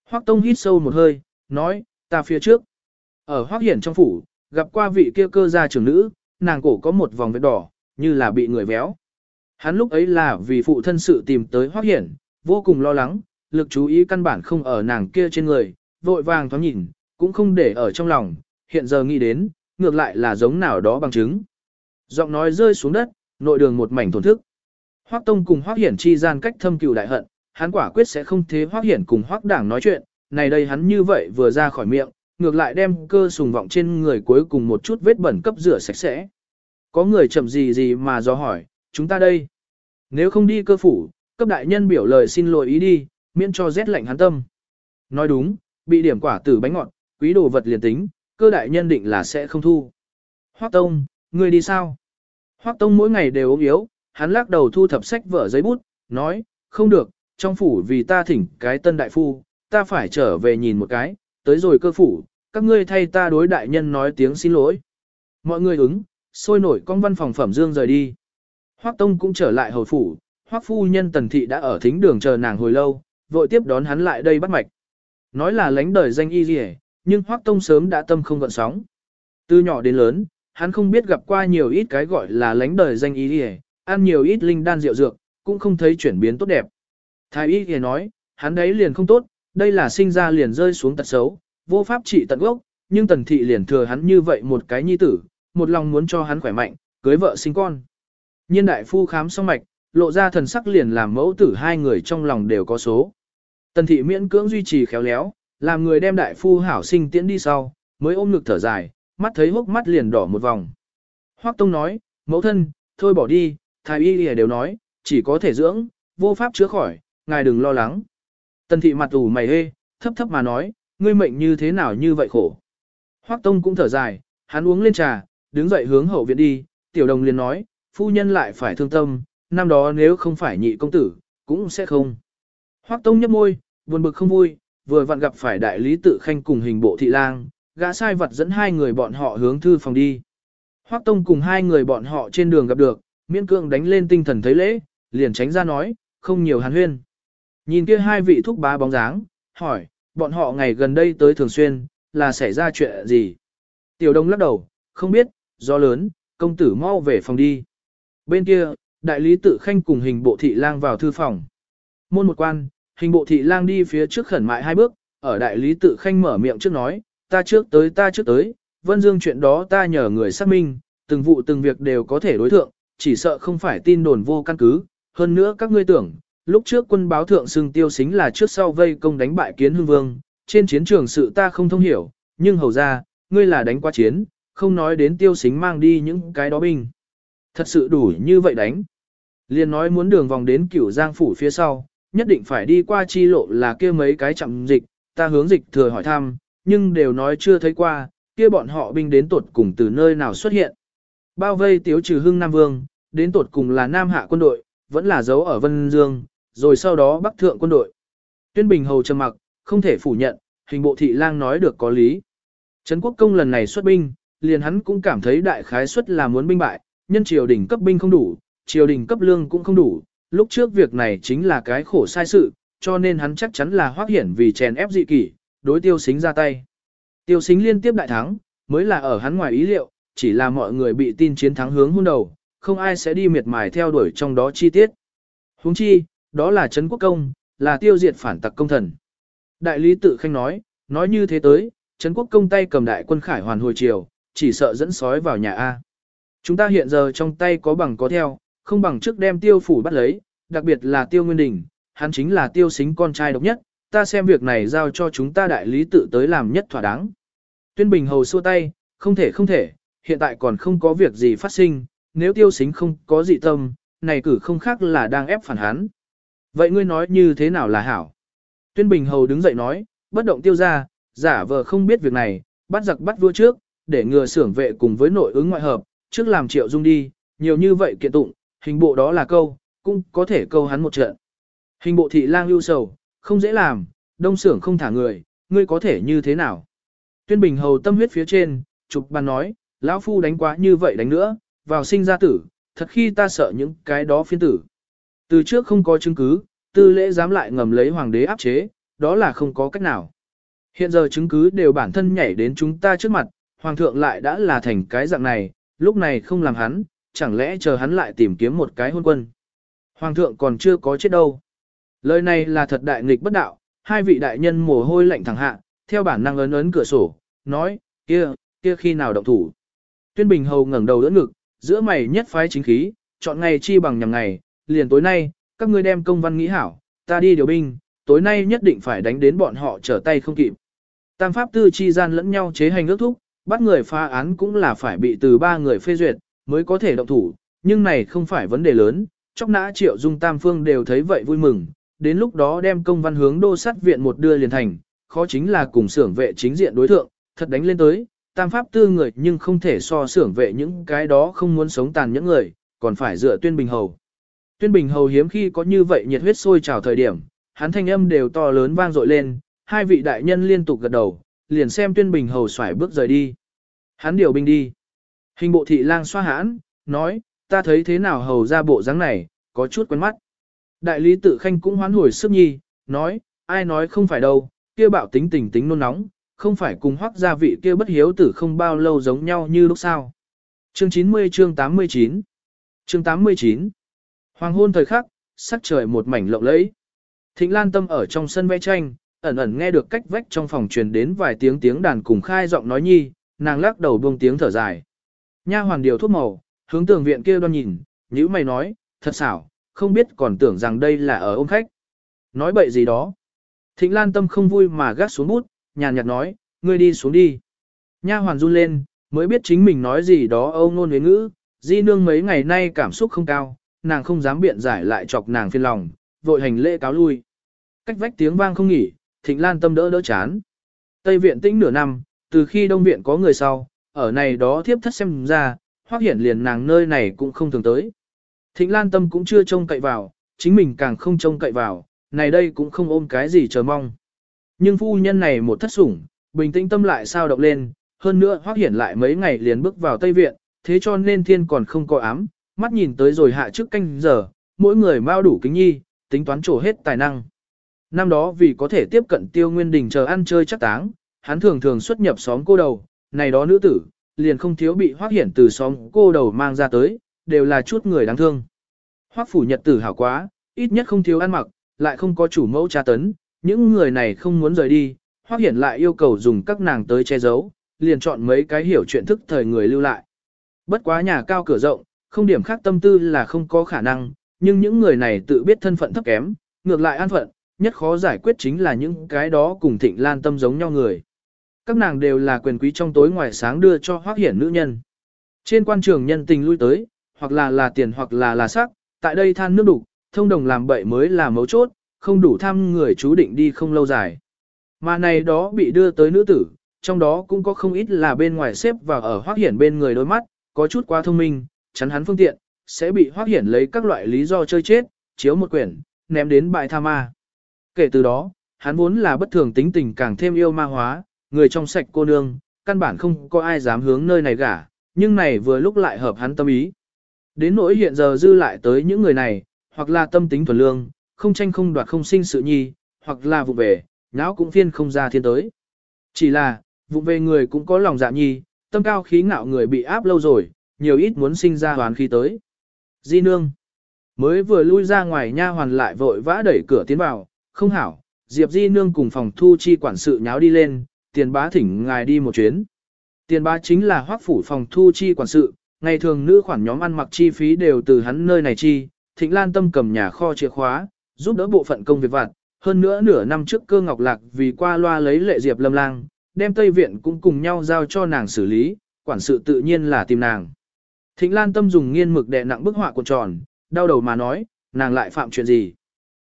hoắc tông hít sâu một hơi, nói, ta phía trước. Ở hoắc hiển trong phủ, gặp qua vị kia cơ gia trưởng nữ, nàng cổ có một vòng vết đỏ, như là bị người véo. Hắn lúc ấy là vì phụ thân sự tìm tới hoắc hiển, vô cùng lo lắng, lực chú ý căn bản không ở nàng kia trên người, vội vàng thoáng nhìn, cũng không để ở trong lòng, hiện giờ nghĩ đến, ngược lại là giống nào đó bằng chứng. Giọng nói rơi xuống đất, nội đường một mảnh thổn thức. Hoắc Tông cùng Hoắc Hiển chi gian cách thâm cừu đại hận, hắn quả quyết sẽ không thế Hoắc Hiển cùng Hoắc Đảng nói chuyện, này đây hắn như vậy vừa ra khỏi miệng, ngược lại đem cơ sùng vọng trên người cuối cùng một chút vết bẩn cấp rửa sạch sẽ. Có người chậm gì gì mà do hỏi, chúng ta đây. Nếu không đi cơ phủ, cấp đại nhân biểu lời xin lỗi ý đi, miễn cho rét lạnh hắn tâm. Nói đúng, bị điểm quả tử bánh ngọt, quý đồ vật liền tính, cơ đại nhân định là sẽ không thu. Hoắc Tông, ngươi đi sao? Hoắc Tông mỗi ngày đều ốm yếu, hắn lắc đầu thu thập sách vở giấy bút, nói, không được, trong phủ vì ta thỉnh cái tân đại phu, ta phải trở về nhìn một cái, tới rồi cơ phủ, các ngươi thay ta đối đại nhân nói tiếng xin lỗi. Mọi người ứng, sôi nổi con văn phòng phẩm dương rời đi. Hoắc Tông cũng trở lại hồi phủ, Hoắc phu nhân Tần Thị đã ở thính đường chờ nàng hồi lâu, vội tiếp đón hắn lại đây bắt mạch. Nói là lánh đời danh y gì nhưng Hoắc Tông sớm đã tâm không gợn sóng. Từ nhỏ đến lớn, hắn không biết gặp qua nhiều ít cái gọi là lánh đời danh y gì ăn nhiều ít linh đan rượu dược, cũng không thấy chuyển biến tốt đẹp. Thái y thì nói, hắn đấy liền không tốt, đây là sinh ra liền rơi xuống tật xấu, vô pháp trị tận gốc, nhưng tần thị liền thừa hắn như vậy một cái nhi tử, một lòng muốn cho hắn khỏe mạnh, cưới vợ sinh con. Nhiên đại phu khám xong mạch, lộ ra thần sắc liền làm mẫu tử hai người trong lòng đều có số. Tần thị miễn cưỡng duy trì khéo léo, làm người đem đại phu hảo sinh tiễn đi sau, mới ôm ngực thở dài, mắt thấy hốc mắt liền đỏ một vòng. Hoắc Tông nói, mẫu thân, thôi bỏ đi, thái y lìa đều nói, chỉ có thể dưỡng, vô pháp chữa khỏi, ngài đừng lo lắng. Tần thị mặt ủ mày hê, thấp thấp mà nói, ngươi mệnh như thế nào như vậy khổ. Hoắc Tông cũng thở dài, hắn uống lên trà, đứng dậy hướng hậu viện đi, tiểu đồng liền nói, phu nhân lại phải thương tâm, năm đó nếu không phải nhị công tử, cũng sẽ không. Hoắc Tông nhấp môi, buồn bực không vui, vừa vặn gặp phải đại lý tự khanh cùng hình bộ thị lang, gã sai vật dẫn hai người bọn họ hướng thư phòng đi. Hoắc Tông cùng hai người bọn họ trên đường gặp được, miễn cương đánh lên tinh thần thấy lễ, liền tránh ra nói, không nhiều hàn huyên. Nhìn kia hai vị thúc bá bóng dáng, hỏi, bọn họ ngày gần đây tới thường xuyên, là xảy ra chuyện gì? Tiểu đông lắc đầu, không biết, do lớn, công tử mau về phòng đi. Bên kia, đại lý tự khanh cùng hình bộ thị lang vào thư phòng. Môn một quan, hình bộ thị lang đi phía trước khẩn mại hai bước, ở đại lý tự khanh mở miệng trước nói, ta trước tới ta trước tới, vân dương chuyện đó ta nhờ người xác minh, từng vụ từng việc đều có thể đối thượng, chỉ sợ không phải tin đồn vô căn cứ, hơn nữa các ngươi tưởng, lúc trước quân báo thượng xưng tiêu xính là trước sau vây công đánh bại kiến hương vương, trên chiến trường sự ta không thông hiểu, nhưng hầu ra, ngươi là đánh qua chiến, không nói đến tiêu xính mang đi những cái đó binh. Thật sự đủ như vậy đánh. Liên nói muốn đường vòng đến cửu giang phủ phía sau, nhất định phải đi qua chi lộ là kia mấy cái chậm dịch, ta hướng dịch thừa hỏi thăm, nhưng đều nói chưa thấy qua, kia bọn họ binh đến tột cùng từ nơi nào xuất hiện. Bao vây tiếu trừ hưng Nam Vương, đến tột cùng là Nam Hạ quân đội, vẫn là giấu ở Vân Dương, rồi sau đó Bắc Thượng quân đội. Tuyên Bình Hầu trầm mặc, không thể phủ nhận, hình bộ thị lang nói được có lý. Trấn quốc công lần này xuất binh, liền hắn cũng cảm thấy đại khái suất là muốn binh bại, nhân triều đỉnh cấp binh không đủ, triều đình cấp lương cũng không đủ, lúc trước việc này chính là cái khổ sai sự, cho nên hắn chắc chắn là hoác hiển vì chèn ép dị kỷ, đối tiêu xính ra tay. Tiêu xính liên tiếp đại thắng, mới là ở hắn ngoài ý liệu, chỉ là mọi người bị tin chiến thắng hướng hôn đầu, không ai sẽ đi miệt mài theo đuổi trong đó chi tiết. Huống chi, đó là Trấn Quốc Công, là tiêu diệt phản tặc công thần. Đại lý tự khanh nói, nói như thế tới, Trấn Quốc Công tay cầm đại quân khải hoàn hồi chiều, chỉ sợ dẫn sói vào nhà A. Chúng ta hiện giờ trong tay có bằng có theo, không bằng trước đem tiêu phủ bắt lấy, đặc biệt là tiêu nguyên đình, hắn chính là tiêu xính con trai độc nhất, ta xem việc này giao cho chúng ta đại lý tự tới làm nhất thỏa đáng. Tuyên Bình hầu xua tay, không thể không thể, hiện tại còn không có việc gì phát sinh, nếu tiêu xính không có dị tâm, này cử không khác là đang ép phản hắn. Vậy ngươi nói như thế nào là hảo? Tuyên Bình hầu đứng dậy nói, bất động tiêu ra, giả vờ không biết việc này, bắt giặc bắt vua trước, để ngừa xưởng vệ cùng với nội ứng ngoại hợp, trước làm triệu dung đi, nhiều như vậy kiện tụng, hình bộ đó là câu, cũng có thể câu hắn một trận. Hình bộ thị lang ưu sầu, không dễ làm, đông xưởng không thả người, ngươi có thể như thế nào? Tuyên Bình hầu tâm huyết phía trên, chụp bàn nói, lão phu đánh quá như vậy đánh nữa, vào sinh ra tử, thật khi ta sợ những cái đó phiên tử. Từ trước không có chứng cứ, tư lễ dám lại ngầm lấy hoàng đế áp chế, đó là không có cách nào. Hiện giờ chứng cứ đều bản thân nhảy đến chúng ta trước mặt, hoàng thượng lại đã là thành cái dạng này, lúc này không làm hắn, chẳng lẽ chờ hắn lại tìm kiếm một cái hôn quân. Hoàng thượng còn chưa có chết đâu. Lời này là thật đại nghịch bất đạo, hai vị đại nhân mồ hôi lạnh thẳng hạ, theo bản năng ấn ấn cửa sổ, nói, kia, kia khi nào động thủ. Tuyên Bình Hầu ngẩng đầu đỡ ngực, giữa mày nhất phái chính khí, chọn ngày chi bằng nhằm ngày, liền tối nay, các ngươi đem công văn nghĩ hảo, ta đi điều binh, tối nay nhất định phải đánh đến bọn họ trở tay không kịp. Tam pháp tư chi gian lẫn nhau chế hành ước thúc, bắt người phá án cũng là phải bị từ ba người phê duyệt, mới có thể động thủ, nhưng này không phải vấn đề lớn, chóc nã triệu dung tam phương đều thấy vậy vui mừng, đến lúc đó đem công văn hướng đô sát viện một đưa liền thành, khó chính là cùng xưởng vệ chính diện đối thượng, thật đánh lên tới, tam pháp tư người nhưng không thể so xưởng vệ những cái đó không muốn sống tàn những người, còn phải dựa tuyên bình hầu. Tuyên bình hầu hiếm khi có như vậy nhiệt huyết sôi trào thời điểm, hắn thanh âm đều to lớn vang dội lên, hai vị đại nhân liên tục gật đầu, liền xem tuyên bình hầu xoải bước rời đi. Hắn điều binh đi. Hình bộ thị lang xoa hãn, nói, ta thấy thế nào hầu ra bộ dáng này, có chút quen mắt. Đại lý tự khanh cũng hoán hồi sức nhi, nói, ai nói không phải đâu, kia bạo tính tình tính nôn nóng, không phải cùng hoác gia vị kia bất hiếu tử không bao lâu giống nhau như lúc sau. Chương 90 chương 89 Chương 89 Hoàng hôn thời khắc, sắc trời một mảnh lộng lẫy. Thịnh Lan Tâm ở trong sân vẽ tranh, ẩn ẩn nghe được cách vách trong phòng truyền đến vài tiếng tiếng đàn cùng khai giọng nói nhi, nàng lắc đầu buông tiếng thở dài. Nha hoàn điều thuốc màu, hướng tường viện kia đoan nhìn, nhữ mày nói, thật xảo, không biết còn tưởng rằng đây là ở ôm khách. Nói bậy gì đó. Thịnh Lan Tâm không vui mà gác xuống bút, nhàn nhạt nói, ngươi đi xuống đi. Nha hoàn run lên, mới biết chính mình nói gì đó âu nôn với ngữ, di nương mấy ngày nay cảm xúc không cao, nàng không dám biện giải lại chọc nàng phiền lòng, vội hành lễ cáo lui. Cách vách tiếng vang không nghỉ, thịnh lan tâm đỡ đỡ chán. Tây viện tĩnh nửa năm, từ khi đông viện có người sau, ở này đó thiếp thất xem ra, hoác hiển liền nàng nơi này cũng không thường tới. Thịnh lan tâm cũng chưa trông cậy vào, chính mình càng không trông cậy vào, này đây cũng không ôm cái gì chờ mong. Nhưng phu nhân này một thất sủng, bình tĩnh tâm lại sao động lên, hơn nữa hoác hiển lại mấy ngày liền bước vào Tây Viện, thế cho nên thiên còn không có ám, mắt nhìn tới rồi hạ trước canh giờ, mỗi người mau đủ kính nhi, tính toán trổ hết tài năng. Năm đó vì có thể tiếp cận tiêu nguyên đình chờ ăn chơi chắc táng, hắn thường thường xuất nhập xóm cô đầu, này đó nữ tử, liền không thiếu bị hoác hiển từ xóm cô đầu mang ra tới, đều là chút người đáng thương. Hoác phủ nhật tử hảo quá, ít nhất không thiếu ăn mặc, lại không có chủ mẫu tra tấn, những người này không muốn rời đi, hoác Hiển lại yêu cầu dùng các nàng tới che giấu, liền chọn mấy cái hiểu chuyện thức thời người lưu lại. Bất quá nhà cao cửa rộng, không điểm khác tâm tư là không có khả năng, nhưng những người này tự biết thân phận thấp kém, ngược lại an phận, nhất khó giải quyết chính là những cái đó cùng thịnh lan tâm giống nhau người. Các nàng đều là quyền quý trong tối ngoài sáng đưa cho hoác Hiển nữ nhân. Trên quan trường nhân tình lui tới, hoặc là là tiền hoặc là là sắc, tại đây than nước đủ thông đồng làm bậy mới là mấu chốt, không đủ tham người chú định đi không lâu dài. Mà này đó bị đưa tới nữ tử, trong đó cũng có không ít là bên ngoài xếp vào ở hoác hiển bên người đôi mắt, có chút quá thông minh, chắn hắn phương tiện, sẽ bị hoác hiển lấy các loại lý do chơi chết, chiếu một quyển, ném đến bại tha ma. Kể từ đó, hắn vốn là bất thường tính tình càng thêm yêu ma hóa, người trong sạch cô nương, căn bản không có ai dám hướng nơi này gả, nhưng này vừa lúc lại hợp hắn tâm ý. Đến nỗi hiện giờ dư lại tới những người này, hoặc là tâm tính thuần lương, không tranh không đoạt không sinh sự nhi, hoặc là vụ về, não cũng phiên không ra thiên tới. Chỉ là, vụ về người cũng có lòng dạ nhi, tâm cao khí ngạo người bị áp lâu rồi, nhiều ít muốn sinh ra hoàn khí tới. Di nương, mới vừa lui ra ngoài nha hoàn lại vội vã đẩy cửa tiến vào, không hảo, Diệp Di nương cùng phòng thu chi quản sự nháo đi lên, tiền bá thỉnh ngài đi một chuyến. Tiền bá chính là hoác phủ phòng thu chi quản sự, ngày thường nữ khoản nhóm ăn mặc chi phí đều từ hắn nơi này chi, thịnh lan tâm cầm nhà kho chìa khóa, giúp đỡ bộ phận công việc vặt. Hơn nữa nửa năm trước cơ ngọc lạc vì qua loa lấy lệ diệp lâm lang, đem Tây Viện cũng cùng nhau giao cho nàng xử lý, quản sự tự nhiên là tìm nàng. Thịnh Lan Tâm dùng nghiên mực đè nặng bức họa cuộn tròn, đau đầu mà nói, nàng lại phạm chuyện gì.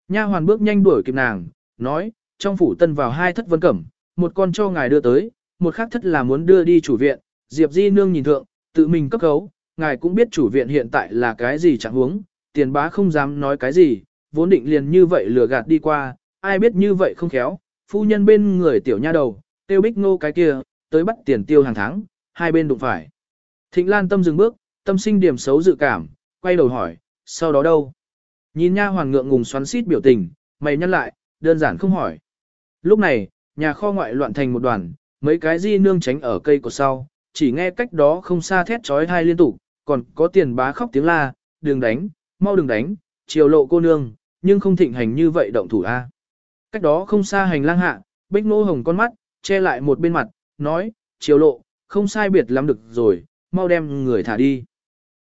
Nha hoàn bước nhanh đuổi kịp nàng, nói, trong phủ tân vào hai thất vân cẩm, một con cho ngài đưa tới, một khác thất là muốn đưa đi chủ viện, Diệp Di Nương nhìn thượng, tự mình cấp cấu, ngài cũng biết chủ viện hiện tại là cái gì chẳng huống, tiền bá không dám nói cái gì, vốn định liền như vậy lừa gạt đi qua, ai biết như vậy không khéo, phu nhân bên người tiểu nha đầu, tiêu bích ngô cái kia, tới bắt tiền tiêu hàng tháng, hai bên đụng phải. Thịnh Lan tâm dừng bước, tâm sinh điểm xấu dự cảm, quay đầu hỏi, sau đó đâu? Nhìn nha hoàng ngượng ngùng xoắn xít biểu tình, mày nhăn lại, đơn giản không hỏi. Lúc này, nhà kho ngoại loạn thành một đoàn, mấy cái di nương tránh ở cây của sau, chỉ nghe cách đó không xa thét trói hai liên tục, còn có tiền bá khóc tiếng la, đừng đánh, mau đừng đánh, chiều lộ cô nương, nhưng không thịnh hành như vậy động thủ a. Cách đó không xa hành lang hạ, bích nô hồng con mắt, che lại một bên mặt, nói, chiều lộ, không sai biệt lắm được rồi, mau đem người thả đi.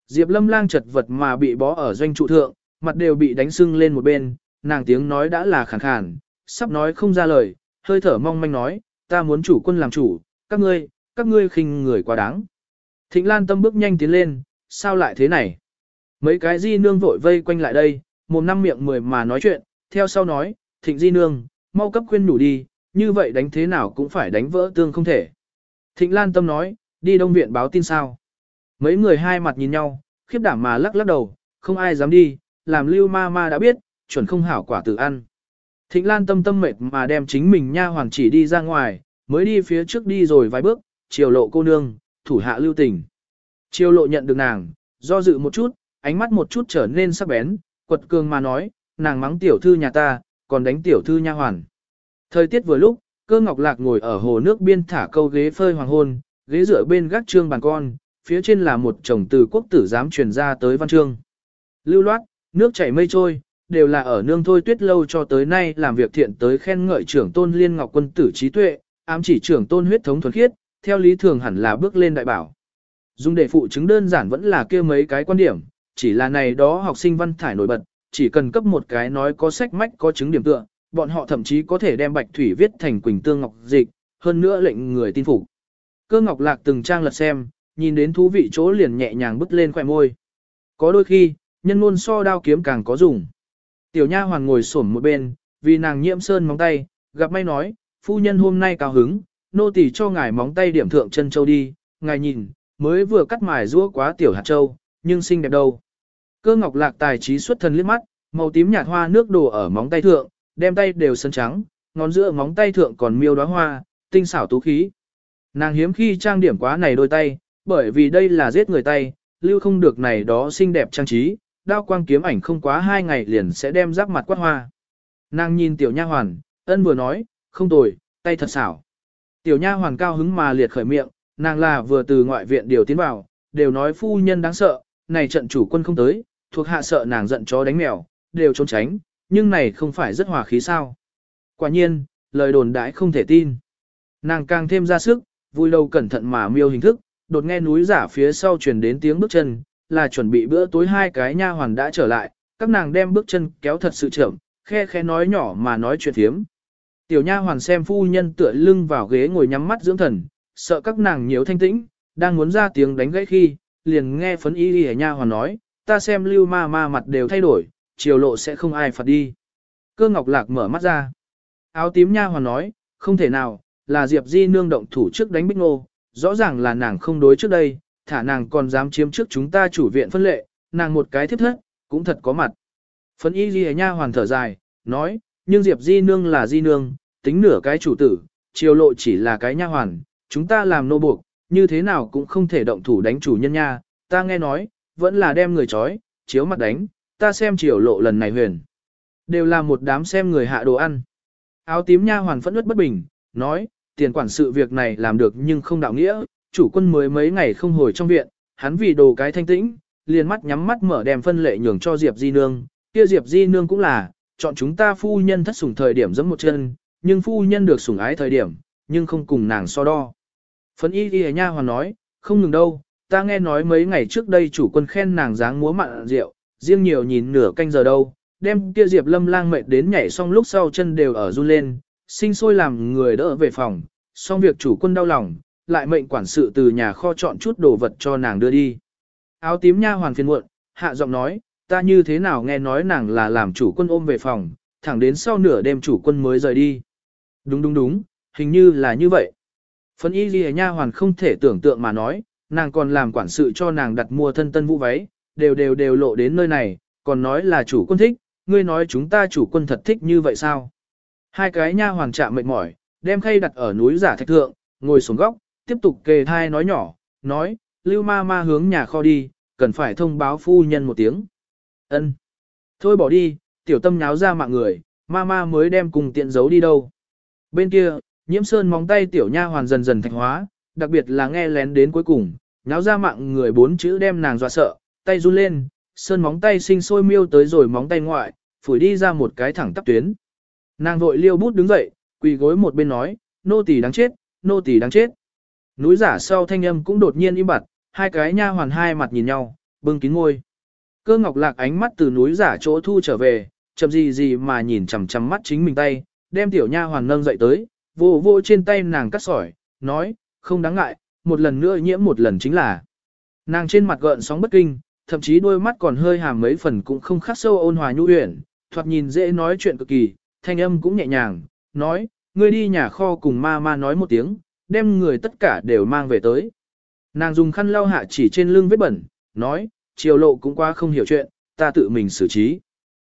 Diệp lâm lang chật vật mà bị bó ở doanh trụ thượng, mặt đều bị đánh sưng lên một bên, nàng tiếng nói đã là khàn khàn, sắp nói không ra lời, hơi thở mong manh nói, ta muốn chủ quân làm chủ, các ngươi, các ngươi khinh người quá đáng. Thịnh Lan tâm bước nhanh tiến lên, sao lại thế này? Mấy cái di nương vội vây quanh lại đây, một năm miệng mười mà nói chuyện, theo sau nói, thịnh di nương, mau cấp khuyên nhủ đi, như vậy đánh thế nào cũng phải đánh vỡ tương không thể. Thịnh Lan tâm nói, đi đông viện báo tin sao. Mấy người hai mặt nhìn nhau, khiếp đảm mà lắc lắc đầu, không ai dám đi, làm lưu ma ma đã biết, chuẩn không hảo quả tự ăn. Thịnh Lan tâm tâm mệt mà đem chính mình nha hoàng chỉ đi ra ngoài, mới đi phía trước đi rồi vài bước, chiều lộ cô nương, thủ hạ lưu tình. Chiều lộ nhận được nàng, do dự một chút, ánh mắt một chút trở nên sắc bén, quật cường mà nói, nàng mắng tiểu thư nhà ta, còn đánh tiểu thư nha hoàn. Thời tiết vừa lúc, cơ ngọc lạc ngồi ở hồ nước biên thả câu ghế phơi hoàng hôn, ghế dựa bên gác trương bàn con, phía trên là một chồng từ quốc tử giám truyền ra tới văn chương. Lưu loát, nước chảy mây trôi, đều là ở nương thôi tuyết lâu cho tới nay làm việc thiện tới khen ngợi trưởng tôn liên ngọc quân tử trí tuệ, ám chỉ trưởng tôn huyết thống thuần khiết, theo lý thường hẳn là bước lên đại bảo. Dùng để phụ chứng đơn giản vẫn là kia mấy cái quan điểm, chỉ là này đó học sinh văn thải nổi bật, chỉ cần cấp một cái nói có sách mách có chứng điểm tựa, bọn họ thậm chí có thể đem bạch thủy viết thành quỳnh tương ngọc dịch, hơn nữa lệnh người tin phục. Cơ ngọc lạc từng trang lật xem, nhìn đến thú vị chỗ liền nhẹ nhàng bứt lên khỏe môi. Có đôi khi, nhân luôn so đao kiếm càng có dùng. Tiểu nha hoàng ngồi xổm một bên, vì nàng nhiễm sơn móng tay, gặp may nói, phu nhân hôm nay cao hứng, nô tỳ cho ngài móng tay điểm thượng chân châu đi, ngài nhìn, mới vừa cắt mài rũa quá tiểu hạt châu, nhưng xinh đẹp đâu. Cơ ngọc lạc tài trí xuất thân liếc mắt, màu tím nhạt hoa nước đổ ở móng tay thượng, đem tay đều sân trắng, ngón giữa móng tay thượng còn miêu đóa hoa, tinh xảo tú khí. Nàng hiếm khi trang điểm quá này đôi tay, bởi vì đây là giết người tay, lưu không được này đó xinh đẹp trang trí, đao quang kiếm ảnh không quá hai ngày liền sẽ đem giáp mặt quát hoa. Nàng nhìn tiểu nha hoàn, ân vừa nói, không tồi, tay thật xảo. Tiểu nha hoàn cao hứng mà liệt khởi miệng, nàng là vừa từ ngoại viện điều tiến vào, đều nói phu nhân đáng sợ, này trận chủ quân không tới, thuộc hạ sợ nàng giận chó đánh mèo, đều trốn tránh, nhưng này không phải rất hòa khí sao. Quả nhiên, lời đồn đãi không thể tin. Nàng càng thêm ra sức, vui lâu cẩn thận mà miêu hình thức, đột nghe núi giả phía sau truyền đến tiếng bước chân, là chuẩn bị bữa tối hai cái nha hoàn đã trở lại, các nàng đem bước chân kéo thật sự chậm, khe khe nói nhỏ mà nói chuyện thiếm. Tiểu nha hoàn xem phu nhân tựa lưng vào ghế ngồi nhắm mắt dưỡng thần, sợ các nàng nhiều thanh tĩnh, đang muốn ra tiếng đánh gãy khi, liền nghe phấn y y nha hoàn nói, ta xem lưu ma ma mặt đều thay đổi, chiều lộ sẽ không ai phạt đi. Cơ ngọc lạc mở mắt ra. Áo tím nha hoàn nói, không thể nào, là Diệp Di nương động thủ trước đánh Bích Ngô, rõ ràng là nàng không đối trước đây, thả nàng còn dám chiếm trước chúng ta chủ viện phân lệ, nàng một cái thiết thất, cũng thật có mặt. Phấn y ghi nha hoàn thở dài, nói, nhưng Diệp Di nương là Di nương, tính nửa cái chủ tử, triều lộ chỉ là cái nha hoàn, chúng ta làm nô buộc, như thế nào cũng không thể động thủ đánh chủ nhân nha, ta nghe nói, vẫn là đem người chói, chiếu mặt đánh, ta xem triều lộ lần này huyền. Đều là một đám xem người hạ đồ ăn. Áo tím nha hoàn phẫn ướt bất bình, nói, tiền quản sự việc này làm được nhưng không đạo nghĩa, chủ quân mới mấy ngày không hồi trong viện, hắn vì đồ cái thanh tĩnh, liền mắt nhắm mắt mở đem phân lệ nhường cho Diệp Di Nương, kia Diệp Di Nương cũng là, chọn chúng ta phu nhân thất sủng thời điểm giẫm một chân, nhưng phu nhân được sủng ái thời điểm, nhưng không cùng nàng so đo. Phấn y Y nha hoàn nói, không ngừng đâu, ta nghe nói mấy ngày trước đây chủ quân khen nàng dáng múa mặn rượu, riêng nhiều nhìn nửa canh giờ đâu, đem kia Diệp Lâm lang mệt đến nhảy xong lúc sau chân đều ở run lên, sinh sôi làm người đỡ về phòng, xong việc chủ quân đau lòng, lại mệnh quản sự từ nhà kho chọn chút đồ vật cho nàng đưa đi. Áo tím nha hoàn phiền muộn, hạ giọng nói, ta như thế nào nghe nói nàng là làm chủ quân ôm về phòng, thẳng đến sau nửa đêm chủ quân mới rời đi. Đúng đúng đúng, hình như là như vậy. Phân y ghi nha hoàn không thể tưởng tượng mà nói, nàng còn làm quản sự cho nàng đặt mua thân tân vũ váy, đều đều đều lộ đến nơi này, còn nói là chủ quân thích, ngươi nói chúng ta chủ quân thật thích như vậy sao? Hai cái nha hoàng chạm mệt mỏi, đem khay đặt ở núi giả thạch thượng, ngồi xuống góc, tiếp tục kề thai nói nhỏ, nói, lưu ma ma hướng nhà kho đi, cần phải thông báo phu nhân một tiếng. Ân, Thôi bỏ đi, tiểu tâm nháo ra mạng người, ma ma mới đem cùng tiện giấu đi đâu. Bên kia, nhiễm sơn móng tay tiểu nha hoàn dần dần thành hóa, đặc biệt là nghe lén đến cuối cùng, nháo ra mạng người bốn chữ đem nàng dọa sợ, tay run lên, sơn móng tay sinh sôi miêu tới rồi móng tay ngoại, phủi đi ra một cái thẳng tắp tuyến. Nàng vội liêu bút đứng dậy, quỳ gối một bên nói, nô tỳ đáng chết, nô tỳ đáng chết. Núi giả sau thanh âm cũng đột nhiên im bặt, hai cái nha hoàn hai mặt nhìn nhau, bưng kín ngôi. Cơ ngọc lạc ánh mắt từ núi giả chỗ thu trở về, chậm gì gì mà nhìn chằm chằm mắt chính mình tay, đem tiểu nha hoàn nâng dậy tới, vô vô trên tay nàng cắt sỏi, nói, không đáng ngại, một lần nữa nhiễm một lần chính là. Nàng trên mặt gợn sóng bất kinh, thậm chí đôi mắt còn hơi hàm mấy phần cũng không khắc sâu ôn hòa nhu uyển, thoạt nhìn dễ nói chuyện cực kỳ, thanh âm cũng nhẹ nhàng, nói, ngươi đi nhà kho cùng ma ma nói một tiếng, đem người tất cả đều mang về tới. Nàng dùng khăn lau hạ chỉ trên lưng vết bẩn, nói, chiều lộ cũng qua không hiểu chuyện, ta tự mình xử trí.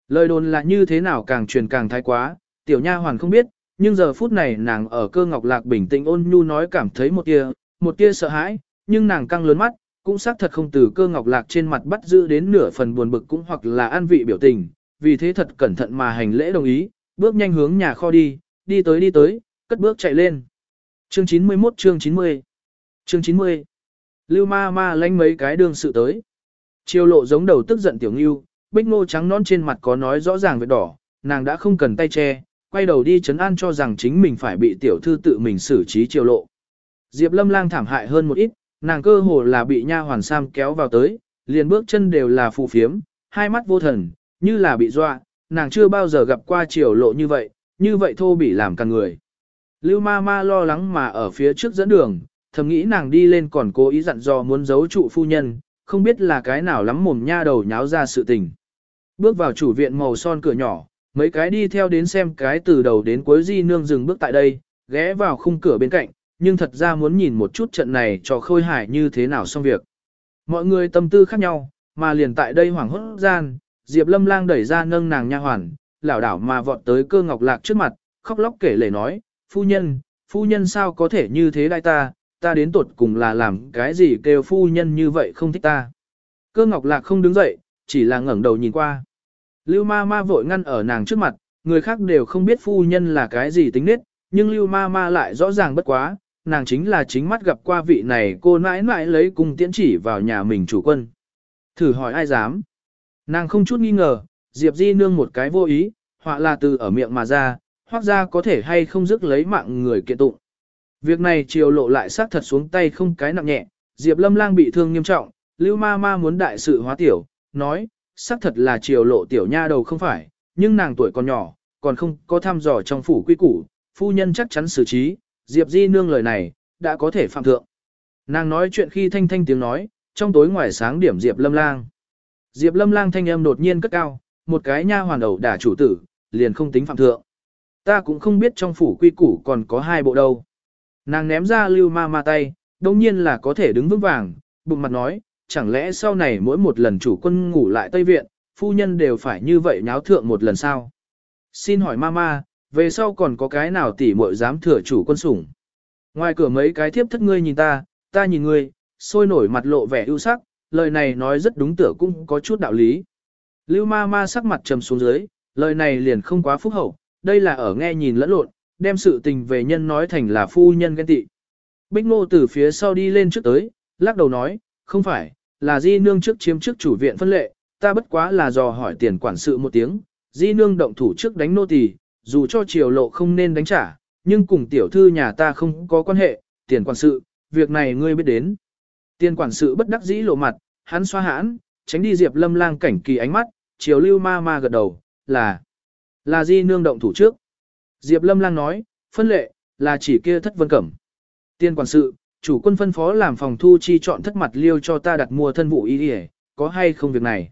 Lời đồn là như thế nào càng truyền càng thái quá, tiểu nha hoàn không biết, nhưng giờ phút này nàng ở cơ ngọc lạc bình tĩnh ôn nhu nói cảm thấy một tia, một tia sợ hãi, nhưng nàng căng lớn mắt, cũng xác thật không từ cơ ngọc lạc trên mặt bắt giữ đến nửa phần buồn bực cũng hoặc là an vị biểu tình, vì thế thật cẩn thận mà hành lễ đồng ý, bước nhanh hướng nhà kho đi, đi tới đi tới, cất bước chạy lên. Chương 91 chương 90 Chương 90 Lưu ma ma lánh mấy cái đường sự tới. Chiêu lộ giống đầu tức giận tiểu ngưu, bích ngô trắng non trên mặt có nói rõ ràng vết đỏ, nàng đã không cần tay che, quay đầu đi chấn an cho rằng chính mình phải bị tiểu thư tự mình xử trí chiêu lộ. Diệp lâm lang thảm hại hơn một ít, nàng cơ hồ là bị nha hoàn sam kéo vào tới, liền bước chân đều là phù phiếm, hai mắt vô thần, như là bị dọa, nàng chưa bao giờ gặp qua chiều lộ như vậy, như vậy thô bị làm cả người. Lưu ma ma lo lắng mà ở phía trước dẫn đường, thầm nghĩ nàng đi lên còn cố ý dặn dò muốn giấu trụ phu nhân, không biết là cái nào lắm mồm nha đầu nháo ra sự tình. Bước vào chủ viện màu son cửa nhỏ, mấy cái đi theo đến xem cái từ đầu đến cuối di nương dừng bước tại đây, ghé vào khung cửa bên cạnh, nhưng thật ra muốn nhìn một chút trận này cho khôi hải như thế nào xong việc. Mọi người tâm tư khác nhau, mà liền tại đây hoảng hốt gian, Diệp Lâm Lang đẩy ra nâng nàng nha hoàn, lảo đảo mà vọt tới cơ ngọc lạc trước mặt, khóc lóc kể lể nói, phu nhân, phu nhân sao có thể như thế đại ta, ta đến tuột cùng là làm cái gì kêu phu nhân như vậy không thích ta. Cơ ngọc lạc không đứng dậy, chỉ là ngẩng đầu nhìn qua. Lưu ma ma vội ngăn ở nàng trước mặt, người khác đều không biết phu nhân là cái gì tính nết, nhưng lưu ma ma lại rõ ràng bất quá, nàng chính là chính mắt gặp qua vị này cô nãi nãi lấy cung tiễn chỉ vào nhà mình chủ quân. Thử hỏi ai dám? Nàng không chút nghi ngờ, Diệp Di nương một cái vô ý, họa là từ ở miệng mà ra, hoác ra có thể hay không dứt lấy mạng người kiện tụng. Việc này triều lộ lại sát thật xuống tay không cái nặng nhẹ, Diệp Lâm Lang bị thương nghiêm trọng, Lưu Ma Ma muốn đại sự hóa tiểu, nói, xác thật là triều lộ tiểu nha đầu không phải, nhưng nàng tuổi còn nhỏ, còn không có thăm dò trong phủ quy củ, phu nhân chắc chắn xử trí, Diệp Di nương lời này, đã có thể phạm thượng. Nàng nói chuyện khi thanh thanh tiếng nói, trong tối ngoài sáng điểm Diệp Lâm Lang. Diệp Lâm Lang thanh âm đột nhiên cất cao, một cái nha hoàn đầu đả chủ tử, liền không tính phạm thượng. Ta cũng không biết trong phủ quy củ còn có hai bộ đâu. Nàng ném ra lưu ma ma tay, đồng nhiên là có thể đứng vững vàng, bụng mặt nói, chẳng lẽ sau này mỗi một lần chủ quân ngủ lại Tây Viện, phu nhân đều phải như vậy nháo thượng một lần sao? Xin hỏi mama, về sau còn có cái nào tỷ muội dám thừa chủ quân sủng? Ngoài cửa mấy cái thiếp thất ngươi nhìn ta, ta nhìn ngươi, sôi nổi mặt lộ vẻ ưu sắc, lời này nói rất đúng tựa cũng có chút đạo lý. Lưu ma ma sắc mặt trầm xuống dưới, lời này liền không quá phúc hậu, đây là ở nghe nhìn lẫn lộn, đem sự tình về nhân nói thành là phu nhân ghen tị. Bích ngô từ phía sau đi lên trước tới, lắc đầu nói, không phải, là di nương trước chiếm trước chủ viện phân lệ, ta bất quá là dò hỏi tiền quản sự một tiếng, di nương động thủ trước đánh nô tỳ, dù cho triều lộ không nên đánh trả, nhưng cùng tiểu thư nhà ta không có quan hệ, tiền quản sự, việc này ngươi biết đến. Tiền quản sự bất đắc dĩ lộ mặt, hắn xoa hãn, tránh đi Diệp Lâm Lang cảnh kỳ ánh mắt, chiều lưu ma ma gật đầu, là, là di nương động thủ trước. Diệp Lâm Lang nói, phân lệ, là chỉ kia thất vân cẩm. tiên quản sự, chủ quân phân phó làm phòng thu chi chọn thất mặt liêu cho ta đặt mua thân vụ y đi có hay không việc này.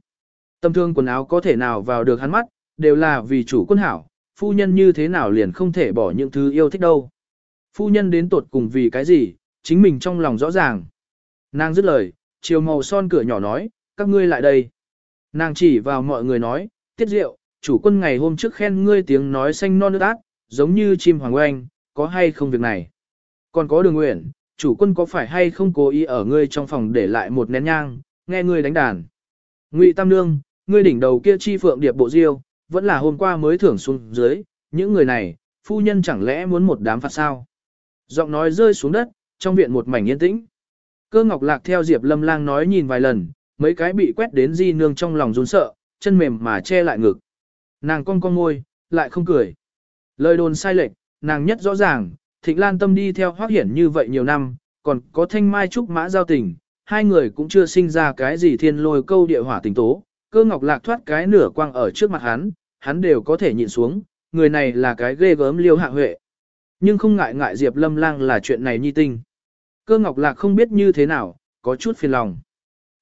Tâm thương quần áo có thể nào vào được hắn mắt, đều là vì chủ quân hảo, phu nhân như thế nào liền không thể bỏ những thứ yêu thích đâu. Phu nhân đến tột cùng vì cái gì, chính mình trong lòng rõ ràng. Nàng dứt lời, chiều màu son cửa nhỏ nói, các ngươi lại đây. Nàng chỉ vào mọi người nói, tiết diệu, chủ quân ngày hôm trước khen ngươi tiếng nói xanh non nước ác, giống như chim hoàng oanh, có hay không việc này. Còn có đường nguyện, chủ quân có phải hay không cố ý ở ngươi trong phòng để lại một nén nhang, nghe ngươi đánh đàn. Ngụy Tam Nương, ngươi đỉnh đầu kia chi phượng điệp bộ diêu, vẫn là hôm qua mới thưởng xuống dưới, những người này, phu nhân chẳng lẽ muốn một đám phạt sao. Giọng nói rơi xuống đất, trong viện một mảnh yên tĩnh. Cơ ngọc lạc theo Diệp Lâm Lang nói nhìn vài lần, mấy cái bị quét đến di nương trong lòng run sợ, chân mềm mà che lại ngực. Nàng cong cong môi, lại không cười. Lời đồn sai lệch, nàng nhất rõ ràng, Thịnh Lan Tâm đi theo Hoắc Hiển như vậy nhiều năm, còn có Thanh Mai Trúc Mã giao tình, hai người cũng chưa sinh ra cái gì thiên lôi câu địa hỏa tình tố, cơ ngọc lạc thoát cái nửa quang ở trước mặt hắn, hắn đều có thể nhịn xuống, người này là cái ghê gớm liêu hạ huệ. Nhưng không ngại ngại Diệp Lâm Lang là chuyện này nhi tinh. Cơ ngọc lạc không biết như thế nào, có chút phiền lòng.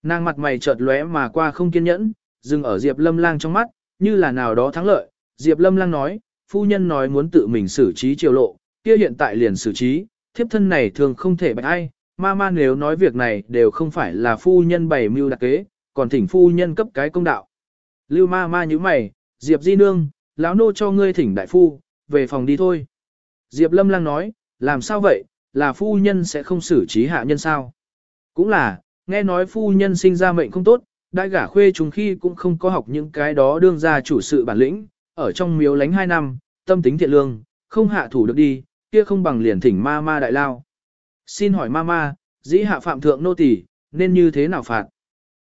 Nàng mặt mày chợt lóe mà qua không kiên nhẫn, dừng ở Diệp Lâm Lang trong mắt, như là nào đó thắng lợi. Diệp Lâm Lang nói, phu nhân nói muốn tự mình xử trí triều lộ, kia hiện tại liền xử trí, thiếp thân này thường không thể bạch ai, ma ma nếu nói việc này đều không phải là phu nhân bày mưu đặc kế, còn thỉnh phu nhân cấp cái công đạo. Lưu ma ma như mày, Diệp di nương, lão nô cho ngươi thỉnh đại phu, về phòng đi thôi. Diệp lâm lăng nói, làm sao vậy, là phu nhân sẽ không xử trí hạ nhân sao? Cũng là, nghe nói phu nhân sinh ra mệnh không tốt, đại gả khuê chúng khi cũng không có học những cái đó đương ra chủ sự bản lĩnh, ở trong miếu lánh hai năm, tâm tính thiện lương, không hạ thủ được đi, kia không bằng liền thỉnh ma ma đại lao. Xin hỏi ma ma, dĩ hạ phạm thượng nô tỳ nên như thế nào phạt?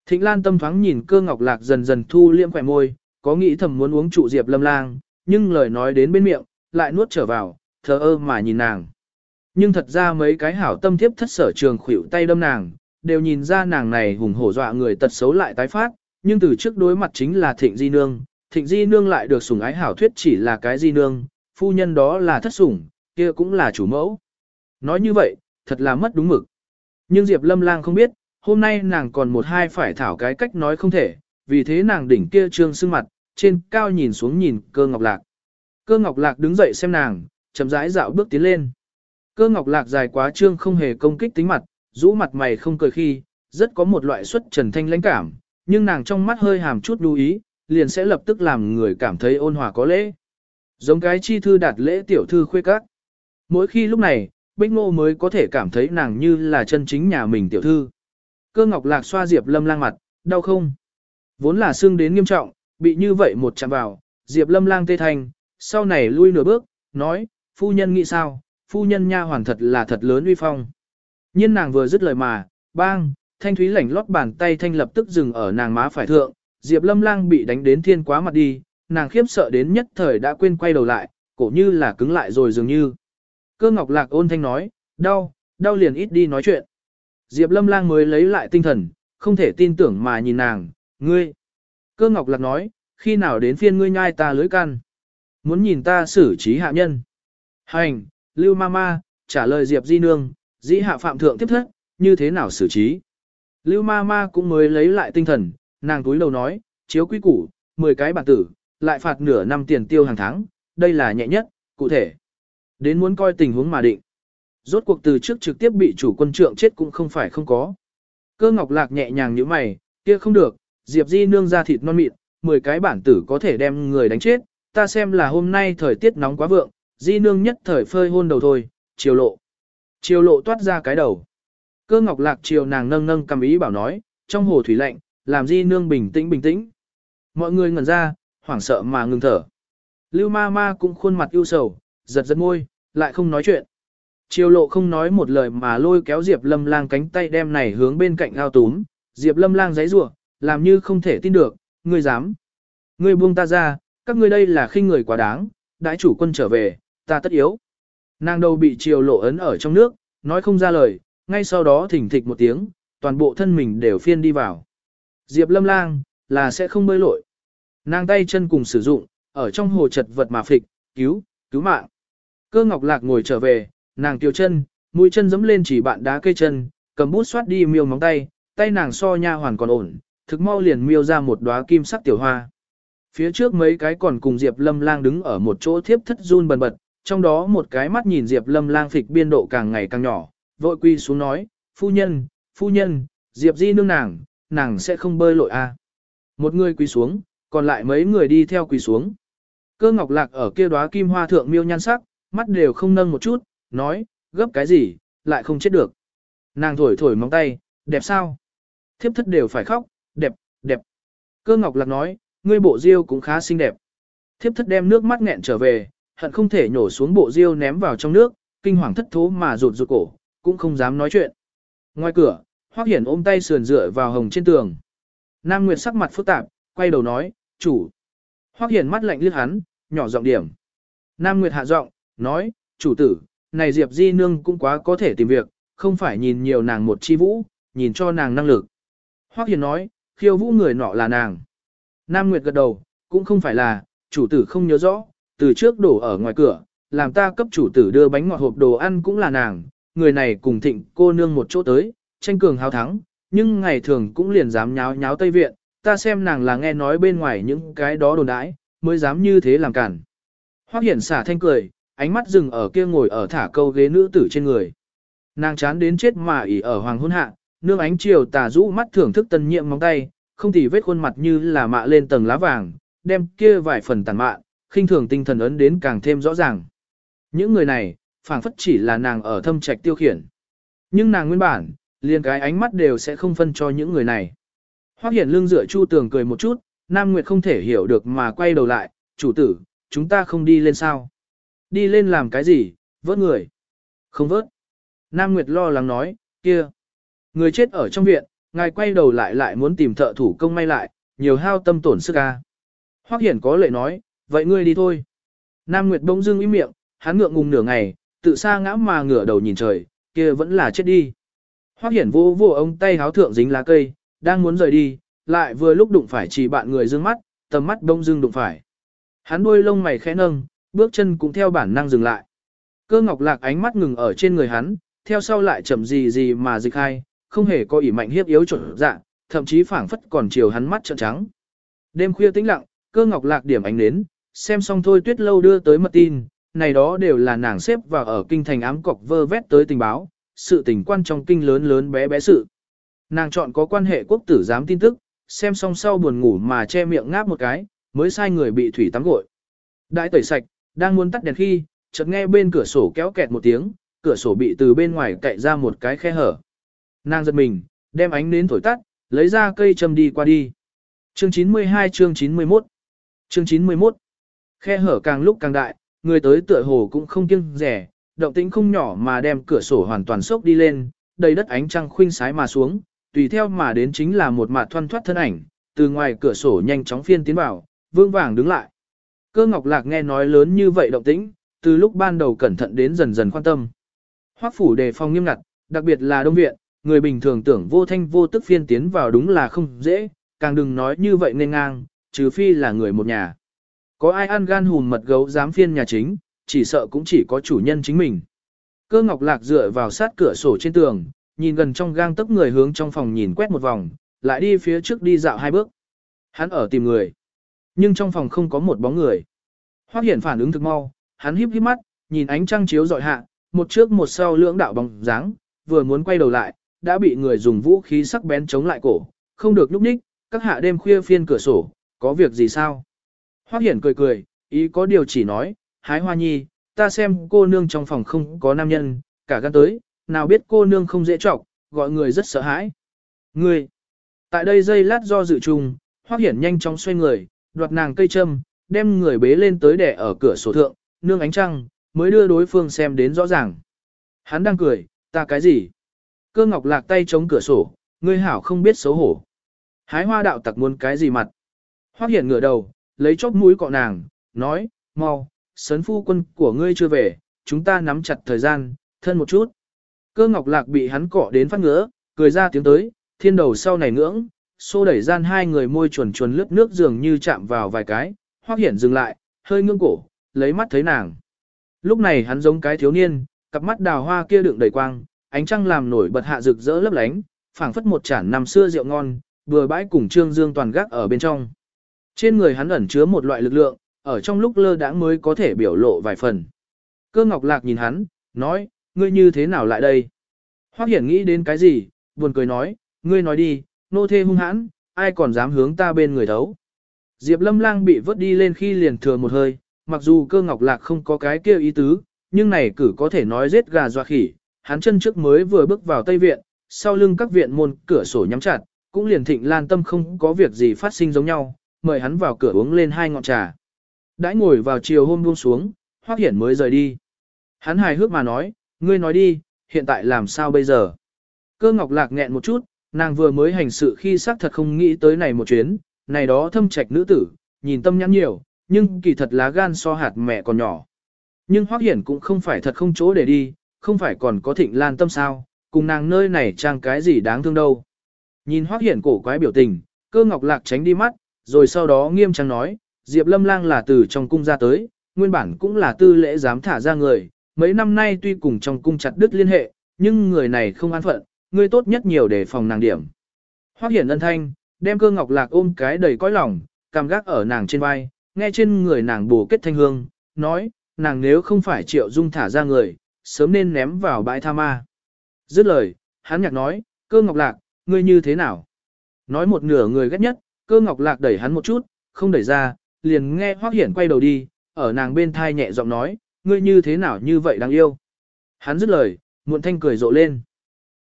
Thịnh Lan tâm thoáng nhìn cơ ngọc lạc dần dần thu liễm khỏe môi, có nghĩ thầm muốn uống trụ diệp lâm lang, nhưng lời nói đến bên miệng, lại nuốt trở vào, thờ ơ mà nhìn nàng. Nhưng thật ra mấy cái hảo tâm thiếp thất sở trường khuỷu tay đâm nàng, đều nhìn ra nàng này hùng hổ dọa người tật xấu lại tái phát, nhưng từ trước đối mặt chính là thịnh di nương, thịnh di nương lại được sủng ái hảo thuyết chỉ là cái di nương, phu nhân đó là thất sủng, kia cũng là chủ mẫu. Nói như vậy, thật là mất đúng mực. Nhưng Diệp Lâm Lang không biết, hôm nay nàng còn một hai phải thảo cái cách nói không thể, vì thế nàng đỉnh kia trương sưng mặt, trên cao nhìn xuống nhìn cơ ngọc lạc. Cơ ngọc lạc đứng dậy xem nàng, chậm rãi dạo bước tiến lên. Cơ ngọc lạc dài quá trương không hề công kích tính mặt, rũ mặt mày không cười khi, rất có một loại xuất trần thanh lãnh cảm, nhưng nàng trong mắt hơi hàm chút lưu ý, liền sẽ lập tức làm người cảm thấy ôn hòa có lễ. Giống cái chi thư đạt lễ tiểu thư khuê các. Mỗi khi lúc này, Bích Ngô mới có thể cảm thấy nàng như là chân chính nhà mình tiểu thư. Cơ ngọc lạc xoa Diệp Lâm lang mặt, đau không? Vốn là xương đến nghiêm trọng, bị như vậy một chạm vào, Diệp Lâm lang tê thành, sau này lui nửa bước, nói, phu nhân nghĩ sao, phu nhân nha hoàn thật là thật lớn uy phong nhiên nàng vừa dứt lời mà, bang, thanh thúy lảnh lót bàn tay thanh lập tức dừng ở nàng má phải thượng, Diệp Lâm lang bị đánh đến thiên quá mặt đi, nàng khiếp sợ đến nhất thời đã quên quay đầu lại, cổ như là cứng lại rồi dường như. Cơ ngọc lạc ôn thanh nói, đau, đau liền ít đi nói chuyện. Diệp lâm lang mới lấy lại tinh thần, không thể tin tưởng mà nhìn nàng, ngươi. Cơ ngọc lạc nói, khi nào đến phiên ngươi nhai ta lưới căn. Muốn nhìn ta xử trí hạ nhân. Hành, lưu ma ma, trả lời Diệp di nương, dĩ hạ phạm thượng tiếp thất, như thế nào xử trí. Lưu ma ma cũng mới lấy lại tinh thần, nàng túi đầu nói, chiếu quý củ, 10 cái bản tử, lại phạt nửa năm tiền tiêu hàng tháng, đây là nhẹ nhất, cụ thể. Đến muốn coi tình huống mà định. Rốt cuộc từ trước trực tiếp bị chủ quân trượng chết cũng không phải không có. Cơ ngọc lạc nhẹ nhàng như mày, kia không được, Diệp Di nương ra thịt non mịn, 10 cái bản tử có thể đem người đánh chết, ta xem là hôm nay thời tiết nóng quá vượng, Di nương nhất thời phơi hôn đầu thôi, chiều lộ. Chiều lộ toát ra cái đầu. Cơ ngọc lạc chiều nàng nâng nâng cầm ý bảo nói, trong hồ thủy lạnh, làm Di nương bình tĩnh bình tĩnh. Mọi người ngẩn ra, hoảng sợ mà ngừng thở. Lưu ma ma cũng khuôn mặt ưu sầu, giật giật môi, lại không nói chuyện. Triều lộ không nói một lời mà lôi kéo Diệp Lâm Lang cánh tay đem này hướng bên cạnh ao túm. Diệp Lâm Lang giấy rủa, làm như không thể tin được, ngươi dám. Ngươi buông ta ra, các ngươi đây là khinh người quá đáng, đãi chủ quân trở về, ta tất yếu. Nàng đầu bị triều lộ ấn ở trong nước, nói không ra lời, ngay sau đó thỉnh thịch một tiếng, toàn bộ thân mình đều phiên đi vào. Diệp Lâm Lang, là sẽ không bơi lội. Nàng tay chân cùng sử dụng, ở trong hồ chật vật mà phịch, cứu, cứu mạng. Cơ ngọc lạc ngồi trở về, nàng tiêu chân, mũi chân dẫm lên chỉ bạn đá cây chân, cầm bút xoát đi miêu móng tay, tay nàng so nha hoàn còn ổn, thực mau liền miêu ra một đóa kim sắc tiểu hoa. Phía trước mấy cái còn cùng Diệp Lâm Lang đứng ở một chỗ thiếp thất run bần bật, trong đó một cái mắt nhìn Diệp Lâm Lang phịch biên độ càng ngày càng nhỏ, vội quy xuống nói, phu nhân, phu nhân, Diệp Di nương nàng, nàng sẽ không bơi lội à. Một người quỳ xuống, còn lại mấy người đi theo quỳ xuống. Cơ ngọc lạc ở kia đóa kim hoa thượng miêu nhan sắc, mắt đều không nâng một chút, nói, gấp cái gì, lại không chết được. Nàng thổi thổi móng tay, đẹp sao? Thiếp thất đều phải khóc, đẹp, đẹp. Cơ ngọc lạc nói, ngươi bộ diêu cũng khá xinh đẹp. Thiếp thất đem nước mắt nghẹn trở về, hận không thể nhổ xuống bộ diêu ném vào trong nước, kinh hoàng thất thố mà rụt rụt cổ, cũng không dám nói chuyện. Ngoài cửa, Hoắc Hiển ôm tay sườn dựa vào hồng trên tường. Nam Nguyệt sắc mặt phức tạp, quay đầu nói, chủ. Hoắc Hiển mắt lạnh liếc hắn, nhỏ giọng điểm. Nam Nguyệt hạ giọng, nói, chủ tử, này Diệp Di Nương cũng quá có thể tìm việc, không phải nhìn nhiều nàng một chi vũ, nhìn cho nàng năng lực. Hoắc Hiền nói, khiêu vũ người nọ là nàng. Nam Nguyệt gật đầu, cũng không phải là, chủ tử không nhớ rõ, từ trước đổ ở ngoài cửa, làm ta cấp chủ tử đưa bánh ngọt hộp đồ ăn cũng là nàng, người này cùng thịnh cô nương một chỗ tới, tranh cường hào thắng, nhưng ngày thường cũng liền dám nháo nháo Tây Viện, ta xem nàng là nghe nói bên ngoài những cái đó đồn đãi, mới dám như thế làm cản. Hoắc Hiển xả thanh cười, ánh mắt dừng ở kia ngồi ở thả câu ghế nữ tử trên người. Nàng chán đến chết mà ỉ ở hoàng hôn hạ, nương ánh chiều tà rũ mắt thưởng thức tân nhiệm móng tay, không thì vết khuôn mặt như là mạ lên tầng lá vàng, đem kia vài phần tàn mạ, khinh thường tinh thần ấn đến càng thêm rõ ràng. Những người này, phảng phất chỉ là nàng ở thâm trạch tiêu khiển. Nhưng nàng nguyên bản, liền cái ánh mắt đều sẽ không phân cho những người này. Hoắc Hiển lương dựa Chu Tường cười một chút, Nam Nguyệt không thể hiểu được mà quay đầu lại, chủ tử, chúng ta không đi lên sao? Đi lên làm cái gì, vớt người? Không vớt. Nam Nguyệt lo lắng nói, kia. Người chết ở trong viện, ngài quay đầu lại lại muốn tìm thợ thủ công may lại, nhiều hao tâm tổn sức ca. Hoắc Hiển có lệ nói, vậy ngươi đi thôi. Nam Nguyệt bỗng dưng im miệng, hắn ngượng ngùng nửa ngày, tự xa ngã mà ngửa đầu nhìn trời, kia vẫn là chết đi. Hoắc Hiển vô vô ông tay háo thượng dính lá cây, đang muốn rời đi, lại vừa lúc đụng phải chỉ bạn người dương mắt, tầm mắt đông dưng đụng phải. Hắn đuôi lông mày khẽ nâng, bước chân cũng theo bản năng dừng lại. Cơ ngọc lạc ánh mắt ngừng ở trên người hắn, theo sau lại chậm gì gì mà dịch hai, không hề có ỉ mạnh hiếp yếu chuẩn dạ, thậm chí phảng phất còn chiều hắn mắt trợn trắng. Đêm khuya tĩnh lặng, cơ ngọc lạc điểm ánh đến, xem xong thôi tuyết lâu đưa tới mật tin, này đó đều là nàng xếp vào ở kinh thành ám cọc vơ vét tới tình báo, sự tình quan trong kinh lớn lớn bé bé sự. Nàng chọn có quan hệ quốc tử giám tin tức, xem xong sau buồn ngủ mà che miệng ngáp một cái, mới sai người bị thủy tắm gội. Đãi tẩy sạch, đang muốn tắt đèn khi, chợt nghe bên cửa sổ kéo kẹt một tiếng, cửa sổ bị từ bên ngoài cậy ra một cái khe hở. Nàng giật mình, đem ánh nến thổi tắt, lấy ra cây châm đi qua đi. Chương 92 chương 91 Chương 91 Khe hở càng lúc càng đại, người tới tựa hồ cũng không kiêng rẻ, động tĩnh không nhỏ mà đem cửa sổ hoàn toàn sốc đi lên, đầy đất ánh trăng khuynh sái mà xuống, tùy theo mà đến chính là một mạt thoăn thoát thân ảnh, từ ngoài cửa sổ nhanh chóng phiên tiến vào, vương vàng đứng lại. Cơ Ngọc Lạc nghe nói lớn như vậy động tĩnh, từ lúc ban đầu cẩn thận đến dần dần quan tâm. Hoắc phủ đề phòng nghiêm ngặt, đặc biệt là đông viện, người bình thường tưởng vô thanh vô tức phiên tiến vào đúng là không dễ, càng đừng nói như vậy nên ngang, trừ phi là người một nhà. Có ai ăn gan hùn mật gấu dám phiên nhà chính, chỉ sợ cũng chỉ có chủ nhân chính mình. Cơ Ngọc Lạc dựa vào sát cửa sổ trên tường, nhìn gần trong gang tấc người hướng trong phòng nhìn quét một vòng, lại đi phía trước đi dạo hai bước. Hắn ở tìm người. Nhưng trong phòng không có một bóng người. Hoắc Hiển phản ứng thực mau, hắn híp híp mắt, nhìn ánh trăng chiếu dọi hạ, một trước một sau lưỡng đạo bóng dáng, vừa muốn quay đầu lại, đã bị người dùng vũ khí sắc bén chống lại cổ, không được nhúc nhích, các hạ đêm khuya phiên cửa sổ, có việc gì sao? Hoắc Hiển cười cười, ý có điều chỉ nói, hái hoa nhi, ta xem cô nương trong phòng không có nam nhân, cả gan tới, nào biết cô nương không dễ chọc, gọi người rất sợ hãi. Ngươi, tại đây dây lát do dự trùng, Hoắc Hiển nhanh chóng xoay người, đoạt nàng cây châm, đem người bế lên tới đẻ ở cửa sổ thượng, nương ánh trăng, mới đưa đối phương xem đến rõ ràng. Hắn đang cười, ta cái gì? Cơ ngọc lạc tay chống cửa sổ, ngươi hảo không biết xấu hổ. Hái hoa đạo tặc muốn cái gì mặt? Hoắc Hiển ngửa đầu, lấy chóp mũi cọ nàng, nói, mau, sấn phu quân của ngươi chưa về, chúng ta nắm chặt thời gian, thân một chút. Cơ ngọc lạc bị hắn cọ đến phát ngứa, cười ra tiếng tới, thiên đầu sau này ngưỡng, xô đẩy gian hai người môi chuồn chuồn lướt nước dường như chạm vào vài cái, hoác hiển dừng lại, hơi ngưỡng cổ, lấy mắt thấy nàng. Lúc này hắn giống cái thiếu niên, cặp mắt đào hoa kia đựng đầy quang, ánh trăng làm nổi bật hạ rực rỡ lấp lánh, phảng phất một chản năm xưa rượu ngon, vừa bãi cùng trương dương toàn gác ở bên trong. Trên người hắn ẩn chứa một loại lực lượng, ở trong lúc lơ đãng mới có thể biểu lộ vài phần. Cơ ngọc lạc nhìn hắn, nói, ngươi như thế nào lại đây? Hoắc hiển nghĩ đến cái gì, buồn cười nói, ngươi nói đi, nô thê hung hãn, ai còn dám hướng ta bên người thấu. Diệp lâm lang bị vớt đi lên khi liền thừa một hơi, mặc dù cơ ngọc lạc không có cái kia ý tứ, nhưng này cử có thể nói giết gà dọa khỉ, hắn chân trước mới vừa bước vào Tây Viện, sau lưng các viện môn cửa sổ nhắm chặt, cũng liền thịnh lan tâm không có việc gì phát sinh giống nhau, mời hắn vào cửa uống lên hai ngọn trà. Đãi ngồi vào chiều hôm buông xuống, Hoắc Hiển mới rời đi. Hắn hài hước mà nói, ngươi nói đi, hiện tại làm sao bây giờ? Cơ Ngọc Lạc nghẹn một chút, nàng vừa mới hành sự khi xác thật không nghĩ tới này một chuyến, này đó thâm trạch nữ tử, nhìn tâm nhãn nhiều, nhưng kỳ thật lá gan so hạt mẹ còn nhỏ. Nhưng Hoắc Hiển cũng không phải thật không chỗ để đi, không phải còn có thịnh lan tâm sao, cùng nàng nơi này trang cái gì đáng thương đâu. Nhìn Hoắc Hiển cổ quái biểu tình, cơ ngọc lạc tránh đi mắt, rồi sau đó nghiêm trang nói, Diệp Lâm Lang là từ trong cung ra tới, nguyên bản cũng là tư lễ dám thả ra người, mấy năm nay tuy cùng trong cung chặt đứt liên hệ, nhưng người này không an phận, ngươi tốt nhất nhiều để phòng nàng điểm. Hoắc Hiển ân thanh, đem cơ ngọc lạc ôm cái đầy cõi lòng, cảm gác ở nàng trên vai, nghe trên người nàng bổ kết thanh hương, nói, nàng nếu không phải triệu dung thả ra người, sớm nên ném vào bãi tha ma. Dứt lời, hắn nhạc nói, cơ ngọc lạc, ngươi như thế nào? Nói một nửa người ghét nhất, cơ ngọc lạc đẩy hắn một chút, không đẩy ra, liền nghe Hoắc Hiển quay đầu đi, ở nàng bên thai nhẹ giọng nói, ngươi như thế nào như vậy đáng yêu. Hắn dứt lời, muộn thanh cười rộ lên.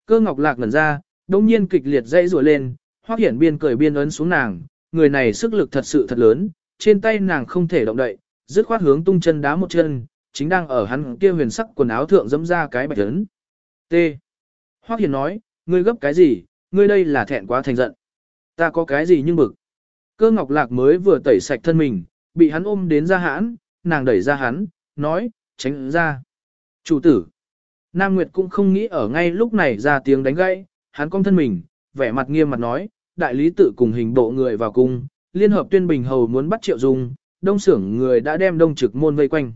Cơ ngọc lạc ngẩn ra, đông nhiên kịch liệt dãy rủa lên, Hoắc Hiển biên cười biên ấn xuống nàng, người này sức lực thật sự thật lớn, trên tay nàng không thể động đậy, dứt khoát hướng tung chân đá một chân, chính đang ở hắn kia huyền sắc quần áo thượng dẫm ra cái bạch ấn. T. Hoắc Hiển nói, ngươi gấp cái gì, ngươi đây là thẹn quá thành giận. Ta có cái gì nhưng bực. Cơ ngọc lạc mới vừa tẩy sạch thân mình, bị hắn ôm đến ra hãn, nàng đẩy ra hắn, nói, tránh ra. Chủ tử. Nam Nguyệt cũng không nghĩ ở ngay lúc này ra tiếng đánh gãy, hắn cong thân mình, vẻ mặt nghiêm mặt nói, đại lý tự cùng hình bộ người vào cung, liên hợp tuyên bình hầu muốn bắt triệu dung, đông sưởng người đã đem đông trực môn vây quanh.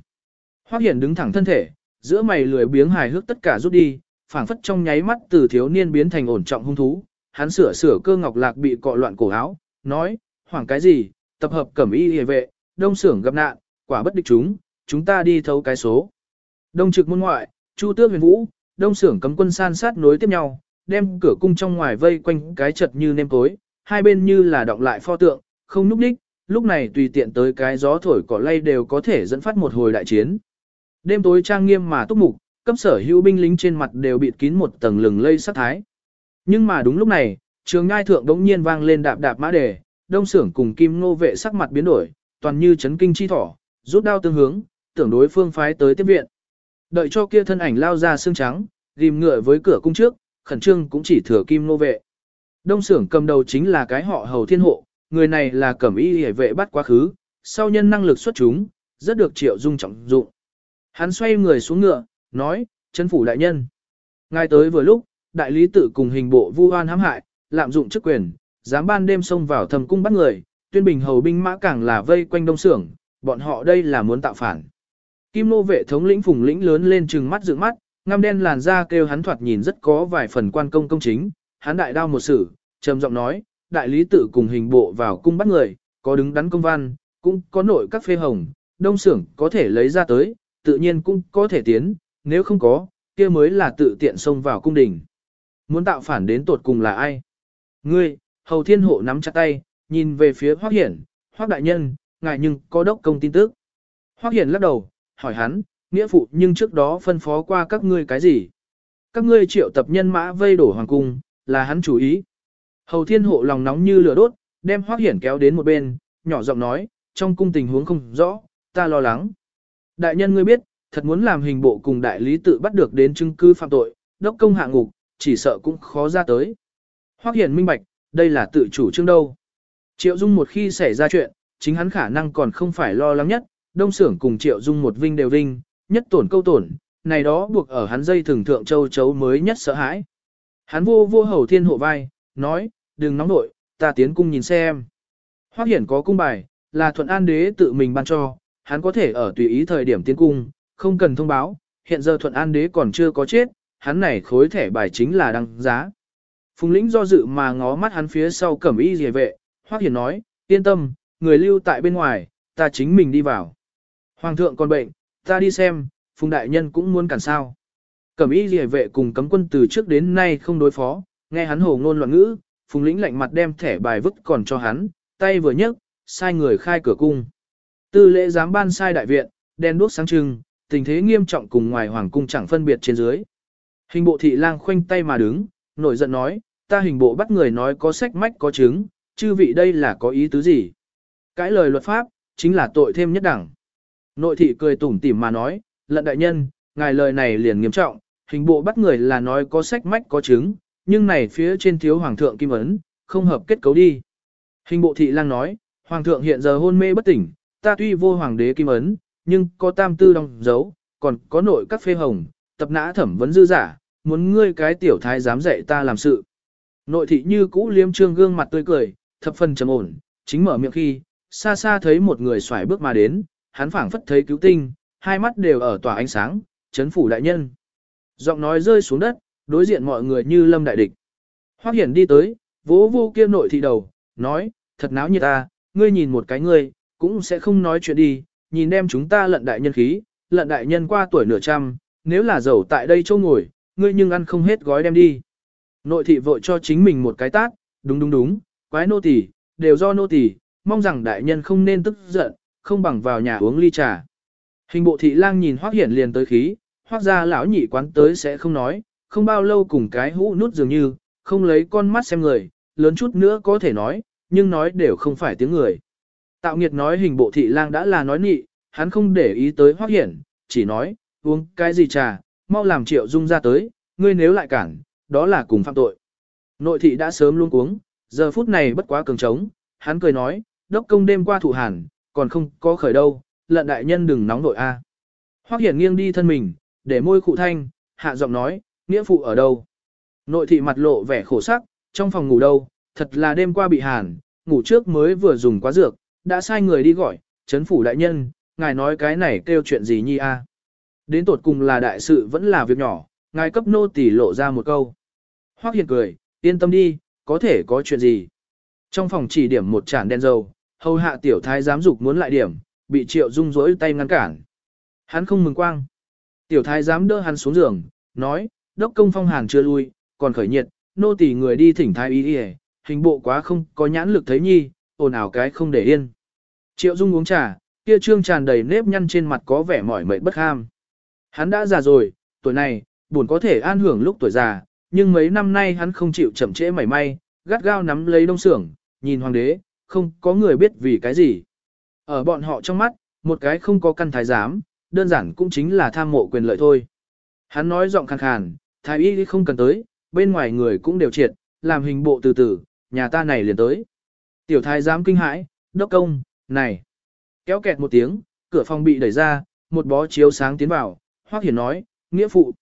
Hoắc Hiển đứng thẳng thân thể, giữa mày lười biếng hài hước tất cả rút đi, phảng phất trong nháy mắt từ thiếu niên biến thành ổn trọng hung thú. Hắn sửa sửa cơ ngọc lạc bị cọ loạn cổ áo, nói, hoảng cái gì, tập hợp cẩm y hề vệ, đông sưởng gặp nạn, quả bất địch chúng, chúng ta đi thấu cái số. Đông trực môn ngoại, chu tước huyền vũ, đông sưởng cấm quân san sát nối tiếp nhau, đem cửa cung trong ngoài vây quanh cái chật như nêm tối, hai bên như là động lại pho tượng, không núp đích, lúc này tùy tiện tới cái gió thổi cỏ lay đều có thể dẫn phát một hồi đại chiến. Đêm tối trang nghiêm mà túc mục, cấp sở hữu binh lính trên mặt đều bịt kín một tầng lừng lây sát thái. Nhưng mà đúng lúc này, trường ngai thượng đống nhiên vang lên đạp đạp mã đề, đông sưởng cùng kim ngô vệ sắc mặt biến đổi, toàn như chấn kinh chi thỏ, rút đao tương hướng, tưởng đối phương phái tới tiếp viện. Đợi cho kia thân ảnh lao ra xương trắng, rìm ngựa với cửa cung trước, khẩn trương cũng chỉ thừa kim ngô vệ. Đông sưởng cầm đầu chính là cái họ hầu thiên hộ, người này là cẩm y hề vệ bắt quá khứ, sau nhân năng lực xuất chúng, rất được triệu dung trọng dụng. Hắn xoay người xuống ngựa, nói, chân phủ đại nhân. Ngay tới vừa lúc, đại lý tự cùng hình bộ vu oan hãm hại, lạm dụng chức quyền, dám ban đêm xông vào thầm cung bắt người, tuyên bình hầu binh mã càng là vây quanh đông xưởng, bọn họ đây là muốn tạo phản. Kim nô vệ thống lĩnh phùng lĩnh lớn lên trừng mắt dựng mắt, ngăm đen làn da kêu hắn thoạt nhìn rất có vài phần quan công công chính, hắn đại đao một sử, trầm giọng nói, đại lý tự cùng hình bộ vào cung bắt người, có đứng đắn công văn, cũng có nội các phê hồng, đông xưởng có thể lấy ra tới, tự nhiên cũng có thể tiến, nếu không có, kia mới là tự tiện xông vào cung đình. Muốn tạo phản đến tột cùng là ai? Ngươi, hầu thiên hộ nắm chặt tay, nhìn về phía Hoác Hiển, Hoác Đại Nhân, ngài nhưng có đốc công tin tức. Hoác Hiển lắc đầu, hỏi hắn, nghĩa phụ nhưng trước đó phân phó qua các ngươi cái gì? Các ngươi triệu tập nhân mã vây đổ hoàng cung, là hắn chủ ý. Hầu thiên hộ lòng nóng như lửa đốt, đem Hoác Hiển kéo đến một bên, nhỏ giọng nói, trong cung tình huống không rõ, ta lo lắng. Đại nhân ngươi biết, thật muốn làm hình bộ cùng đại lý tự bắt được đến chứng cứ phạm tội, đốc công hạ ngục, chỉ sợ cũng khó ra tới. Hoắc Hiển minh bạch, đây là tự chủ trương đâu. Triệu Dung một khi xảy ra chuyện, chính hắn khả năng còn không phải lo lắng nhất, đông xưởng cùng Triệu Dung một vinh đều vinh, nhất tổn câu tổn, này đó buộc ở hắn dây thường thượng châu chấu mới nhất sợ hãi. Hắn vô vô hầu thiên hộ vai, nói, đừng nóng nội, ta tiến cung nhìn xem. Hoác Hiển có cung bài, là thuận an đế tự mình ban cho, hắn có thể ở tùy ý thời điểm tiến cung, không cần thông báo, hiện giờ thuận an đế còn chưa có chết, hắn này khối thẻ bài chính là đăng giá. Phùng lĩnh do dự mà ngó mắt hắn phía sau cẩm y rìa vệ, Hoắc hiền nói, yên tâm, người lưu tại bên ngoài, ta chính mình đi vào. Hoàng thượng còn bệnh, ta đi xem, Phùng đại nhân cũng muốn cản sao. Cẩm y rìa vệ cùng cấm quân từ trước đến nay không đối phó, nghe hắn hồ ngôn loạn ngữ, Phùng lĩnh lạnh mặt đem thẻ bài vứt còn cho hắn, tay vừa nhấc, sai người khai cửa cung. Tư lễ giám ban sai đại viện, đen đuốc sáng trưng, tình thế nghiêm trọng cùng ngoài hoàng cung chẳng phân biệt trên dưới. Hình bộ thị lang khoanh tay mà đứng, nổi giận nói, ta hình bộ bắt người nói có sách mách có chứng, chư vị đây là có ý tứ gì? Cãi lời luật pháp, chính là tội thêm nhất đẳng. Nội thị cười tủm tỉm mà nói, lận đại nhân, ngài lời này liền nghiêm trọng, hình bộ bắt người là nói có sách mách có chứng, nhưng này phía trên thiếu hoàng thượng kim ấn, không hợp kết cấu đi. Hình bộ thị lang nói, hoàng thượng hiện giờ hôn mê bất tỉnh, ta tuy vô hoàng đế kim ấn, nhưng có tam tư đong dấu, còn có nội các phê hồng, tập nã thẩm vấn dư giả, muốn ngươi cái tiểu thái dám dạy ta làm sự. Nội thị như cũ liêm trương gương mặt tươi cười, thập phần trầm ổn, chính mở miệng khi, xa xa thấy một người xoài bước mà đến, hắn phảng phất thấy cứu tinh, hai mắt đều ở tỏa ánh sáng, chấn phủ đại nhân. Giọng nói rơi xuống đất, đối diện mọi người như lâm đại địch. Hoắc Hiển đi tới, vỗ vô kia nội thị đầu, nói, thật náo như ta, ngươi nhìn một cái ngươi, cũng sẽ không nói chuyện đi, nhìn đem chúng ta lận đại nhân khí, lận đại nhân qua tuổi nửa trăm, nếu là giàu tại đây châu ngồi, ngươi nhưng ăn không hết gói đem đi. Nội thị vội cho chính mình một cái tát, đúng đúng đúng, quái nô tỳ, đều do nô tỳ, mong rằng đại nhân không nên tức giận, không bằng vào nhà uống ly trà. Hình bộ thị lang nhìn Hoắc Hiển liền tới khí, Hoắc gia lão nhị quán tới sẽ không nói, không bao lâu cùng cái hũ nút dường như, không lấy con mắt xem người, lớn chút nữa có thể nói, nhưng nói đều không phải tiếng người. Tạo nghiệt nói hình bộ thị lang đã là nói nhị, hắn không để ý tới Hoắc Hiển, chỉ nói, uống cái gì trà, mau làm triệu dung ra tới, ngươi nếu lại cản, đó là cùng phạm tội. Nội thị đã sớm luôn uống, giờ phút này bất quá cường trống, hắn cười nói, đốc công đêm qua thụ hàn, còn không có khởi đâu, lận đại nhân đừng nóng nội a. Hoắc Hiển nghiêng đi thân mình, để môi khụ thanh, hạ giọng nói, nghĩa phụ ở đâu? Nội thị mặt lộ vẻ khổ sắc, trong phòng ngủ đâu, thật là đêm qua bị hàn, ngủ trước mới vừa dùng quá dược, đã sai người đi gọi, chấn phủ đại nhân, ngài nói cái này kêu chuyện gì nhi a? Đến tột cùng là đại sự vẫn là việc nhỏ, ngài cấp nô tỳ lộ ra một câu. Hoắc Hiền cười, yên tâm đi, có thể có chuyện gì. Trong phòng chỉ điểm một chản đen dầu, hầu hạ tiểu thái giám dục muốn lại điểm, bị triệu dung rỗi tay ngăn cản. Hắn không mừng quang. Tiểu thái giám đỡ hắn xuống giường, nói, đốc công phong hàn chưa lui, còn khởi nhiệt, nô tỳ người đi thỉnh thái y y, hình bộ quá không có nhãn lực thấy nhi, ồn ào cái không để yên. Triệu dung uống trà, kia trương tràn đầy nếp nhăn trên mặt có vẻ mỏi mệt bất ham. Hắn đã già rồi, tuổi này, buồn có thể an hưởng lúc tuổi già, nhưng mấy năm nay hắn không chịu chậm trễ mảy may, gắt gao nắm lấy đông sưởng, nhìn hoàng đế, không có người biết vì cái gì. Ở bọn họ trong mắt, một cái không có căn thái giám, đơn giản cũng chính là tham mộ quyền lợi thôi. Hắn nói giọng khàn khàn, thái y không cần tới, bên ngoài người cũng đều triệt, làm hình bộ từ từ, nhà ta này liền tới. Tiểu thái giám kinh hãi, đốc công, này. Kéo kẹt một tiếng, cửa phòng bị đẩy ra, một bó chiếu sáng tiến vào, hoác hiển nói, nghĩa phụ.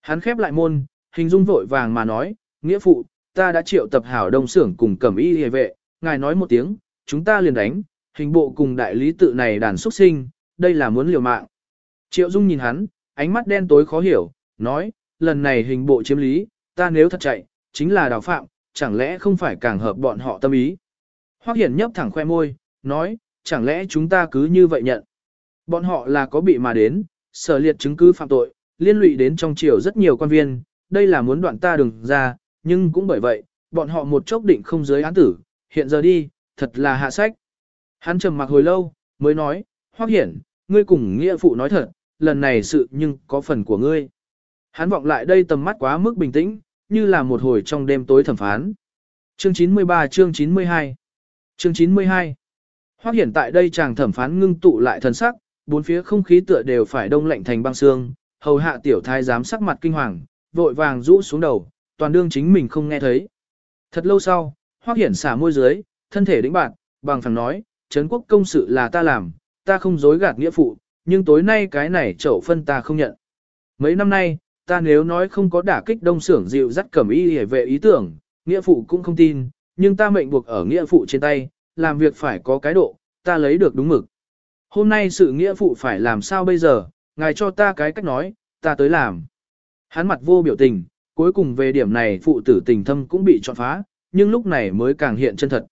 Hắn khép lại môn, hình dung vội vàng mà nói, nghĩa phụ, ta đã triệu tập hảo đông xưởng cùng cẩm y hề vệ, ngài nói một tiếng, chúng ta liền đánh, hình bộ cùng đại lý tự này đàn xuất sinh, đây là muốn liều mạng. Triệu Dung nhìn hắn, ánh mắt đen tối khó hiểu, nói, lần này hình bộ chiếm lý, ta nếu thật chạy, chính là đào phạm, chẳng lẽ không phải càng hợp bọn họ tâm ý. Hoắc Hiển nhấp thẳng khoe môi, nói, chẳng lẽ chúng ta cứ như vậy nhận. Bọn họ là có bị mà đến, sở liệt chứng cứ phạm tội, liên lụy đến trong triều rất nhiều quan viên, đây là muốn đoạn ta đừng ra, nhưng cũng bởi vậy, bọn họ một chốc định không giới án tử, hiện giờ đi, thật là hạ sách. Hắn trầm mặc hồi lâu, mới nói, Hoắc Hiển, ngươi cùng nghĩa phụ nói thật, lần này sự nhưng có phần của ngươi. Hắn vọng lại đây tầm mắt quá mức bình tĩnh, như là một hồi trong đêm tối thẩm phán. Chương 93 chương 92 Chương 92 Hoắc Hiển tại đây chàng thẩm phán ngưng tụ lại thần sắc, bốn phía không khí tựa đều phải đông lạnh thành băng xương, hầu hạ tiểu thái giám sắc mặt kinh hoàng, vội vàng rũ xuống đầu, toàn đương chính mình không nghe thấy. Thật lâu sau, Hoắc Hiển xả môi dưới, thân thể đĩnh bạn, bằng phẳng nói, Trấn quốc công sự là ta làm, ta không dối gạt nghĩa phụ, nhưng tối nay cái này chậu phân ta không nhận. Mấy năm nay, ta nếu nói không có đả kích đông xưởng dịu dắt cẩm y hề vệ ý tưởng, nghĩa phụ cũng không tin, nhưng ta mệnh buộc ở nghĩa phụ trên tay, làm việc phải có cái độ, ta lấy được đúng mực. Hôm nay sự nghĩa phụ phải làm sao bây giờ, ngài cho ta cái cách nói, ta tới làm. Hắn mặt vô biểu tình, cuối cùng về điểm này phụ tử tình thâm cũng bị chọn phá, nhưng lúc này mới càng hiện chân thật.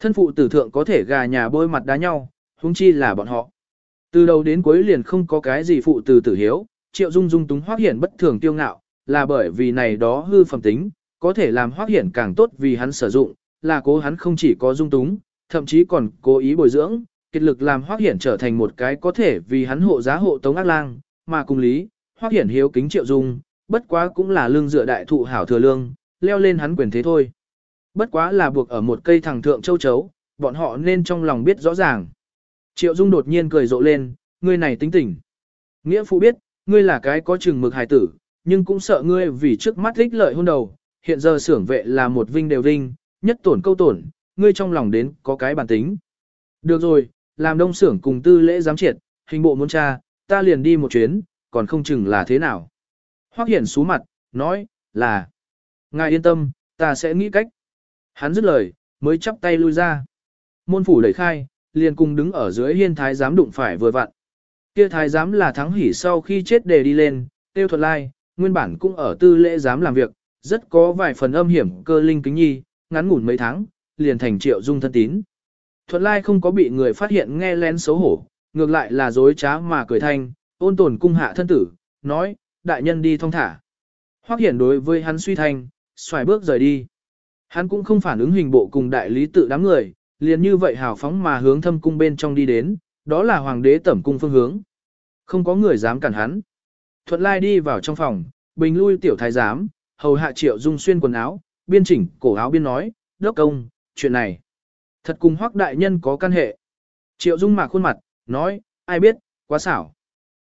Thân phụ tử thượng có thể gà nhà bôi mặt đá nhau, huống chi là bọn họ. Từ đầu đến cuối liền không có cái gì phụ tử tử hiếu, triệu dung dung túng hoác hiển bất thường tiêu ngạo, là bởi vì này đó hư phẩm tính, có thể làm hoác hiển càng tốt vì hắn sử dụng, là cố hắn không chỉ có dung túng, thậm chí còn cố ý bồi dưỡng, kết lực làm Hoắc hiển trở thành một cái có thể vì hắn hộ giá hộ tống ác lang, mà cùng lý, Hoắc hiển hiếu kính triệu dung, bất quá cũng là lương dựa đại thụ hảo thừa lương, leo lên hắn quyền thế thôi. Bất quá là buộc ở một cây thẳng thượng châu chấu, bọn họ nên trong lòng biết rõ ràng. Triệu Dung đột nhiên cười rộ lên, ngươi này tính tỉnh. Nghĩa phụ biết, ngươi là cái có chừng mực hài tử, nhưng cũng sợ ngươi vì trước mắt ích lợi hôn đầu, hiện giờ xưởng vệ là một vinh đều vinh, nhất tổn câu tổn, ngươi trong lòng đến có cái bản tính. Được rồi, làm đông xưởng cùng tư lễ giám triệt, hình bộ muốn tra, ta liền đi một chuyến, còn không chừng là thế nào. Hoắc Hiển sú mặt, nói, là, ngài yên tâm, ta sẽ nghĩ cách. Hắn dứt lời, mới chắp tay lui ra. Môn phủ đẩy khai, liền cùng đứng ở dưới hiên thái giám đụng phải vừa vặn. Kia thái giám là thắng hỉ sau khi chết đề đi lên, tiêu thuật lai, nguyên bản cũng ở tư lễ giám làm việc, rất có vài phần âm hiểm cơ linh kính nhi, ngắn ngủn mấy tháng, liền thành triệu dung thân tín. Thuận lai không có bị người phát hiện nghe lén xấu hổ, ngược lại là dối trá mà cười thanh, ôn tồn cung hạ thân tử, nói, đại nhân đi thong thả. Hoắc hiển đối với hắn suy thanh, xoài bước rời đi. Hắn cũng không phản ứng hình bộ cùng đại lý tự đám người, liền như vậy hào phóng mà hướng thâm cung bên trong đi đến, đó là hoàng đế tẩm cung phương hướng. Không có người dám cản hắn. Thuận lai đi vào trong phòng, bình lui tiểu thái giám, hầu hạ triệu dung xuyên quần áo, biên chỉnh cổ áo biên nói, đốc công, chuyện này. Thật cùng hoác đại nhân có căn hệ. Triệu dung mạc khuôn mặt, nói, ai biết, quá xảo.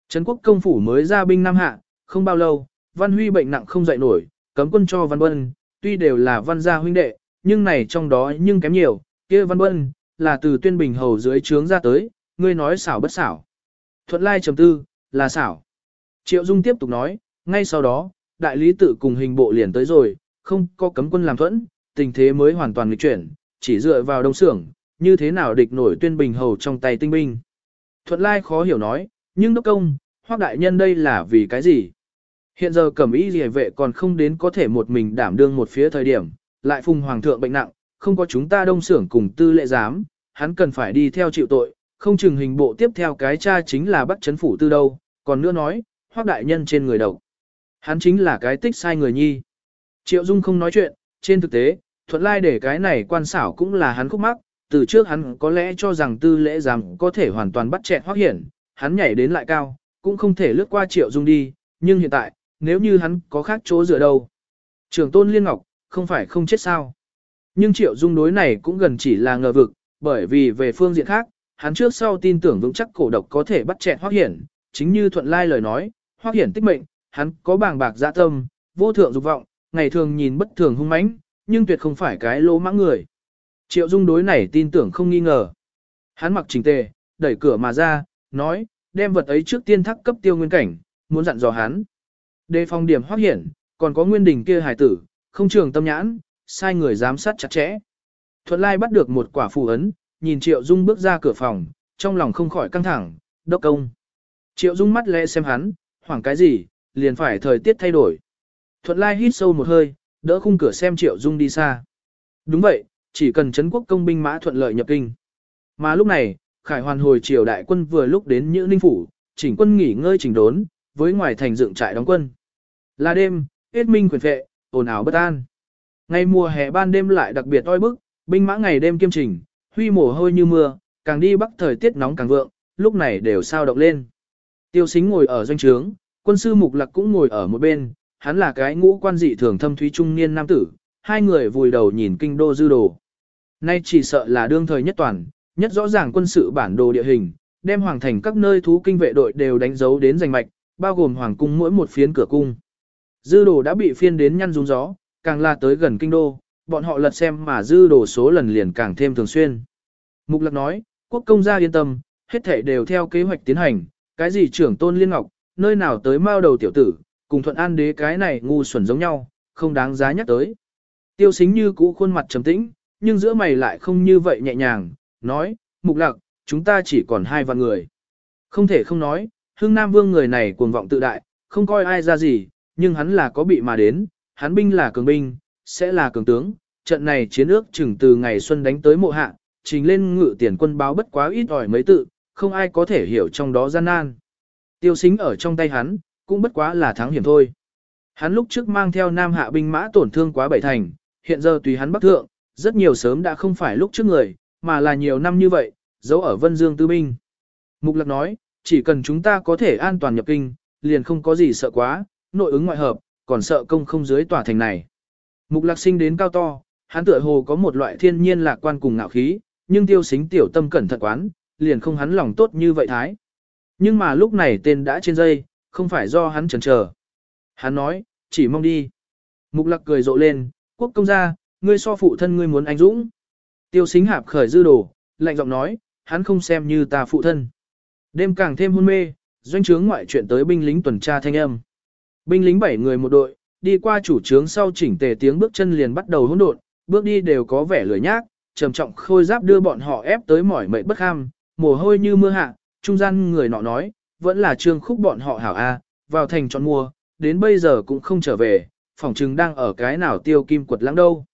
Trấn quốc công phủ mới ra binh Nam Hạ, không bao lâu, văn huy bệnh nặng không dậy nổi, cấm quân cho văn bân, tuy đều là văn gia huynh đệ, nhưng này trong đó nhưng kém nhiều, kia văn bân, là từ tuyên bình hầu dưới trướng ra tới, ngươi nói xảo bất xảo. Thuận lai trầm tư, là xảo. Triệu Dung tiếp tục nói, ngay sau đó, đại lý tự cùng hình bộ liền tới rồi, không có cấm quân làm thuẫn, tình thế mới hoàn toàn nghịch chuyển, chỉ dựa vào đông xưởng, như thế nào địch nổi tuyên bình hầu trong tay tinh binh. Thuận lai khó hiểu nói, nhưng đốc công, hoác đại nhân đây là vì cái gì? Hiện giờ cẩm ý gì vệ còn không đến có thể một mình đảm đương một phía thời điểm, lại phùng hoàng thượng bệnh nặng, không có chúng ta đông xưởng cùng tư lệ giám, hắn cần phải đi theo chịu tội, không chừng hình bộ tiếp theo cái cha chính là bắt chấn phủ tư đâu, còn nữa nói, hoác đại nhân trên người đầu. Hắn chính là cái tích sai người nhi. Triệu Dung không nói chuyện, trên thực tế, thuận lai để cái này quan xảo cũng là hắn khúc mắc, từ trước hắn có lẽ cho rằng tư lễ giám có thể hoàn toàn bắt chẹn hoác hiển, hắn nhảy đến lại cao, cũng không thể lướt qua Triệu Dung đi, nhưng hiện tại, nếu như hắn có khác chỗ dựa đâu. Trường tôn liên ngọc, không phải không chết sao. Nhưng triệu dung đối này cũng gần chỉ là ngờ vực, bởi vì về phương diện khác, hắn trước sau tin tưởng vững chắc cổ độc có thể bắt chẹn hoác hiển, chính như thuận lai lời nói, hoác hiển tích mệnh, hắn có bàng bạc dạ tâm, vô thượng dục vọng, ngày thường nhìn bất thường hung mãnh, nhưng tuyệt không phải cái lỗ mãng người. Triệu dung đối này tin tưởng không nghi ngờ. Hắn mặc chỉnh tề, đẩy cửa mà ra, nói, đem vật ấy trước tiên thắc cấp tiêu nguyên cảnh, muốn dặn dò hắn. Đề phòng điểm hoác hiển, còn có nguyên đình kia hải tử, không trường tâm nhãn, sai người giám sát chặt chẽ. Thuận Lai bắt được một quả phù ấn, nhìn Triệu Dung bước ra cửa phòng, trong lòng không khỏi căng thẳng, đốc công. Triệu Dung mắt lẽ xem hắn, hoảng cái gì, liền phải thời tiết thay đổi. Thuận Lai hít sâu một hơi, đỡ khung cửa xem Triệu Dung đi xa. Đúng vậy, chỉ cần Trấn quốc công binh mã thuận lợi nhập kinh. Mà lúc này, Khải hoàn hồi triều đại quân vừa lúc đến Nhữ Ninh Phủ, chỉnh quân nghỉ ngơi chỉnh đốn, với ngoài thành dựng trại đóng quân. Là đêm, hết minh quyền vệ ồn ào bất an. Ngày mùa hè ban đêm lại đặc biệt oi bức, binh mã ngày đêm kiêm trình, huy mồ hôi như mưa, càng đi bắc thời tiết nóng càng vượng, lúc này đều sao động lên. Tiêu xính ngồi ở doanh trướng, quân sư mục lặc cũng ngồi ở một bên, hắn là cái ngũ quan dị thường thâm thúy trung niên nam tử, hai người vùi đầu nhìn kinh đô dư đồ. Nay chỉ sợ là đương thời nhất toàn, nhất rõ ràng quân sự bản đồ địa hình, đem hoàng thành các nơi thú kinh vệ đội đều đánh dấu đến danh mạch, bao gồm hoàng cung mỗi một phiến cửa cung. Dư đồ đã bị phiên đến nhăn rung gió, càng là tới gần kinh đô, bọn họ lật xem mà dư đồ số lần liền càng thêm thường xuyên. Mục Lạc nói, quốc công gia yên tâm, hết thể đều theo kế hoạch tiến hành, cái gì trưởng tôn liên ngọc, nơi nào tới mao đầu tiểu tử, cùng thuận an đế cái này ngu xuẩn giống nhau, không đáng giá nhắc tới. Tiêu xính như cũ khuôn mặt trầm tĩnh, nhưng giữa mày lại không như vậy nhẹ nhàng, nói, mục lạc, chúng ta chỉ còn hai vạn người. Không thể không nói, hương Nam Vương người này cuồng vọng tự đại, không coi ai ra gì, nhưng hắn là có bị mà đến, hắn binh là cường binh, sẽ là cường tướng, trận này chiến ước chừng từ ngày xuân đánh tới mộ hạ, trình lên ngự tiền quân báo bất quá ít ỏi mấy tự, không ai có thể hiểu trong đó gian nan. Tiêu xính ở trong tay hắn, cũng bất quá là thắng hiểm thôi. Hắn lúc trước mang theo nam hạ binh mã tổn thương quá bảy thành, hiện giờ tùy hắn bắc thượng, rất nhiều sớm đã không phải lúc trước người, mà là nhiều năm như vậy, giấu ở Vân Dương Tư Binh. Mục Lạc nói, chỉ cần chúng ta có thể an toàn nhập kinh, liền không có gì sợ quá, nội ứng ngoại hợp, còn sợ công không dưới tòa thành này. Mục Lạc sinh đến cao to, hắn tựa hồ có một loại thiên nhiên lạc quan cùng ngạo khí, nhưng tiêu xính tiểu tâm cẩn thận quán, liền không hắn lòng tốt như vậy thái. Nhưng mà lúc này tên đã trên dây, không phải do hắn chần chờ. Hắn nói, chỉ mong đi. Mục Lạc cười rộ lên, quốc công gia, ngươi so phụ thân ngươi muốn anh dũng. Tiêu xính hạp khởi dư đồ, lạnh giọng nói, hắn không xem như ta phụ thân. Đêm càng thêm hôn mê, doanh trướng ngoại chuyện tới binh lính tuần tra thanh âm. Binh lính bảy người một đội, đi qua chủ trướng sau chỉnh tề tiếng bước chân liền bắt đầu hỗn độn, bước đi đều có vẻ lười nhác, trầm trọng khôi giáp đưa bọn họ ép tới mỏi mệt bất ham, mồ hôi như mưa hạ, trung gian người nọ nói, vẫn là trương khúc bọn họ hảo A, vào thành chọn mua, đến bây giờ cũng không trở về, phỏng chừng đang ở cái nào tiêu kim quật lãng đâu.